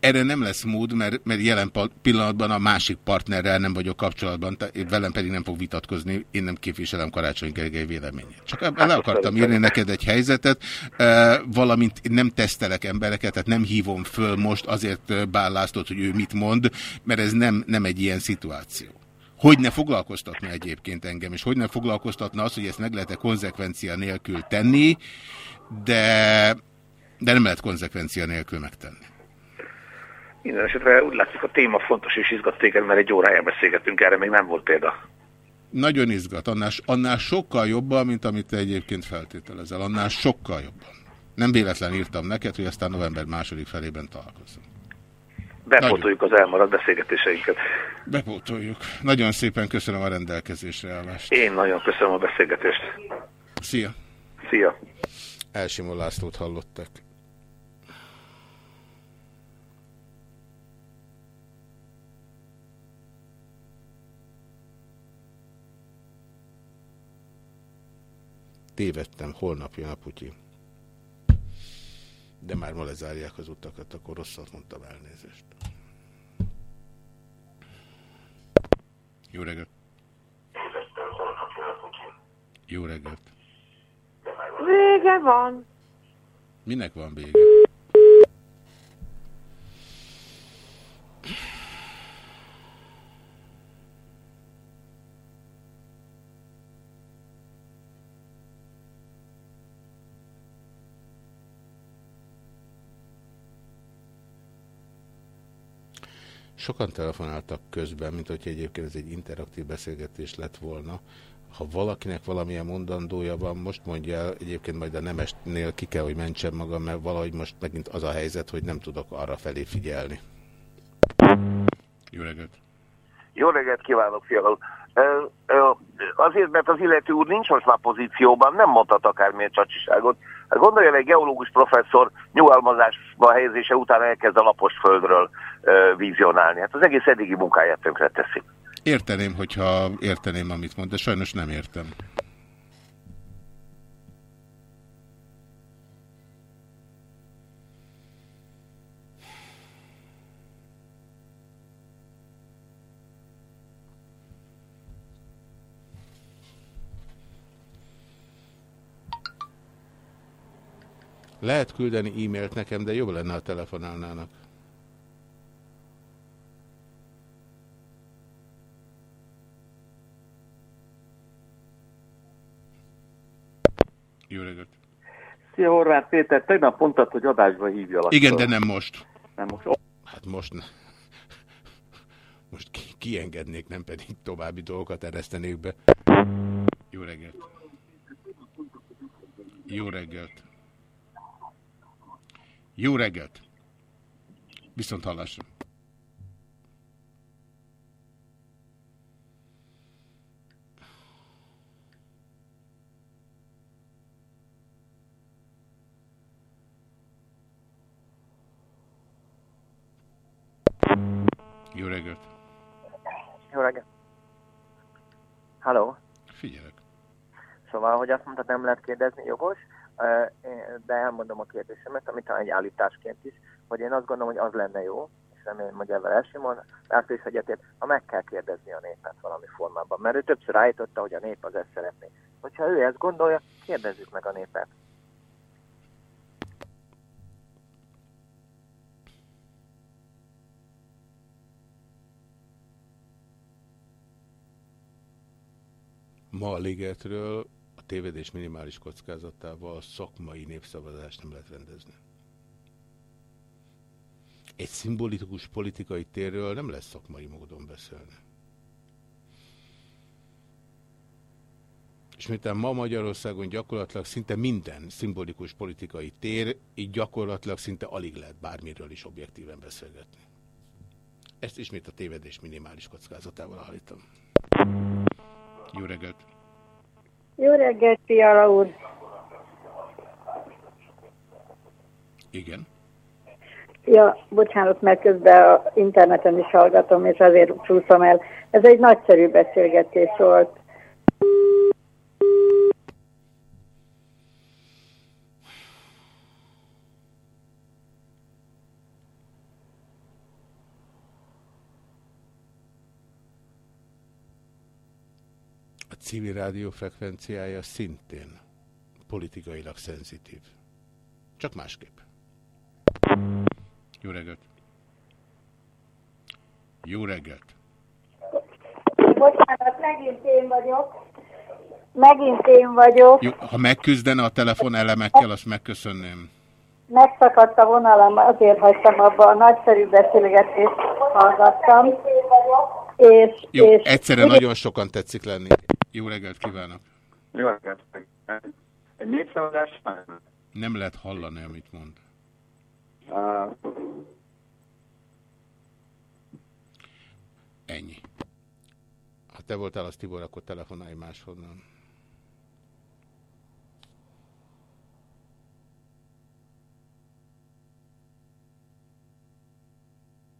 Erre nem lesz mód, mert, mert jelen pillanatban a másik partnerrel nem vagyok kapcsolatban, velem pedig nem fog vitatkozni, én nem képviselem Karácsony Gergely véleményét. Csak le akartam írni neked egy helyzetet, eh, valamint nem tesztelek embereket, tehát nem hívom föl most azért eh, Bál Lászlót, hogy ő mit mond, mert ez nem, nem egy ilyen szituáció. Hogy ne foglalkoztatna egyébként engem, és hogy ne foglalkoztatna az, hogy ezt meg lehet-e konzekvencia nélkül tenni, de, de nem lehet konzekvencia nélkül megtenni. Minden esetre úgy látszik, a téma fontos és izgat téged, mert egy órája beszélgettünk erre, még nem volt példa. Nagyon izgat, annál, annál sokkal jobban, mint amit te egyébként feltételezel, annál sokkal jobban. Nem véletlen írtam neked, hogy aztán november második felében találkozunk. Bepótoljuk az elmaradt beszélgetéseinket. Bepótoljuk. Nagyon szépen köszönöm a rendelkezésre állást. Én nagyon köszönöm a beszélgetést. Szia! Szia! Elsimon Lászlót hallottak. Tévedtem, holnap jön a Putyin. De már ma lezárják az utakat, akkor rosszat mondtam elnézést. Jó reggelt! Jó reggelt! Vége van. Minek van vége? Sokan telefonáltak közben, mint hogy egyébként ez egy interaktív beszélgetés lett volna. Ha valakinek valamilyen mondandója van, most mondja el, egyébként majd a nemesnél ki kell, hogy mentsem magam, mert valahogy most megint az a helyzet, hogy nem tudok arra felé figyelni. Jó reggelt! Jó reggelt kívánok, fiatal. Azért, mert az illető úr nincs most már pozícióban, nem mondhat akármilyen csacsiságot. Hát gondolja, egy geológus professzor nyugalmazásba helyezése után elkezd a lapos földről ö, vizionálni. Hát az egész eddigi munkáját tönkre teszi. Érteném, hogyha érteném, amit mond, de sajnos nem értem. Lehet küldeni e-mailt nekem, de jobb lenne, ha telefonálnának. Jó reggelt! Szia Horváth Péter, tegnap mondtad, hogy adásba hívjalak. Igen, de nem most. Nem most. Hát most ne. Most ki kiengednék, nem pedig további dolgokat eresztenék be. Jó reggelt! Jó reggelt! Jó reggelt! Viszont hallásra! Jó reggelt! Jó reggelt. Halló? Figyelek. Szóval, hogy azt mondtad, nem lehet kérdezni, jogos, de elmondom a kérdésemet, amit egy állításként is, hogy én azt gondolom, hogy az lenne jó, és remélem, hogy ebben Elsimon, László is egyetért, ha meg kell kérdezni a népet valami formában. Mert ő többször állította, hogy a nép az ezt szeretné. Hogyha ő ezt gondolja, kérdezzük meg a népet. Ma a ligetről a tévedés minimális kockázatával szakmai népszavazást nem lehet rendezni. Egy szimbolikus politikai térről nem lesz szakmai módon beszélni. És miután ma Magyarországon gyakorlatilag szinte minden szimbolikus politikai tér, így gyakorlatilag szinte alig lehet bármiről is objektíven beszélgetni. Ezt ismét a tévedés minimális kockázatával állítom. Jó reggelt! Jó reggelt, Fiala úr! Igen. Ja, bocsánat, mert közben a interneten is hallgatom, és azért csúszom el. Ez egy nagyszerű beszélgetés volt. A civil rádió frekvenciája szintén politikailag szenzitív. Csak másképp. Jó reggelt! Jó reggelt! Bocsánat, megint én vagyok. Megint én vagyok. Jó, ha megküzdene a telefon elemekkel, azt megköszönném. Megszakadt a vonalam, azért hagytam abba a nagyszerű beszélgetést, hallgattam. És, Jó, és egyszerre nagyon sokan tetszik lenni. Jó reggelt kívánok! Jó reggelt. Egy népszavazás? Nem lehet hallani, amit mond. Uh, Ennyi. Ha te voltál az Tibor, akkor telefonálj máshonnan.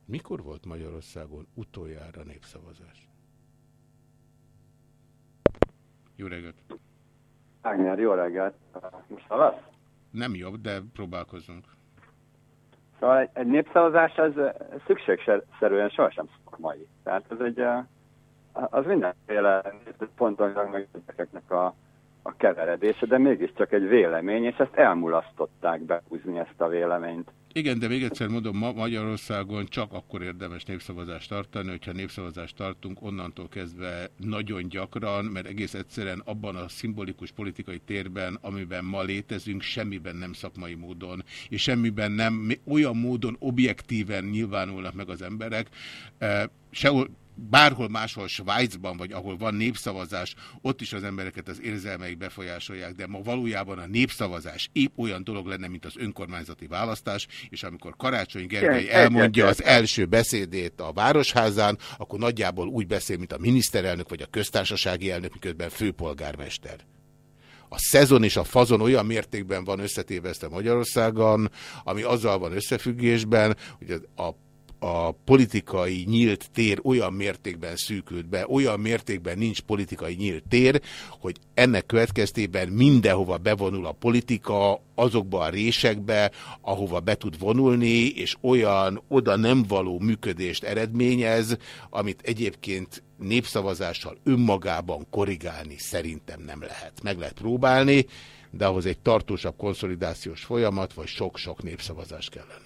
Mikor volt Magyarországon utoljára népszavazás? Jó reggelt! Ágner, jó reggelt. Most hallasz? Nem jobb, de próbálkozunk. Szóval egy, egy népszavazás az szükségszerűen sohasem szakmai. Tehát ez egy, az mindenféle ponton meg érdekeknek a, a keveredése, de mégiscsak egy vélemény, és ezt elmulasztották behúzni ezt a véleményt. Igen, de még egyszer mondom, ma Magyarországon csak akkor érdemes népszavazást tartani, hogyha népszavazást tartunk onnantól kezdve nagyon gyakran, mert egész egyszerűen abban a szimbolikus politikai térben, amiben ma létezünk, semmiben nem szakmai módon, és semmiben nem olyan módon objektíven nyilvánulnak meg az emberek, eh, sehol bárhol máshol Svájcban, vagy ahol van népszavazás, ott is az embereket az érzelmeik befolyásolják, de ma valójában a népszavazás épp olyan dolog lenne, mint az önkormányzati választás, és amikor Karácsony Gergely elmondja az első beszédét a Városházán, akkor nagyjából úgy beszél, mint a miniszterelnök vagy a köztársasági elnök, miközben főpolgármester. A szezon és a fazon olyan mértékben van összetévesztve Magyarországon, ami azzal van összefüggésben, hogy a a politikai nyílt tér olyan mértékben szűkült be, olyan mértékben nincs politikai nyílt tér, hogy ennek következtében mindenhova bevonul a politika, azokba a résekbe, ahova be tud vonulni, és olyan oda nem való működést eredményez, amit egyébként népszavazással önmagában korrigálni szerintem nem lehet. Meg lehet próbálni, de ahhoz egy tartósabb konszolidációs folyamat, vagy sok-sok népszavazás kellene.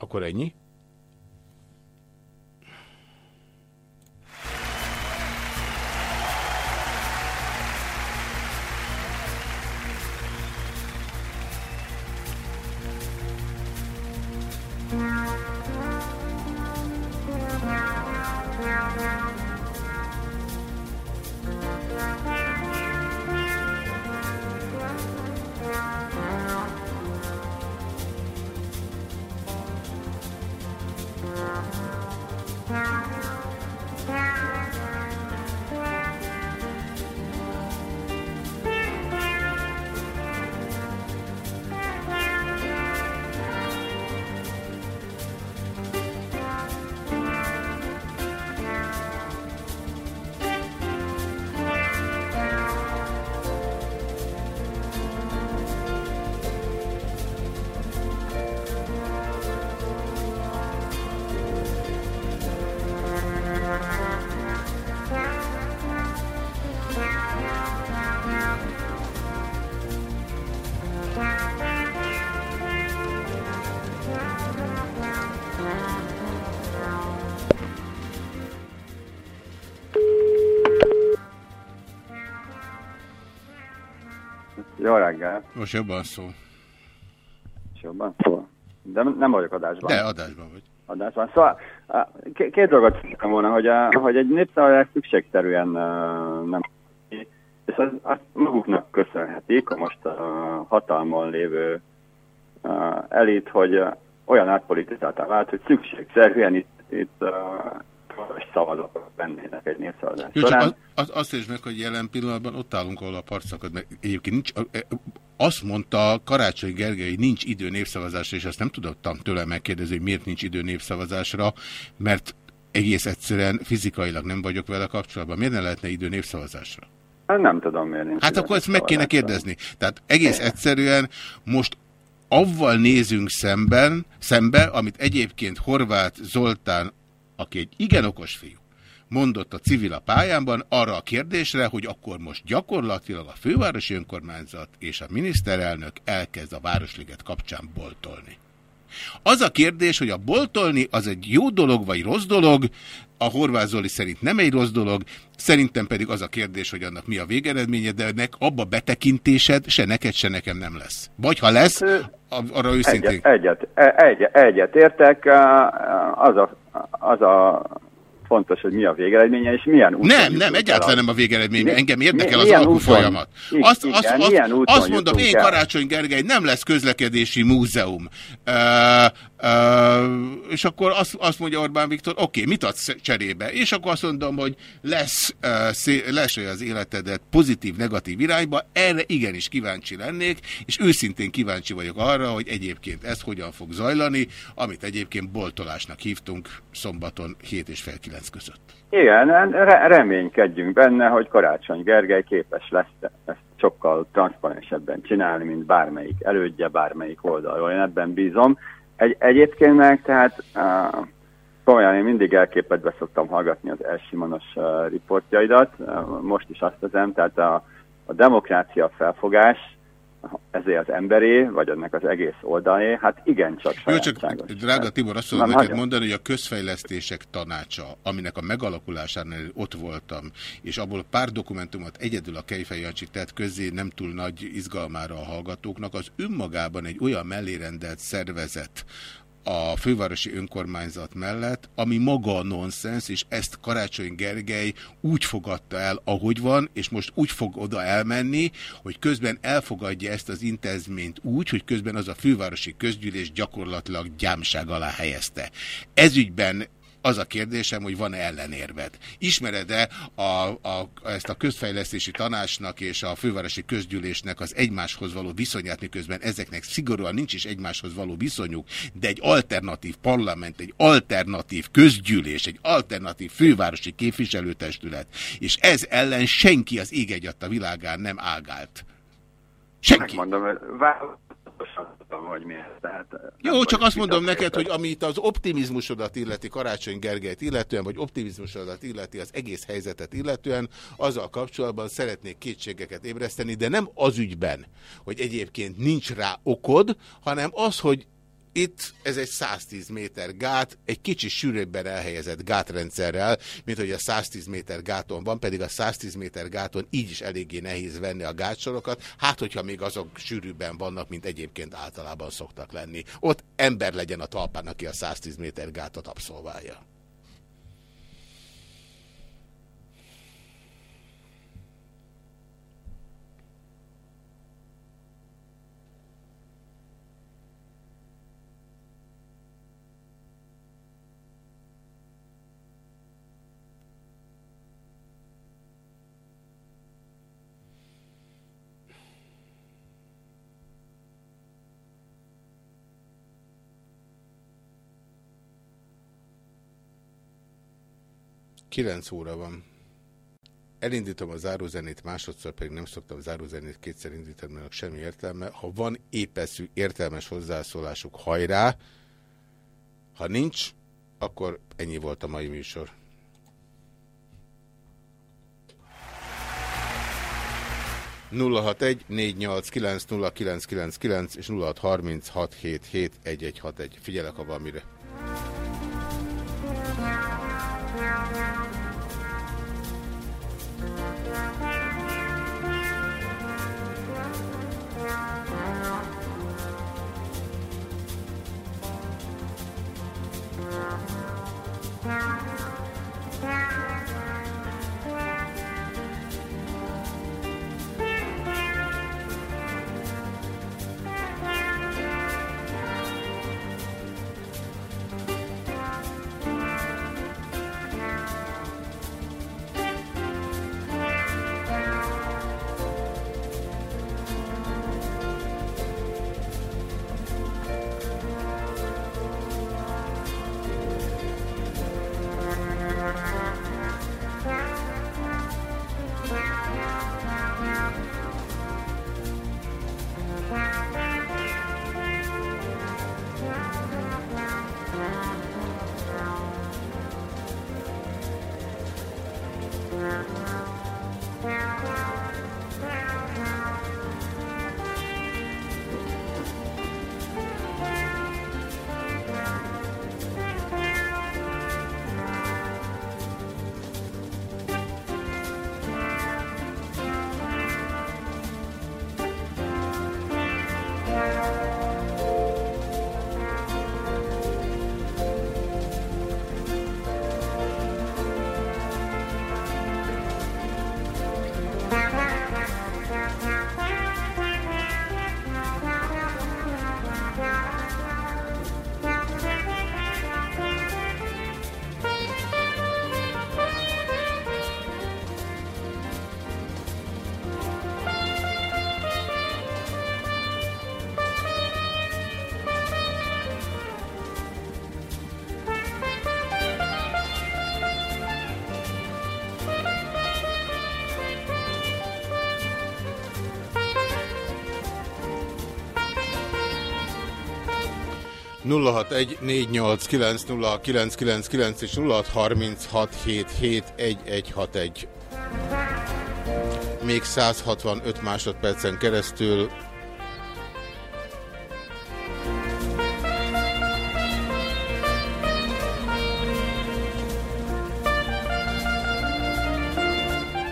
Akkor ennyi? Most jobban szól. Jobban szól. De nem vagyok adásban. De adásban vagy. Adásban. Szóval két dolgot szerettem volna, hogy, a, hogy egy népszavazás szükségszerűen nem és az, azt maguknak köszönhetik a most a hatalmon lévő elit, hogy olyan átpolitizáltá vált, hogy szükségszerűen itt, itt uh, szavazatok lennének egy népszavazás Jó, csak az, az, azt is meg, hogy jelen pillanatban ott állunk, ahol a parcakad, mert egyébként nincs, azt mondta Karácsony Gergely, hogy nincs idő népszavazásra, és azt nem tudottam tőle megkérdezni, hogy miért nincs idő népszavazásra, mert egész egyszerűen fizikailag nem vagyok vele kapcsolatban. Miért ne lehetne idő népszavazásra? Hát nem tudom miért nincs Hát akkor ezt meg kéne kérdezni. Tehát egész egyszerűen most avval nézünk szemben, szembe, amit egyébként Horváth Zoltán, aki egy igen okos fiú, mondott a civil a pályánban arra a kérdésre, hogy akkor most gyakorlatilag a fővárosi önkormányzat és a miniszterelnök elkezd a Városliget kapcsán boltolni. Az a kérdés, hogy a boltolni az egy jó dolog vagy rossz dolog, a Horváth Zoli szerint nem egy rossz dolog, szerintem pedig az a kérdés, hogy annak mi a végeredménye, de ennek abba betekintésed se neked, se nekem nem lesz. Vagy ha lesz, arra őszintén... Egyet, egyet, egyet, egyet értek, az a, az a fontos, hogy mi a végeredménye, és milyen úton Nem, nem, egyáltalán nem a végeredmény. Mi, Engem érdekel mi, az alkú folyamat. Azt, igen, azt, azt, azt mondom, én Karácsony Gergely, nem lesz közlekedési múzeum. Uh, uh, és akkor azt, azt mondja Orbán Viktor, oké, okay, mit adsz cserébe? És akkor azt mondom, hogy lesz, uh, szé, lesz az életedet pozitív, negatív irányba, erre igenis kíváncsi lennék, és őszintén kíváncsi vagyok arra, hogy egyébként ez hogyan fog zajlani, amit egyébként boltolásnak hívtunk szombaton 7 és fél 9 között. Igen, re reménykedjünk benne, hogy Karácsony Gergely képes lesz ezt sokkal transzparensebben csinálni, mint bármelyik elődje, bármelyik oldalról. Én ebben bízom. Egy, egyébként meg, tehát uh, komolyan én mindig elképedve szoktam hallgatni az elsimonos uh, riportjaidat, uh, most is azt teszem, tehát a, a demokrácia felfogás, ezért az emberé, vagy ennek az egész oldalé, hát igencsak Jó, csak drága Tibor, azt tudom neked mondani, hogy a közfejlesztések tanácsa, aminek a megalakulásánál ott voltam, és abból pár dokumentumot egyedül a Kejfej Jancsi tett közé nem túl nagy izgalmára a hallgatóknak, az önmagában egy olyan mellérendelt szervezet, a fővárosi önkormányzat mellett, ami maga a nonsens, és ezt Karácsony Gergely úgy fogadta el, ahogy van, és most úgy fog oda elmenni, hogy közben elfogadja ezt az intézményt úgy, hogy közben az a fővárosi közgyűlés gyakorlatilag gyámság alá helyezte. Ezügyben az a kérdésem, hogy van-e ellenérved. Ismered-e a, a, ezt a közfejlesztési tanácsnak és a fővárosi közgyűlésnek az egymáshoz való viszonyát, miközben ezeknek szigorúan nincs is egymáshoz való viszonyuk, de egy alternatív parlament, egy alternatív közgyűlés, egy alternatív fővárosi képviselőtestület, és ez ellen senki az ég a világán nem ágált. Senki. Megmondom, tudom, hogy mi ez. Tehát Jó, csak azt mondom neked, hogy amit az optimizmusodat illeti Karácsony Gergelyt illetően, vagy optimizmusodat illeti az egész helyzetet illetően, azzal kapcsolatban szeretnék kétségeket ébreszteni, de nem az ügyben, hogy egyébként nincs rá okod, hanem az, hogy itt ez egy 110 méter gát, egy kicsi sűrűbben elhelyezett gátrendszerrel, mint hogy a 110 méter gáton van, pedig a 110 méter gáton így is eléggé nehéz venni a gátsorokat, hát hogyha még azok sűrűbben vannak, mint egyébként általában szoktak lenni. Ott ember legyen a talpán, aki a 110 méter gátot abszolválja. 9 óra van. Elindítom a zárózenét, másodszor pedig nem szoktam zárózenét kétszer indítani, mert semmi értelme. Ha van épeszű, értelmes hozzászólásuk, hajrá! Ha nincs, akkor ennyi volt a mai műsor. nulla hat egy és nulla. Figyelek, ha valamire. 0614890999 és 0636771161. Még 165 másodpercen keresztül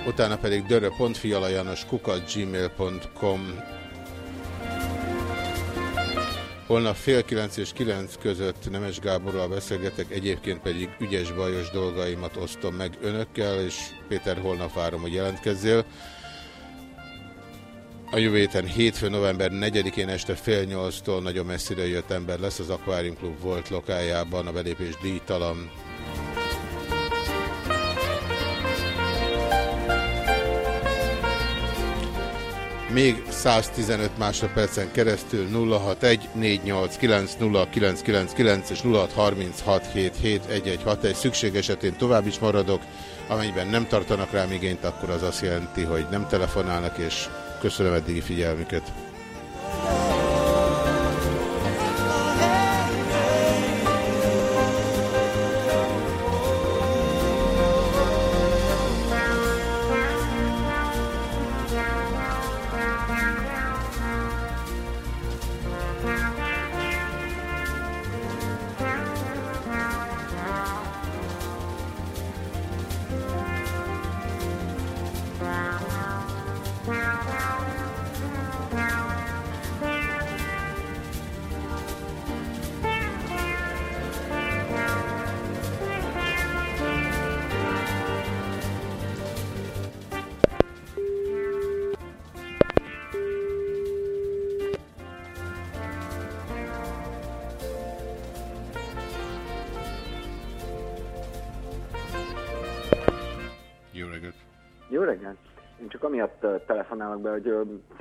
utána pedig dörö.fialajanos kukat gmail.com Holnap fél kilenc és kilenc között Nemes Gáborral beszélgetek, egyébként pedig ügyes bajos dolgaimat osztom meg önökkel, és Péter, holnap várom, hogy jelentkezzél. A jövő héten hétfő november 4-én este fél nyolctól nagyon messzire jött ember lesz az Aquarium Club volt lokájában, a belépés díjtalan. Még 115 másodpercen keresztül 061 489 0999 és 0636771161. Szükség esetén tovább is maradok, amennyiben nem tartanak rám igényt, akkor az azt jelenti, hogy nem telefonálnak, és köszönöm eddigi figyelmüket.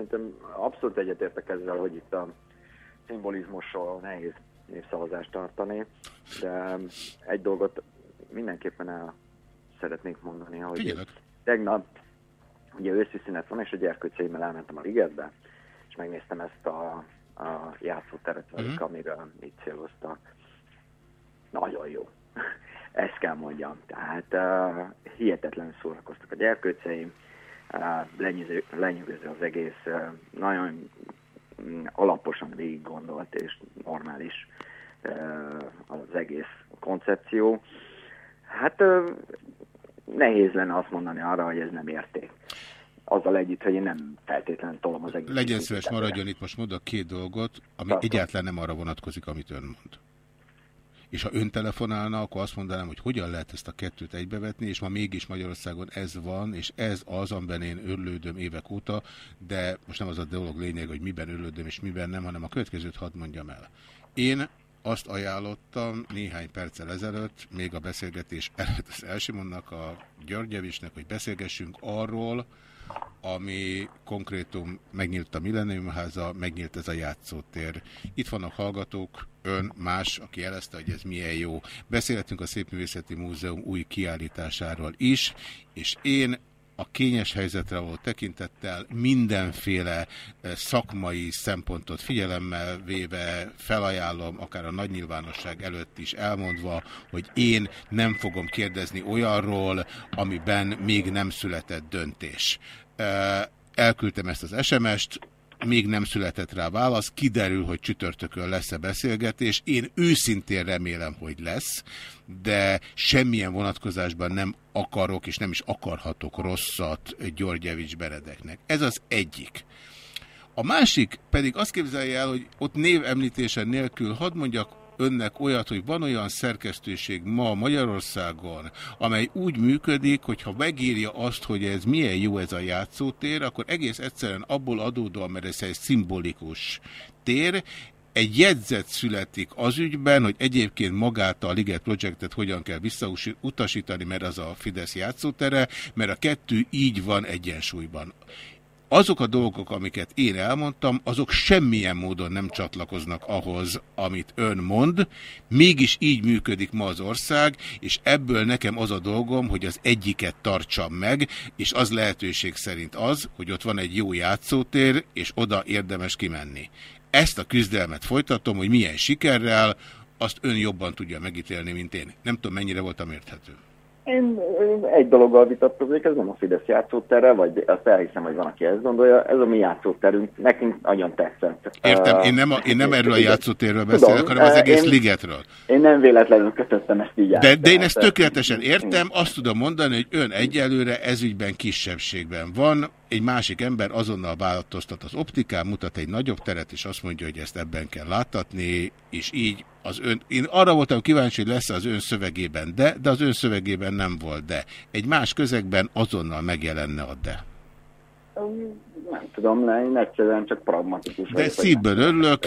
Szerintem abszolút egyetértek ezzel, hogy itt a szimbolizmusról nehéz népszavazást tartani, de egy dolgot mindenképpen el szeretnék mondani, hogy Figyelek. tegnap ugye őszi szünet van, és a gyerkőceimmel elmentem a ligetbe, és megnéztem ezt a, a játszóteret velük, Mhm. amire mit céloztak. Nagyon jó. *laughs* Ezt kell mondjam. Tehát uh, hihetetlen szórakoztak a gyerkőceim, lenyűgöző, lenyűgöző az egész, nagyon mm, alaposan végig gondolt és normális az egész koncepció. Hát nehéz lenne azt mondani arra, hogy ez nem érték. Azzal együtt, hogy én nem feltétlenül tolom az egész. Legyen szíves, maradjon itt most mondok két dolgot, ami Tartom. egyáltalán nem arra vonatkozik, amit ön mond. És ha ön telefonálna, akkor azt mondanám, hogy hogyan lehet ezt a kettőt egybevetni, és ma mégis Magyarországon ez van, és ez az, amiben én örlődöm évek óta, de most nem az a dolog lényeg, hogy miben örlődöm és miben nem, hanem a következőt hadd mondjam el. Én azt ajánlottam néhány perccel ezelőtt, még a beszélgetés előtt az Elsimonnak, a Györgyevisnek, hogy beszélgessünk arról, ami konkrétum megnyílt a Millennium háza, megnyílt ez a játszótér. Itt vannak hallgatók, ön, más, aki jelezte, hogy ez milyen jó. Beszélhetünk a Szépművészeti Múzeum új kiállításáról is, és én a kényes helyzetre való tekintettel mindenféle eh, szakmai szempontot figyelemmel véve felajánlom, akár a nagy nyilvánosság előtt is elmondva, hogy én nem fogom kérdezni olyanról, amiben még nem született döntés. Eh, Elküldtem ezt az SMS-t, még nem született rá válasz, kiderül, hogy csütörtökön lesz-e beszélgetés. Én őszintén remélem, hogy lesz, de semmilyen vonatkozásban nem akarok és nem is akarhatok rosszat Györgyevics Beredeknek. Ez az egyik. A másik pedig azt képzelje el, hogy ott név említése nélkül hadd mondjak önnek olyat, hogy van olyan szerkesztőség ma Magyarországon, amely úgy működik, hogy ha megírja azt, hogy ez milyen jó ez a játszótér, akkor egész egyszerűen abból adódóan, mert ez egy szimbolikus tér, egy jegyzet születik az ügyben, hogy egyébként magát a Liget Projectet hogyan kell visszautasítani, mert az a Fidesz játszótere, mert a kettő így van egyensúlyban azok a dolgok, amiket én elmondtam, azok semmilyen módon nem csatlakoznak ahhoz, amit ön mond, mégis így működik ma az ország, és ebből nekem az a dolgom, hogy az egyiket tartsam meg, és az lehetőség szerint az, hogy ott van egy jó játszótér, és oda érdemes kimenni. ezt a küzdelmet folytatom, hogy milyen sikerrel, azt ön jobban tudja megítélni, mint én. Nem tudom, mennyire voltam érthető. Én egy dologgal vitatkozik, ez nem a Fidesz játszótere, vagy azt elhiszem, hogy van, aki ezt gondolja, ez a mi játszóterünk, nekünk nagyon tetszett. Értem, én nem, a, én nem erről a játszótérről beszélek, hanem az egész én, ligetről. Én nem véletlenül kötöttem ezt így de, de én ezt tökéletesen értem, azt tudom mondani, hogy ön egyelőre ezügyben kisebbségben van, egy másik ember azonnal változtat az optikán, mutat egy nagyobb teret, és azt mondja, hogy ezt ebben kell láttatni, és így az ön... Én arra voltam kíváncsi, hogy lesz az ön szövegében de, de az ön szövegében nem volt de. Egy más közegben azonnal megjelenne a de. Nem tudom, én egyszerűen csak pragmatikus De szívből örülök.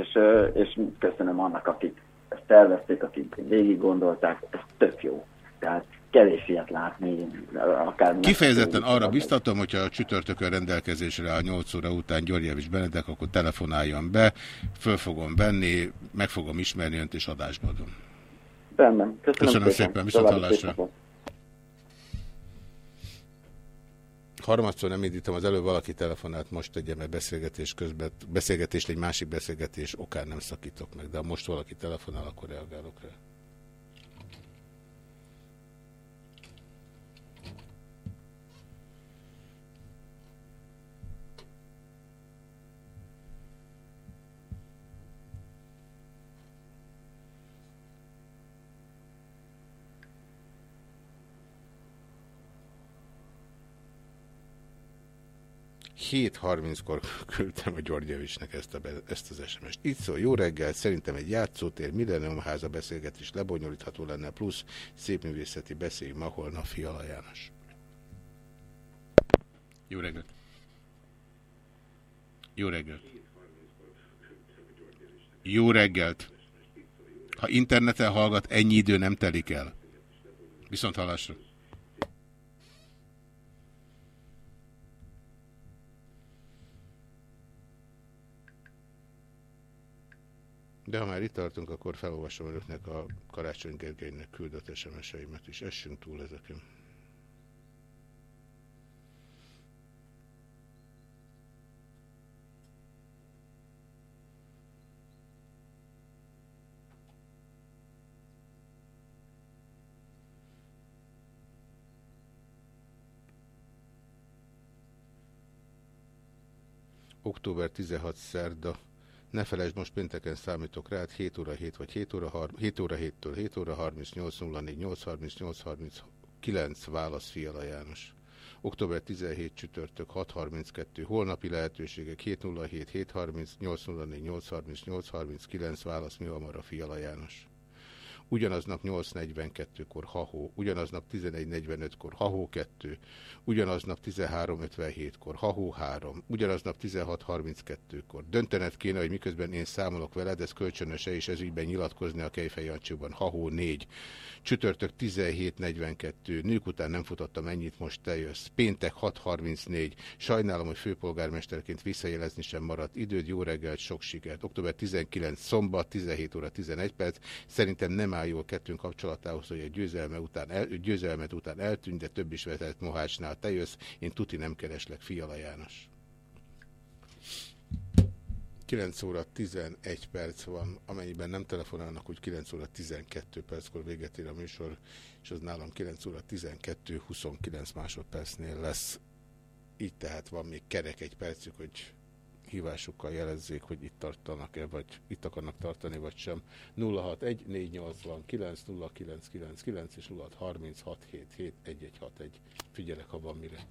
És, és köszönöm annak, akik ezt tervezték, akik végig gondolták, ez tök jó. Tehát kevés ilyet látni. Akár Kifejezetten arra biztatom, hogyha a csütörtökön rendelkezésre a 8 óra után Györgyevics Benedek, akkor telefonáljon be, föl fogom venni, meg fogom ismerni önt és adásba adom. Bennem. Köszönöm, Köszönöm szépen, szépen. viszont hallásra. Harmadszor nem indítom, az előbb valaki telefonált, most tegyem egy beszélgetés közben, beszélgetést egy másik beszélgetés okán nem szakítok meg, de ha most valaki telefonál, akkor reagálok rá. 7.30-kor küldtem a Györgyevicsnek ezt, a, ezt az SMS-t. Itt szól, jó reggel, szerintem egy játszótér, Millennium háza beszélgetés lebonyolítható lenne, plusz szépművészeti beszéljünk ma holnap Fiala János. Jó reggelt! Jó reggelt! Jó reggelt! Ha interneten hallgat, ennyi idő nem telik el. Viszont hallásra! De ha már itt tartunk, akkor felolvasom önöknek a Karácsony Gergelynek küldött SMS-eimet is. Essünk túl ezeken. Október 16 szerda ne felejtsd, most pénteken számítok rá, 7 óra 7 vagy 7 óra, 7 óra 7-től 7 óra 38 04 830 839 válasz Fiala János. Október 17 csütörtök 632 holnapi lehetőségek 707 730 804 830 839 válasz mi a Fiala János ugyanaznap 8.42-kor Hahó, ugyanaznap 11.45-kor Hahó 2, ugyanaznap 13.57-kor Hahó 3, ugyanaznap 16.32-kor. Döntened kéne, hogy miközben én számolok veled, ez kölcsönöse és ez ügyben nyilatkozni a Kejfej Jancsiban. Hahó 4, csütörtök 17.42, nők után nem futottam ennyit, most te jössz. Péntek 6.34, sajnálom, hogy főpolgármesterként visszajelezni sem maradt időd, jó reggelt, sok sikert. Október 19, szombat, 17 óra 11 perc, szerintem nem áll jól kettőnk kapcsolatához, hogy a győzelme után el, győzelmet után eltűnt, de több is vetett Mohácsnál te jössz, én tuti nem kereslek, Fiala János. 9 óra 11 perc van, amennyiben nem telefonálnak, hogy 9 óra 12 perckor véget ér a műsor, és az nálam 9 óra 12-29 másodpercnél lesz. Így tehát van még kerek egy percük, hogy hívásukkal jelezzék, hogy itt tartanak-e, vagy itt akarnak tartani, vagy sem. 061 489 0999 és 0636771161. Figyelek, ha van mire.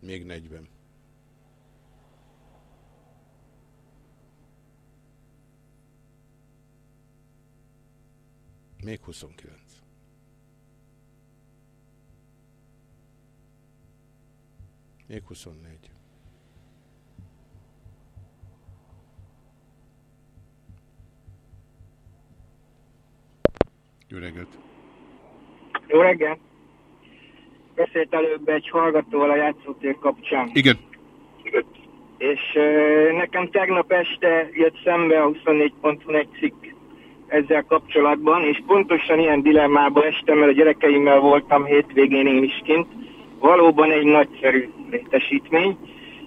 Még 40. Még 29. Még 24. Jó reggelt! Jó reggelt! Beszélt előbb egy hallgatóval a játszótér kapcsán. Igen. És nekem tegnap este jött szembe a 24.1 cikk ezzel kapcsolatban, és pontosan ilyen dilemmába estem, mert a gyerekeimmel voltam hétvégén én is kint. Valóban egy nagyszerű létesítmény,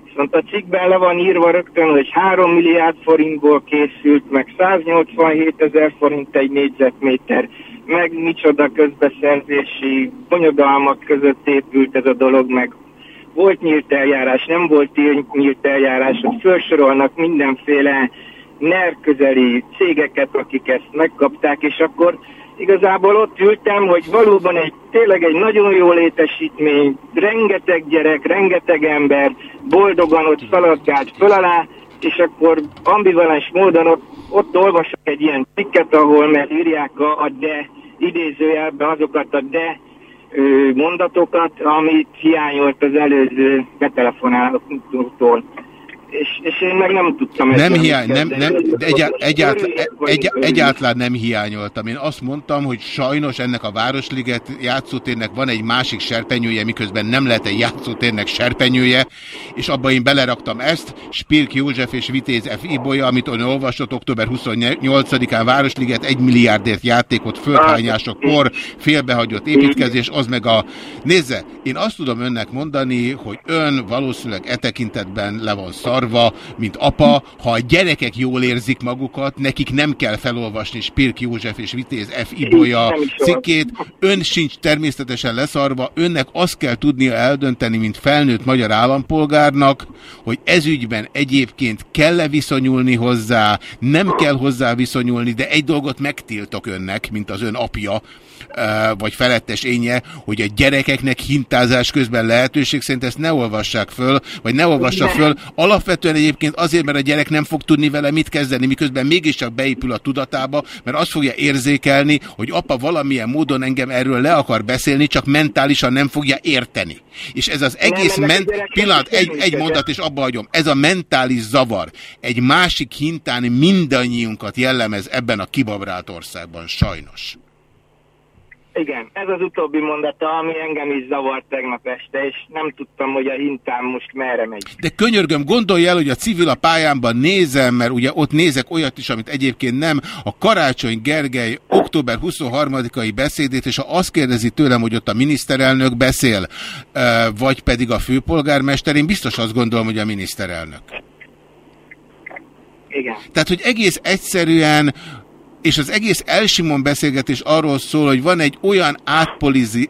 viszont a cikkben le van írva rögtön, hogy 3 milliárd forintból készült, meg 187 ezer forint egy négyzetméter, meg micsoda közbeszerzési bonyodalmak között épült ez a dolog, meg volt nyílt eljárás, nem volt nyílt eljárás, hogy felsorolnak mindenféle NER közeli cégeket, akik ezt megkapták, és akkor igazából ott ültem, hogy valóban egy tényleg egy nagyon jó létesítmény, rengeteg gyerek, rengeteg ember boldogan ott szaladgált föl alá, és akkor ambivalens módon ott, ott olvasok egy ilyen cikket, ahol mert írják a, a de idézőjelben azokat a de ö, mondatokat, amit hiányolt az előző betelefonálótól és, és én meg nem tudtam nem hiány, nem, nem, de egyá, egyáltalán, egy, egyáltalán nem hiányoltam. Én azt mondtam, hogy sajnos ennek a Városliget játszótérnek van egy másik serpenyője, miközben nem lehet egy játszótérnek serpenyője, és abba én beleraktam ezt, Spirk József és Vitéz F. Ibolya, amit ön olvasott október 28-án Városliget egy milliárdért játékot, földhányásokkor, félbehagyott építkezés, az meg a... Nézze, én azt tudom önnek mondani, hogy ön valószínűleg e tekintetben le van szar, szarva, mint apa, ha a gyerekek jól érzik magukat, nekik nem kell felolvasni Spirk József és Vitéz F. Ibolya cikkét, ön sincs természetesen leszarva, önnek azt kell tudnia eldönteni, mint felnőtt magyar állampolgárnak, hogy ezügyben egyébként kell-e viszonyulni hozzá, nem kell hozzá viszonyulni, de egy dolgot megtiltok önnek, mint az ön apja, vagy felettes énje, hogy a gyerekeknek hintázás közben lehetőség szerint ezt ne olvassák föl, vagy ne olvassa föl. Alapvetően egyébként azért, mert a gyerek nem fog tudni vele mit kezdeni, miközben mégiscsak beépül a tudatába, mert azt fogja érzékelni, hogy apa valamilyen módon engem erről le akar beszélni, csak mentálisan nem fogja érteni. És ez az egész ment... Pillanat, egy, egy mondat, és abba hagyom. Ez a mentális zavar egy másik hintán mindannyiunkat jellemez ebben a kibabrált országban, sajnos. Igen, ez az utóbbi mondata, ami engem is zavart tegnap este, és nem tudtam, hogy a hintám most merre megy. De könyörgöm, gondolj el, hogy a civil a pályámban nézem, mert ugye ott nézek olyat is, amit egyébként nem, a Karácsony Gergely október 23-ai beszédét, és ha azt kérdezi tőlem, hogy ott a miniszterelnök beszél, vagy pedig a főpolgármester, én biztos azt gondolom, hogy a miniszterelnök. Igen. Tehát, hogy egész egyszerűen és az egész Elsimon beszélgetés arról szól, hogy van egy olyan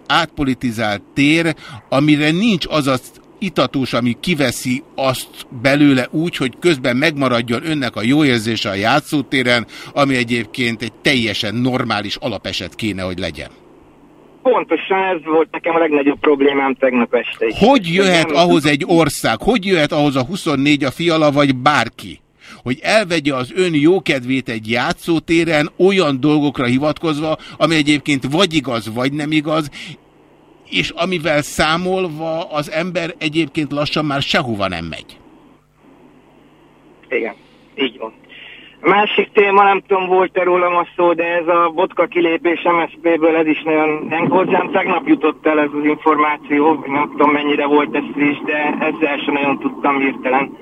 átpolitizált tér, amire nincs az az itatós, ami kiveszi azt belőle úgy, hogy közben megmaradjon önnek a jó érzése a játszótéren, ami egyébként egy teljesen normális alapeset kéne, hogy legyen. Pontosan ez volt nekem a legnagyobb problémám tegnap este. Hogy jöhet ahhoz egy ország? Hogy jöhet ahhoz a 24 a fiala, vagy bárki? Hogy elvegye az ön jókedvét egy játszótéren olyan dolgokra hivatkozva, ami egyébként vagy igaz, vagy nem igaz, és amivel számolva az ember egyébként lassan már sehova nem megy. Igen, így van. Másik téma, nem tudom, volt-e rólam a szó, de ez a botka kilépés MSZP-ből, ez is nagyon, nem hozzám tegnap jutott el ez az információ, nem tudom mennyire volt ez friss, de ezzel sem nagyon tudtam hirtelen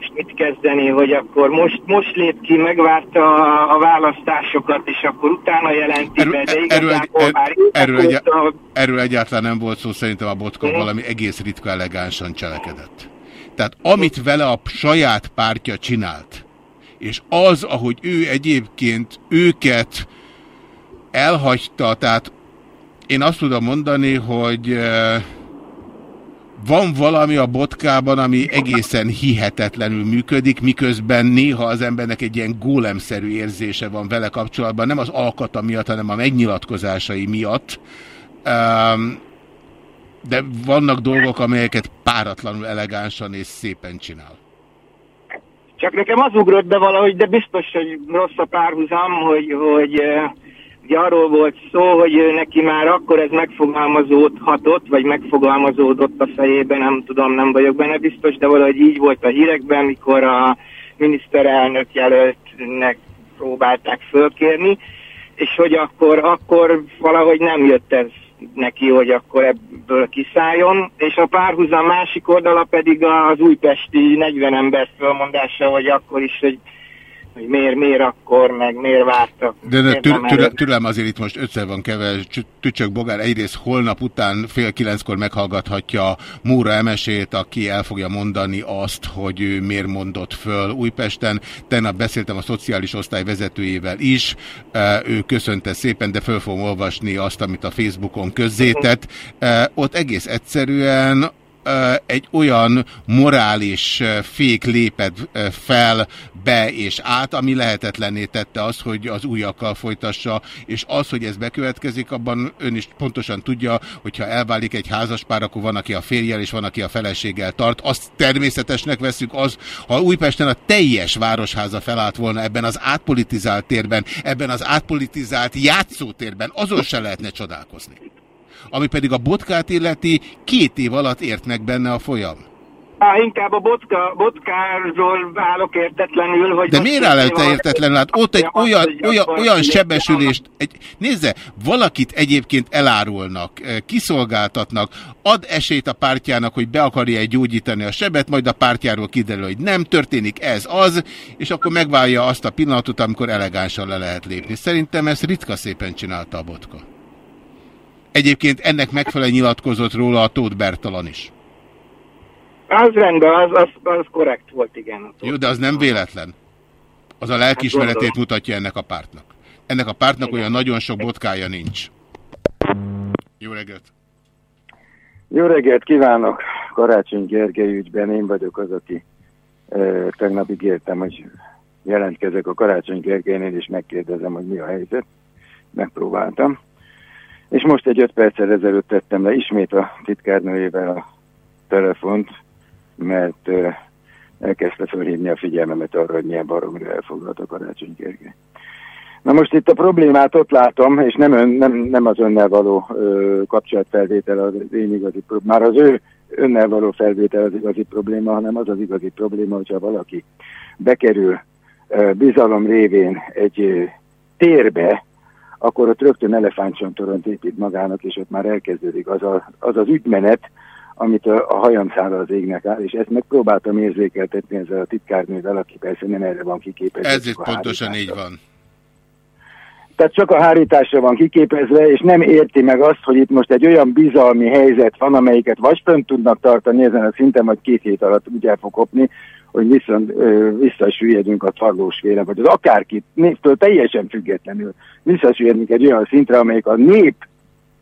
és mit kezdeni, hogy akkor most, most lép ki, megvárta a, a választásokat, és akkor utána jelenti erről, be, de igazából erről, már erről, egy, a... erről egyáltalán nem volt szó, szerintem a Botka hmm. valami egész ritka elegánsan cselekedett. Tehát amit vele a saját pártja csinált, és az, ahogy ő egyébként őket elhagyta, tehát én azt tudom mondani, hogy uh, van valami a botkában, ami egészen hihetetlenül működik, miközben néha az embernek egy ilyen gólemszerű érzése van vele kapcsolatban, nem az alkata miatt, hanem a megnyilatkozásai miatt. De vannak dolgok, amelyeket páratlanul elegánsan és szépen csinál. Csak nekem az ugrott be valahogy, de biztos, hogy rossz a párhuzam, hogy, hogy Ugye arról volt szó, hogy neki már akkor ez megfogalmazódhatott, vagy megfogalmazódott a fejében, nem tudom, nem vagyok benne biztos, de valahogy így volt a hírekben, mikor a miniszterelnök jelöltnek próbálták fölkérni, és hogy akkor, akkor valahogy nem jött ez neki, hogy akkor ebből kiszálljon, és a párhuzam másik oldala pedig az újpesti 40 ember fölmondása, hogy akkor is, hogy hogy miért, miért akkor, meg miért vártak. De, de tőlem azért itt most ötszer van kever, Csü- Tücsök Bogár egyrészt holnap után fél kilenckor meghallgathatja Múra Emesét, aki el fogja mondani azt, hogy ő miért mondott föl Újpesten. Tegnap beszéltem a szociális osztály vezetőjével is, ő köszönte szépen, de föl fogom olvasni azt, amit a Facebookon közzétett. Ott egész egyszerűen egy olyan morális fék lépett fel, be és át, ami lehetetlenné tette azt, hogy az újakkal folytassa, és az, hogy ez bekövetkezik, abban ön is pontosan tudja, hogyha elválik egy házaspár, akkor van, aki a férjel, és van, aki a feleséggel tart. Azt természetesnek veszük az, ha Újpesten a teljes városháza felállt volna ebben az átpolitizált térben, ebben az átpolitizált játszótérben, azon se lehetne csodálkozni ami pedig a botkát illeti, két év alatt ért meg benne a folyam. Á, inkább a botka, botkáról állok értetlenül, hogy... De miért áll te értetlenül? Hát ott egy olyan, olyan, olyan sebesülést, egy, nézze, valakit egyébként elárulnak, eh, kiszolgáltatnak, ad esélyt a pártjának, hogy be akarja -e gyógyítani a sebet, majd a pártjáról kiderül, hogy nem történik ez az, és akkor megválja azt a pillanatot, amikor elegánsan le lehet lépni. Szerintem ezt ritka szépen csinálta a botka. Egyébként ennek megfelelően nyilatkozott róla a Tóth Bertalan is. Az rendben, az, az, az korrekt volt, igen. Jó, de az nem véletlen. Az a lelkismeretét gondolom. mutatja ennek a pártnak. Ennek a pártnak olyan nagyon sok botkája nincs. Jó reggelt! Jó reggelt kívánok! Karácsony Gergely ügyben én vagyok az, aki e, tegnap ígértem, hogy jelentkezek a Karácsony Gergelynél, és megkérdezem, hogy mi a helyzet. Megpróbáltam. És most egy öt perccel ezelőtt tettem le ismét a titkárnőjével a telefont, mert elkezdte fölhívni a figyelmemet arra, hogy milyen baromra elfoglalt a Karácsony Gergely. Na most itt a problémát ott látom, és nem, ön, nem, nem az önnel való ö, kapcsolatfelvétel az én igazi probléma, már az ő önnel való felvétel az igazi probléma, hanem az az igazi probléma, hogyha valaki bekerül ö, bizalom révén egy ö, térbe, akkor ott rögtön elefántcsontoront épít magának, és ott már elkezdődik az a, az, az ügymenet, amit a, a hajamszára az égnek áll, és ezt megpróbáltam érzékeltetni ezzel a titkárnővel, aki persze nem erre van kiképezve. Ez itt pontosan így van. Tehát csak a hárításra van kiképezve, és nem érti meg azt, hogy itt most egy olyan bizalmi helyzet van, amelyiket vagy fönt tudnak tartani ezen a szinten, vagy két hét alatt úgy el fog kopni, hogy viszont visszasüllyedünk a tarlós féle, vagy az akárkit, névtől teljesen függetlenül visszasüllyedünk egy olyan szintre, amelyik a nép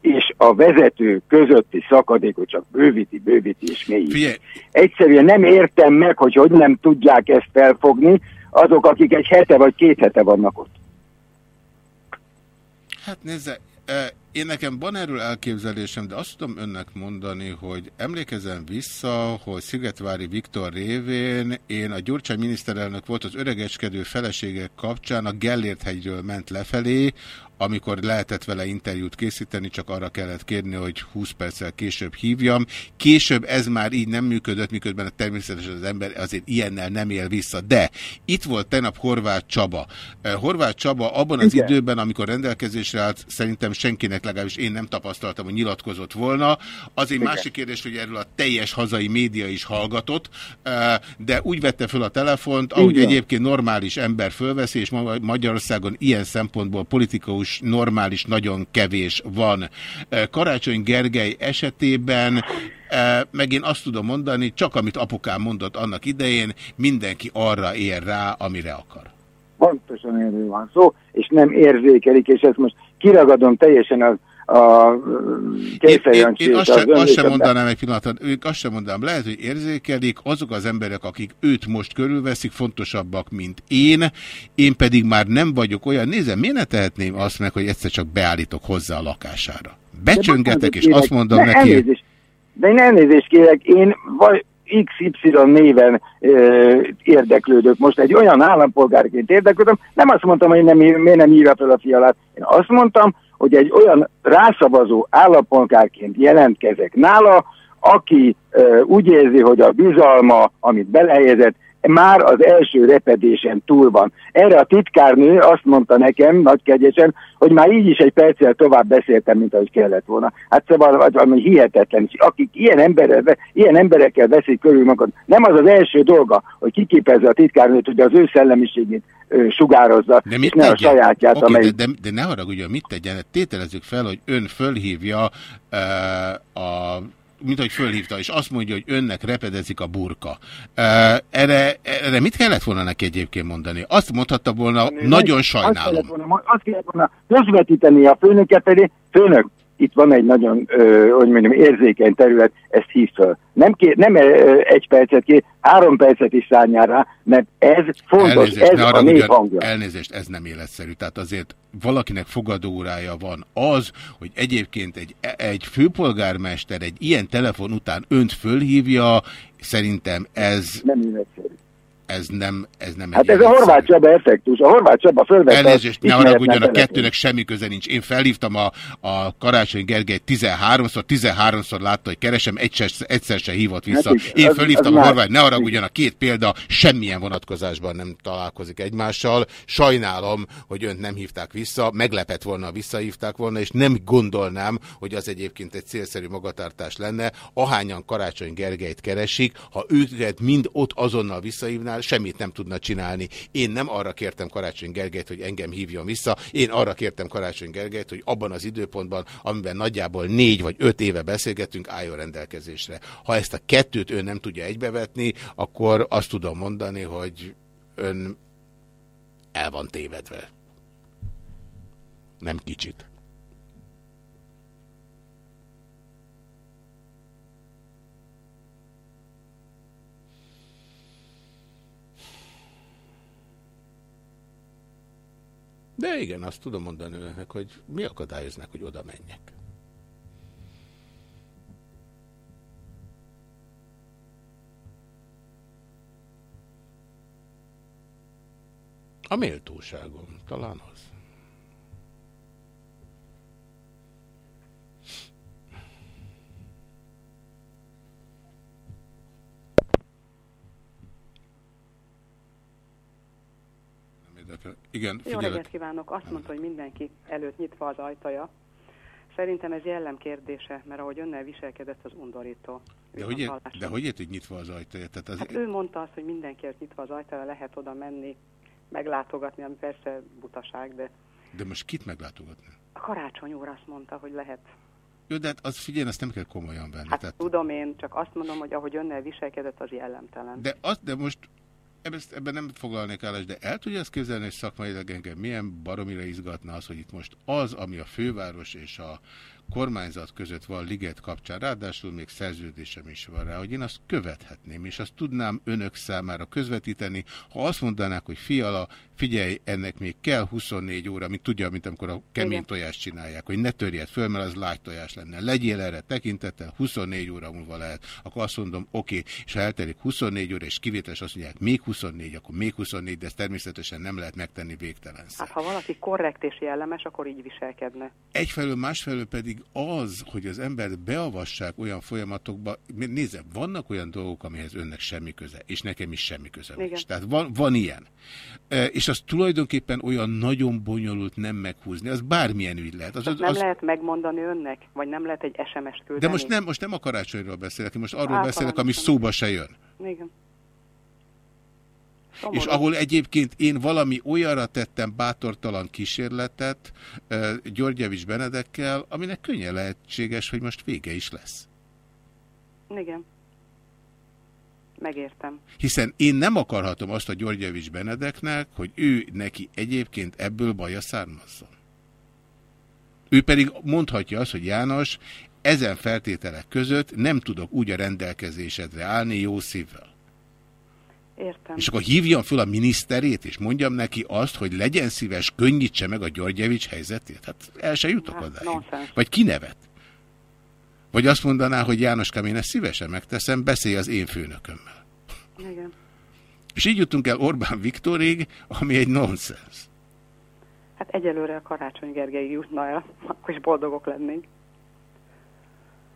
és a vezető közötti szakadékot csak bővíti, bővíti és mélyíti. Egyszerűen nem értem meg, hogy hogy nem tudják ezt felfogni azok, akik egy hete vagy két hete vannak ott. hát nézze, én nekem van erről elképzelésem, de azt tudom önnek mondani, hogy emlékezem vissza, hogy Szigetvári Viktor révén én a Gyurcsány miniszterelnök volt az öregeskedő feleségek kapcsán a Gellért hegyről ment lefelé, amikor lehetett vele interjút készíteni, csak arra kellett kérni, hogy 20 perccel később hívjam. Később ez már így nem működött, miközben természetesen az ember azért ilyennel nem él vissza. De itt volt tegnap Horváth Csaba. Horváth Csaba abban az Igen. időben, amikor rendelkezésre állt, szerintem senkinek legalábbis én nem tapasztaltam, hogy nyilatkozott volna. Az egy Igen. másik kérdés, hogy erről a teljes hazai média is hallgatott, de úgy vette föl a telefont, ahogy Igen. egyébként normális ember fölveszi, és ma- Magyarországon ilyen szempontból politikus normális nagyon kevés van. Karácsony Gergely esetében meg én azt tudom mondani, csak amit apukám mondott annak idején, mindenki arra ér rá, amire akar. Pontosan erről van szó, és nem érzékelik, és ezt most kiragadom teljesen a, a Én, én, azt, az sem, azt sem mondanám egy pillanat, ők azt sem mondanám, lehet, hogy érzékelik, azok az emberek, akik őt most körülveszik, fontosabbak, mint én, én pedig már nem vagyok olyan, nézem, miért ne tehetném azt meg, hogy egyszer csak beállítok hozzá a lakására. Becsöngetek, és azt mondom ne, neki, Elnézést, de én elnézést kérek, én vagy XY néven ö, érdeklődök. Most egy olyan állampolgárként érdeklődöm, nem azt mondtam, hogy nem, miért nem írja fel a fialát. Én azt mondtam, hogy egy olyan rászavazó állampolgárként jelentkezek nála, aki úgy érzi, hogy a bizalma, amit belehelyezett, már az első repedésen túl van. Erre a titkárnő azt mondta nekem, nagy kegyesen, hogy már így is egy perccel tovább beszéltem, mint ahogy kellett volna. Hát szóval valami hihetetlen. Akik ilyen, emberrel, ilyen emberekkel veszik körül magad, nem az az első dolga, hogy kiképezze a titkárnőt, hogy az ő szellemiségét ö, sugározza, De és mit ne a tegyen? sajátját, Oké, amely... de, de, de ne haragudjon, mit tegyen? Tételezzük fel, hogy ön fölhívja uh, a mint hogy fölhívta, és azt mondja, hogy önnek repedezik a burka. Erre, erre mit kellett volna neki egyébként mondani? Azt mondhatta volna, nagyon Azt sajnálom. kellett volna, azt kellett volna közvetíteni a főnöket főnök, itt van egy nagyon, hogy mondjam, érzékeny terület, ezt hív föl. Nem, kér, nem egy percet kér, három percet is szálljál rá, mert ez fontos, Elnézést, ez a nép hangja. elnézést, ez nem életszerű. Tehát azért valakinek fogadóórája van az, hogy egyébként egy, egy főpolgármester egy ilyen telefon után önt fölhívja, szerintem ez nem életszerű. Ez nem, ez nem Hát ez a Horváth Csaba effektus. A Horváth Csaba fölvette... Elnézést, ne haragudjon, a kettőnek semmi köze nincs. Én felhívtam a, a Karácsony Gergely 13-szor, 13-szor látta, hogy keresem, egyszer, egyszer se hívott vissza. Hát igen, Én az- felhívtam az a Horváth, ne haragudjon, a két példa semmilyen vonatkozásban nem találkozik egymással. Sajnálom, hogy önt nem hívták vissza, meglepett volna, visszahívták volna, és nem gondolnám, hogy az egyébként egy célszerű magatartás lenne. Ahányan Karácsony Gergelyt keresik, ha őket mind ott azonnal visszahívnál, semmit nem tudna csinálni. Én nem arra kértem Karácsony Gergelyt, hogy engem hívjon vissza, én arra kértem Karácsony Gergelyt, hogy abban az időpontban, amiben nagyjából négy vagy öt éve beszélgetünk, álljon rendelkezésre. Ha ezt a kettőt ön nem tudja egybevetni, akkor azt tudom mondani, hogy ön el van tévedve. Nem kicsit. De igen, azt tudom mondani önnek, hogy mi akadályoznak, hogy oda menjek. A méltóságom, talán az. Nem érdekel. Igen, Jó figyelek. reggelt kívánok! Azt mondta, hogy mindenki előtt nyitva az ajtaja. Szerintem ez jellem kérdése, mert ahogy önnel viselkedett, az undorító. De hogy, ért, de hogy ért, hogy nyitva az ajtaja? Tehát az, Hát ő mondta azt, hogy mindenki előtt nyitva az ajtaja, lehet oda menni, meglátogatni, ami persze butaság, de de most kit meglátogatni? a karácsony úr azt mondta, hogy lehet. Jó, de hát az figyelj, azt nem kell komolyan venni. Hát Tehát, tudom én, csak azt mondom, hogy ahogy önnel viselkedett, az jellemtelen. de, az, de most ebben, nem foglalnék állást, de el tudja azt képzelni, hogy szakmailag engem milyen baromira izgatna az, hogy itt most az, ami a főváros és a kormányzat között van liget kapcsán, ráadásul még szerződésem is van rá, hogy én azt követhetném, és azt tudnám önök számára közvetíteni, ha azt mondanák, hogy fiala, figyelj, ennek még kell 24 óra, mint tudja, mint amikor a kemény Igen. tojást csinálják, hogy ne törjed föl, mert az lágy tojás lenne. Legyél erre tekintettel, 24 óra múlva lehet. Akkor azt mondom, oké, és ha eltelik 24 óra, és kivételes azt mondják, még 24, akkor még 24, de ezt természetesen nem lehet megtenni végtelen. Hát ha valaki korrekt és jellemes, akkor így viselkedne. Egyfelől, másfelől pedig az, hogy az embert beavassák olyan folyamatokba, nézze, vannak olyan dolgok, amihez önnek semmi köze, és nekem is semmi köze Igen. Tehát van, van ilyen. E, És az tulajdonképpen olyan nagyon bonyolult nem meghúzni, az bármilyen ügy lehet. Az, Csak az, nem az, lehet megmondani önnek, vagy nem lehet egy SMS-t küldeni. de most nem, most nem a karácsonyról beszélek, most arról beszélek, ami szóba se jön. Igen. És Szomorú. ahol egyébként én valami olyanra tettem bátortalan kísérletet uh, Györgyevics Benedekkel, aminek könnyen lehetséges, hogy most vége is lesz. Igen. Megértem. Hiszen én nem akarhatom azt a Györgyevics Benedeknek, hogy ő neki egyébként ebből baja származzon. Ő pedig mondhatja azt, hogy János, ezen feltételek között nem tudok úgy a rendelkezésedre állni jó szívvel. Értem. És akkor hívjam föl a miniszterét, és mondjam neki azt, hogy legyen szíves, könnyítse meg a Györgyevics helyzetét. Hát el se jutok Hát, odáig. Vagy kinevet. Vagy azt mondaná, hogy Jánoskám, én ezt szívesen megteszem, beszélj az én főnökömmel. Igen. És így jutunk el Orbán Viktorig, ami egy nonsens. Hát egyelőre a Karácsony Gergely jutna el, akkor is boldogok lennénk.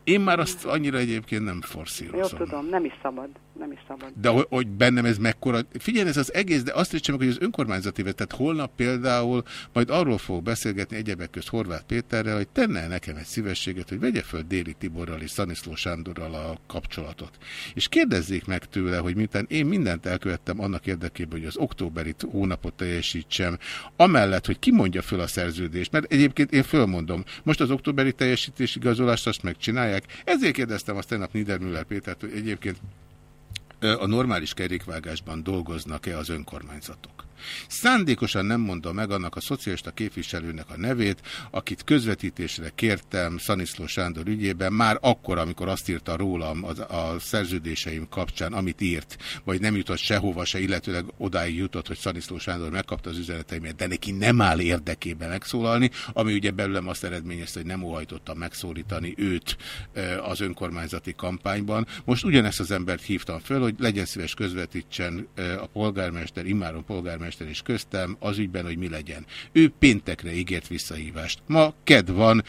Én már azt annyira egyébként nem Jó, forszírozom. tudom, nem is szabad. Nem is szabad. De hogy, bennem ez mekkora... Figyelj, ez az egész, de azt meg, hogy az önkormányzati évet, tehát holnap például majd arról fog beszélgetni egyebek közt Horváth Péterrel, hogy tenne nekem egy szívességet, hogy vegye föl Déli Tiborral és Szaniszló Sándorral a kapcsolatot. És kérdezzék meg tőle, hogy miután én mindent elkövettem annak érdekében, hogy az októberi hónapot teljesítsem, amellett, hogy kimondja föl a szerződést, mert egyébként én fölmondom, most az októberi teljesítési igazolást azt megcsinálják. Ezért kérdeztem azt tegnap Niedermüller Pétert, hogy egyébként a normális kerékvágásban dolgoznak-e az önkormányzatok. Szándékosan nem mondom meg annak a szocialista képviselőnek a nevét, akit közvetítésre kértem Szaniszló Sándor ügyében, már akkor, amikor azt írta rólam a, a szerződéseim kapcsán, amit írt, vagy nem jutott sehova se, illetőleg odáig jutott, hogy Szaniszló Sándor megkapta az üzeneteimet, de neki nem áll érdekében megszólalni, ami ugye belőlem azt eredményezte, hogy nem óhajtottam megszólítani őt az önkormányzati kampányban. Most ugyanezt az embert hívtam föl, hogy legyen szíves közvetítsen a polgármester, immáron polgármester és köztem az ügyben, hogy mi legyen. Ő péntekre ígért visszahívást. Ma ked van,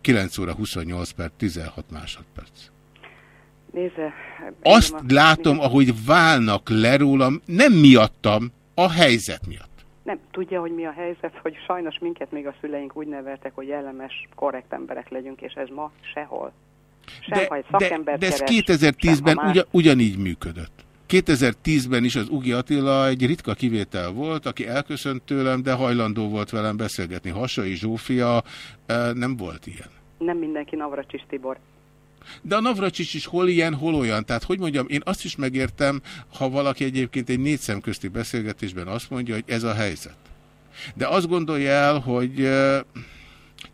9 óra 28 perc, 16 másodperc. Nézze. Azt a- látom, ahogy válnak le rólam, nem miattam, a helyzet miatt. Nem, tudja, hogy mi a helyzet, hogy sajnos minket még a szüleink úgy neveltek, hogy jellemes, korrekt emberek legyünk, és ez ma sehol. Sem, De, ha egy de, de ez keres, sem, 2010-ben ha más. ugyan, ugyanígy működött. 2010-ben is az Ugi Attila egy ritka kivétel volt, aki elköszönt tőlem, de hajlandó volt velem beszélgetni. Hasai Zsófia eh, nem volt ilyen. Nem mindenki Navracsis Tibor. De a Navracsics is hol ilyen, hol olyan. Tehát, hogy mondjam, én azt is megértem, ha valaki egyébként egy négy szemközti beszélgetésben azt mondja, hogy ez a helyzet. De azt gondolja el, hogy eh,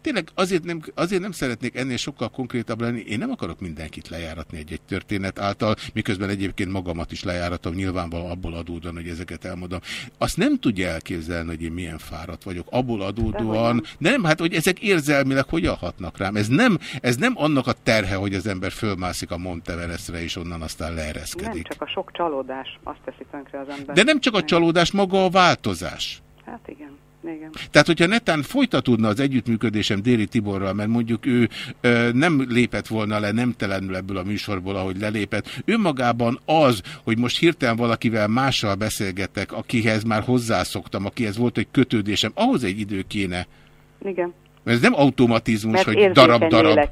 tényleg azért nem, azért nem szeretnék ennél sokkal konkrétabb lenni. Én nem akarok mindenkit lejáratni egy-egy történet által, miközben egyébként magamat is lejáratom, nyilvánvalóan abból adódóan, hogy ezeket elmondom. Azt nem tudja elképzelni, hogy én milyen fáradt vagyok. Abból adódóan, nem, hát hogy ezek érzelmileg hogyan hatnak rám. Ez nem, ez nem annak a terhe, hogy az ember fölmászik a Monteverestre, és onnan aztán leereszkedik. Nem, csak a sok csalódás azt teszi tönkre az ember. De nem csak a csalódás, maga a változás. Hát igen, igen. Tehát, hogyha netán folytatódna az együttműködésem Déri Tiborral, mert mondjuk ő ö, nem lépett volna le nemtelenül ebből a műsorból, ahogy lelépett, önmagában az, hogy most hirtelen valakivel mással beszélgetek, akihez már hozzászoktam, akihez volt egy kötődésem, ahhoz egy idő kéne. Igen. Mert ez nem automatizmus, Mert hogy darab-darab.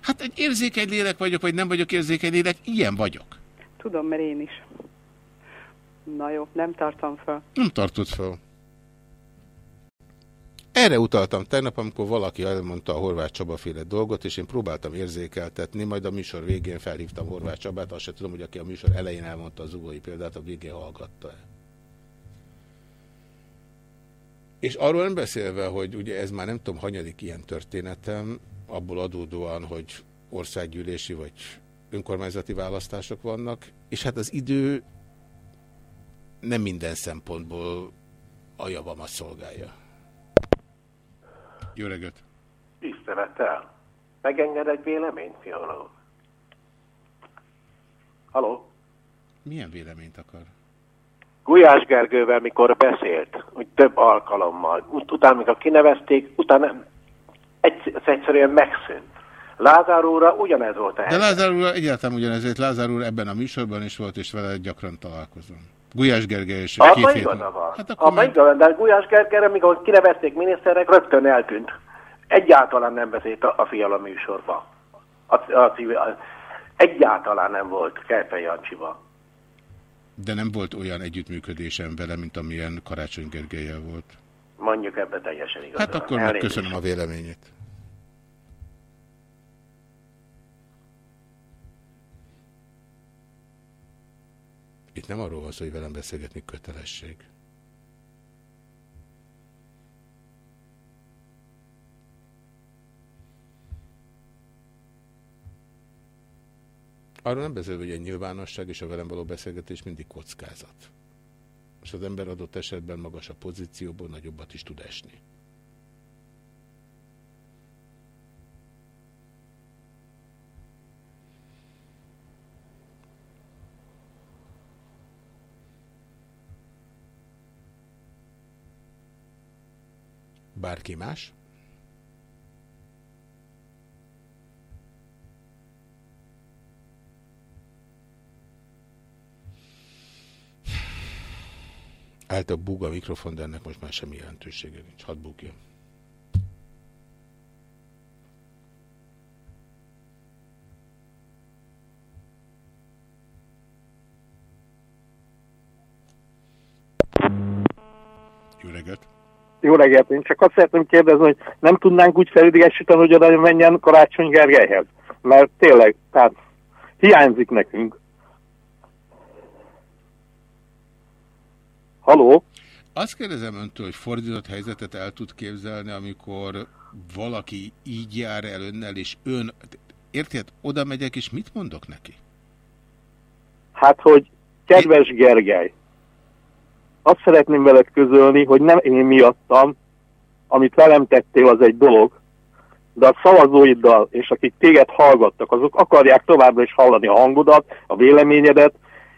Hát egy érzékeny lélek vagyok, vagy nem vagyok érzékeny lélek, ilyen vagyok. Tudom, mert én is. Na jó, nem tartom fel. Nem tartott fel. Erre utaltam tegnap, amikor valaki elmondta a Horváth Csaba féle dolgot, és én próbáltam érzékeltetni, majd a műsor végén felhívtam Horváth Csabát, azt sem tudom, hogy aki a műsor elején elmondta az ugói példát, a végén hallgatta -e. És arról nem beszélve, hogy ugye ez már nem tudom, hanyadik ilyen történetem, abból adódóan, hogy országgyűlési vagy önkormányzati választások vannak, és hát az idő nem minden szempontból a javamat szolgálja. Jó reggelt! Tisztelettel. Megenged egy véleményt, fialó? Haló? Milyen véleményt akar? Gulyás Gergővel mikor beszélt, hogy több alkalommal, ut utána, mikor kinevezték, utána egy, egyszerűen megszűnt. Lázár úrra ugyanez volt a De. Lázár úr egyáltalán ugyanezért, Lázár úr ebben a műsorban is volt, és vele gyakran találkozom. Gulyás Gergely és két Abban hét igaza van. Hát akkor Abban meg... igaza de Gulyás Gergelyre, mikor kinevezték miniszterek, rögtön eltűnt. Egyáltalán nem beszélt a, a fiala műsorba. A, a, a, egyáltalán nem volt Kerpel Jancsiba. De nem volt olyan együttműködésem vele, mint amilyen Karácsony Gergelyel volt. Mondjuk ebbe teljesen igaza Hát akkor megköszönöm a véleményét. Itt nem arról van szó, hogy velem beszélgetni kötelesség. Arról nem beszélve, hogy egy nyilvánosság és a velem való beszélgetés mindig kockázat. És az ember adott esetben magas a pozícióból nagyobbat is tud esni. Bárki más? Állt a búg a mikrofon, de ennek most már semmi jelentősége nincs. Hadd búgjon. Jó reggelt! Jó reggelt, én csak azt szeretném kérdezni, hogy nem tudnánk úgy felidegesíteni, hogy oda menjen Karácsony Gergelyhez. Mert tényleg, tehát hiányzik nekünk. Haló? Azt kérdezem öntől, hogy fordított helyzetet el tud képzelni, amikor valaki így jár el önnel, és ön, érted, oda megyek, és mit mondok neki? Hát, hogy kedves Gergely, azt szeretném veled közölni, hogy nem én miattam, amit velem tettél, az egy dolog, de a szavazóiddal, és akik téged hallgattak, azok akarják továbbra is hallani a hangodat, a véleményedet,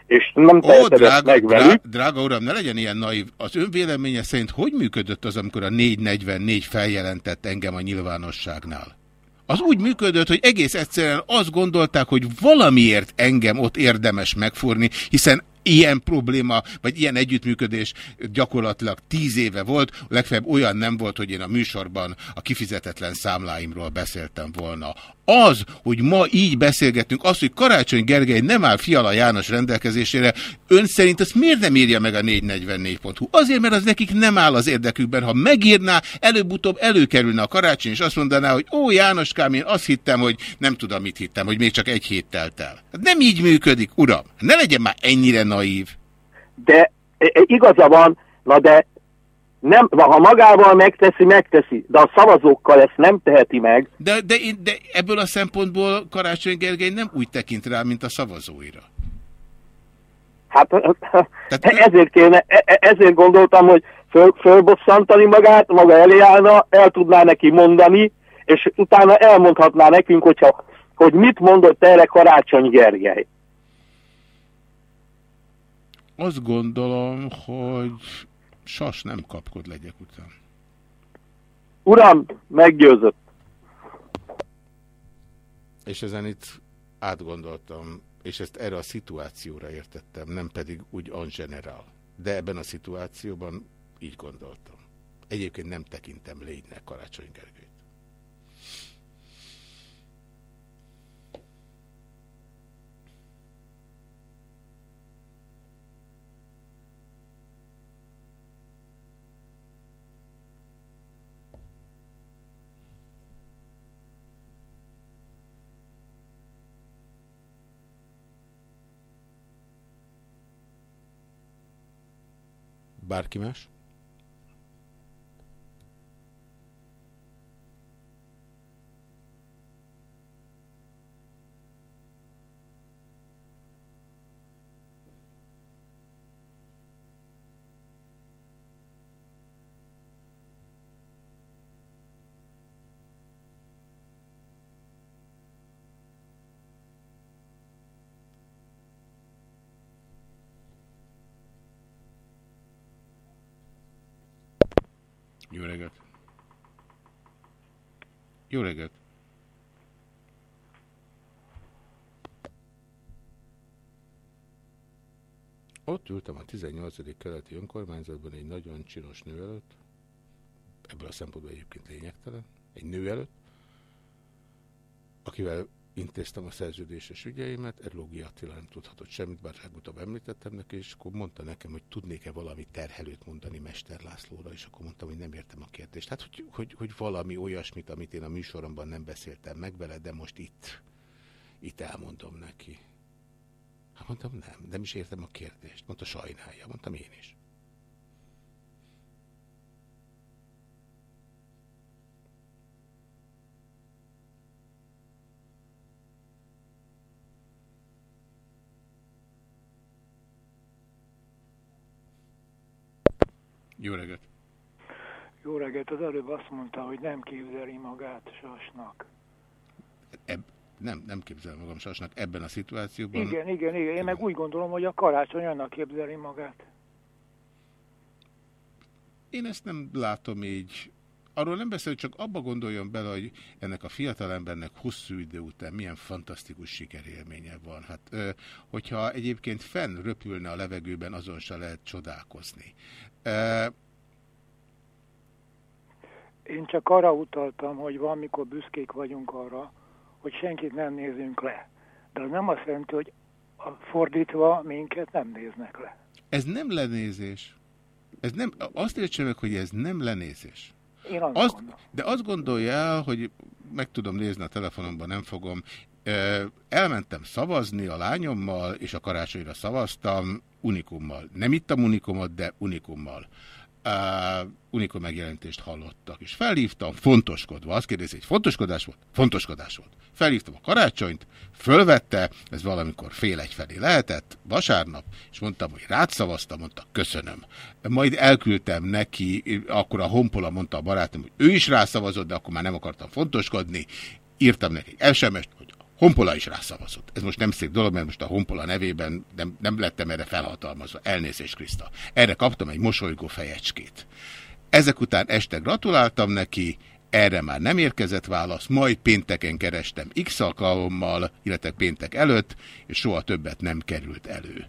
és nem teheted meg velük. drága uram, ne legyen ilyen naív. Az ön véleménye szerint hogy működött az, amikor a 444 feljelentett engem a nyilvánosságnál? Az úgy működött, hogy egész egyszerűen azt gondolták, hogy valamiért engem ott érdemes megfúrni, hiszen ilyen probléma, vagy ilyen együttműködés gyakorlatilag tíz éve volt, legfeljebb olyan nem volt, hogy én a műsorban a kifizetetlen számláimról beszéltem volna. Az, hogy ma így beszélgetünk, az, hogy Karácsony Gergely nem áll Fiala János rendelkezésére, ön szerint ezt miért nem írja meg a 444.hu? Azért, mert az nekik nem áll az érdekükben. Ha megírná, előbb-utóbb előkerülne a Karácsony, és azt mondaná, hogy ó, Jánoskám, én azt hittem, hogy nem tudom, mit hittem, hogy még csak egy hét telt el. Hát Nem így működik, uram. Ne legyen már ennyire naív. De e, e, igaza van, na de nem, ha magával megteszi, megteszi, de a szavazókkal ezt nem teheti meg. De, de, én- de ebből a szempontból Karácsony Gergely nem úgy tekint rá, mint a szavazóira. Hát *laughs* ezért kéne, e- e- ezért gondoltam, hogy föl, fölbosszantani magát, maga elé állna, el tudná neki mondani, és utána elmondhatná nekünk, hogyha, hogy mit mondott erre Karácsony Gergely. Azt gondolom, hogy sas nem kapkod legyek után. Uram, meggyőzött. És ezen itt átgondoltam, és ezt erre a szituációra értettem, nem pedig úgy en general. De ebben a szituációban így gondoltam. Egyébként nem tekintem lénynek Karácsony Gergelyt. Bárki más? Jó reggelt! Jó reggelt! Ott ültem a 18. keleti önkormányzatban egy nagyon csinos nő előtt, ebből a szempontból egyébként lényegtelen, egy nő előtt, akivel intéztem a szerződéses ügyeimet, Erlógi Attila nem tudhatott semmit, bár legutóbb említettem neki, és akkor mondta nekem, hogy tudnék-e valami terhelőt mondani Mester Lászlóra, és akkor mondtam, hogy nem értem a kérdést. Hát, hogy, hogy, hogy valami olyasmit, amit én a műsoromban nem beszéltem meg vele, de most itt, itt elmondom neki. Hát mondtam, nem, nem is értem a kérdést. Mondta, sajnálja. Mondtam, én is. Jó reggelt! Jó reggelt, az előbb azt mondta, hogy nem képzeli magát sasnak. Ebb, nem, nem képzelem magam sasnak ebben a szituációban. Igen, igen, igen. Én meg úgy gondolom, hogy a karácsony annak képzeli magát. Én ezt nem látom így. Arról nem beszél, csak abba gondoljon bele, hogy ennek a fiatalembernek hosszú idő után milyen fantasztikus sikerélménye van. Hát, hogyha egyébként fenn röpülne a levegőben, azon se lehet csodálkozni. Én csak arra utaltam, hogy valamikor büszkék vagyunk arra, hogy senkit nem nézünk le. De az nem azt jelenti, hogy fordítva minket nem néznek le. Ez nem lenézés. Ez nem, azt értsem meg, hogy ez nem lenézés. Én azt azt, de azt gondolja el, hogy meg tudom nézni a telefonomban, nem fogom. Elmentem szavazni a lányommal, és a karácsonyra szavaztam unikummal. Nem ittam unikumot, de unikummal uh, Unikor megjelentést hallottak. És felhívtam, fontoskodva. Azt kérdezi, hogy fontoskodás volt? Fontoskodás volt. Felhívtam a karácsonyt, fölvette, ez valamikor fél egy felé lehetett, vasárnap, és mondtam, hogy rád szavaztam, mondta, köszönöm. Majd elküldtem neki, akkor a Honpola mondta a barátom, hogy ő is rászavazott, de akkor már nem akartam fontoskodni. Írtam neki egy SMS-t, Honpola is rászavazott. Ez most nem szép dolog, mert most a Honpola nevében nem, nem lettem erre felhatalmazva. Elnézést, Kriszta. Erre kaptam egy mosolygó fejecskét. Ezek után este gratuláltam neki, erre már nem érkezett válasz, majd pénteken kerestem X alkalommal, illetve péntek előtt, és soha többet nem került elő.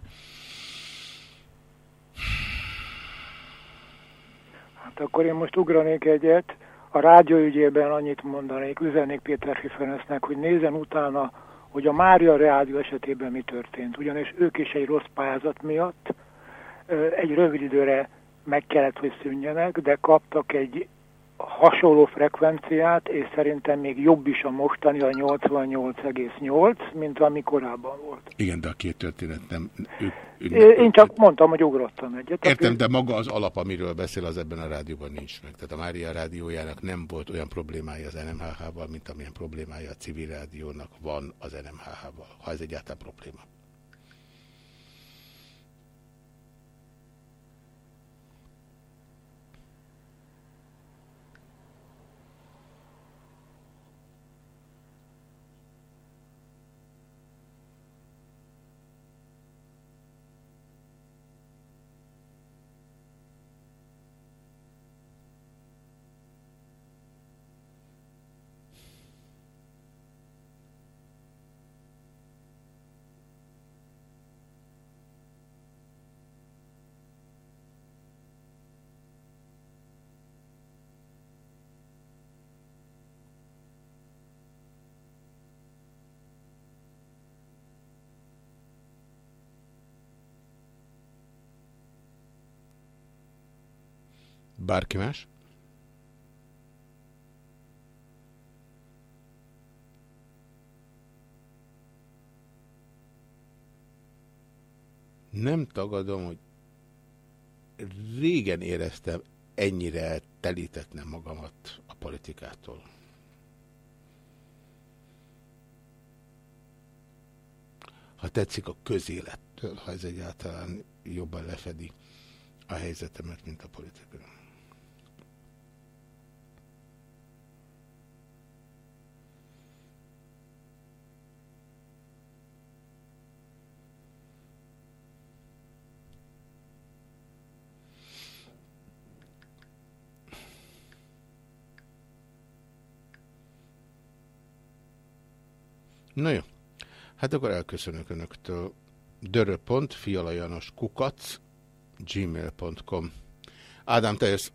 Hát akkor én most ugranék egyet. A rádióügyében annyit mondanék, üzenék Péter Ferencnek, hogy nézzen utána, hogy a Mária Rádió esetében mi történt. Ugyanis ők is egy rossz pályázat miatt egy rövid időre meg kellett, hogy szűnjenek, de kaptak egy hasonló frekvenciát, és szerintem még jobb is a mostani, a 88,8, mint ami korábban volt. Igen, de a két történet nem... Ő, ő, Én csak mondtam, hogy ugrottam egyet. Értem, de maga az alap, amiről beszél, az ebben a rádióban nincs meg. Tehát a Mária rádiójának nem volt olyan problémája az NMHH-val, mint amilyen problémája a civil rádiónak van az NMHH-val, ha ez egyáltalán probléma. Bárki más? Nem tagadom, hogy régen éreztem ennyire telítetnem magamat a politikától. Ha tetszik a közélettől, ha ez egyáltalán jobban lefedi a helyzetemet, mint a politika. Na jó. Hát akkor elköszönök Önöktől. Dörö.fialajanos kukac gmail.com Ádám, te jössz.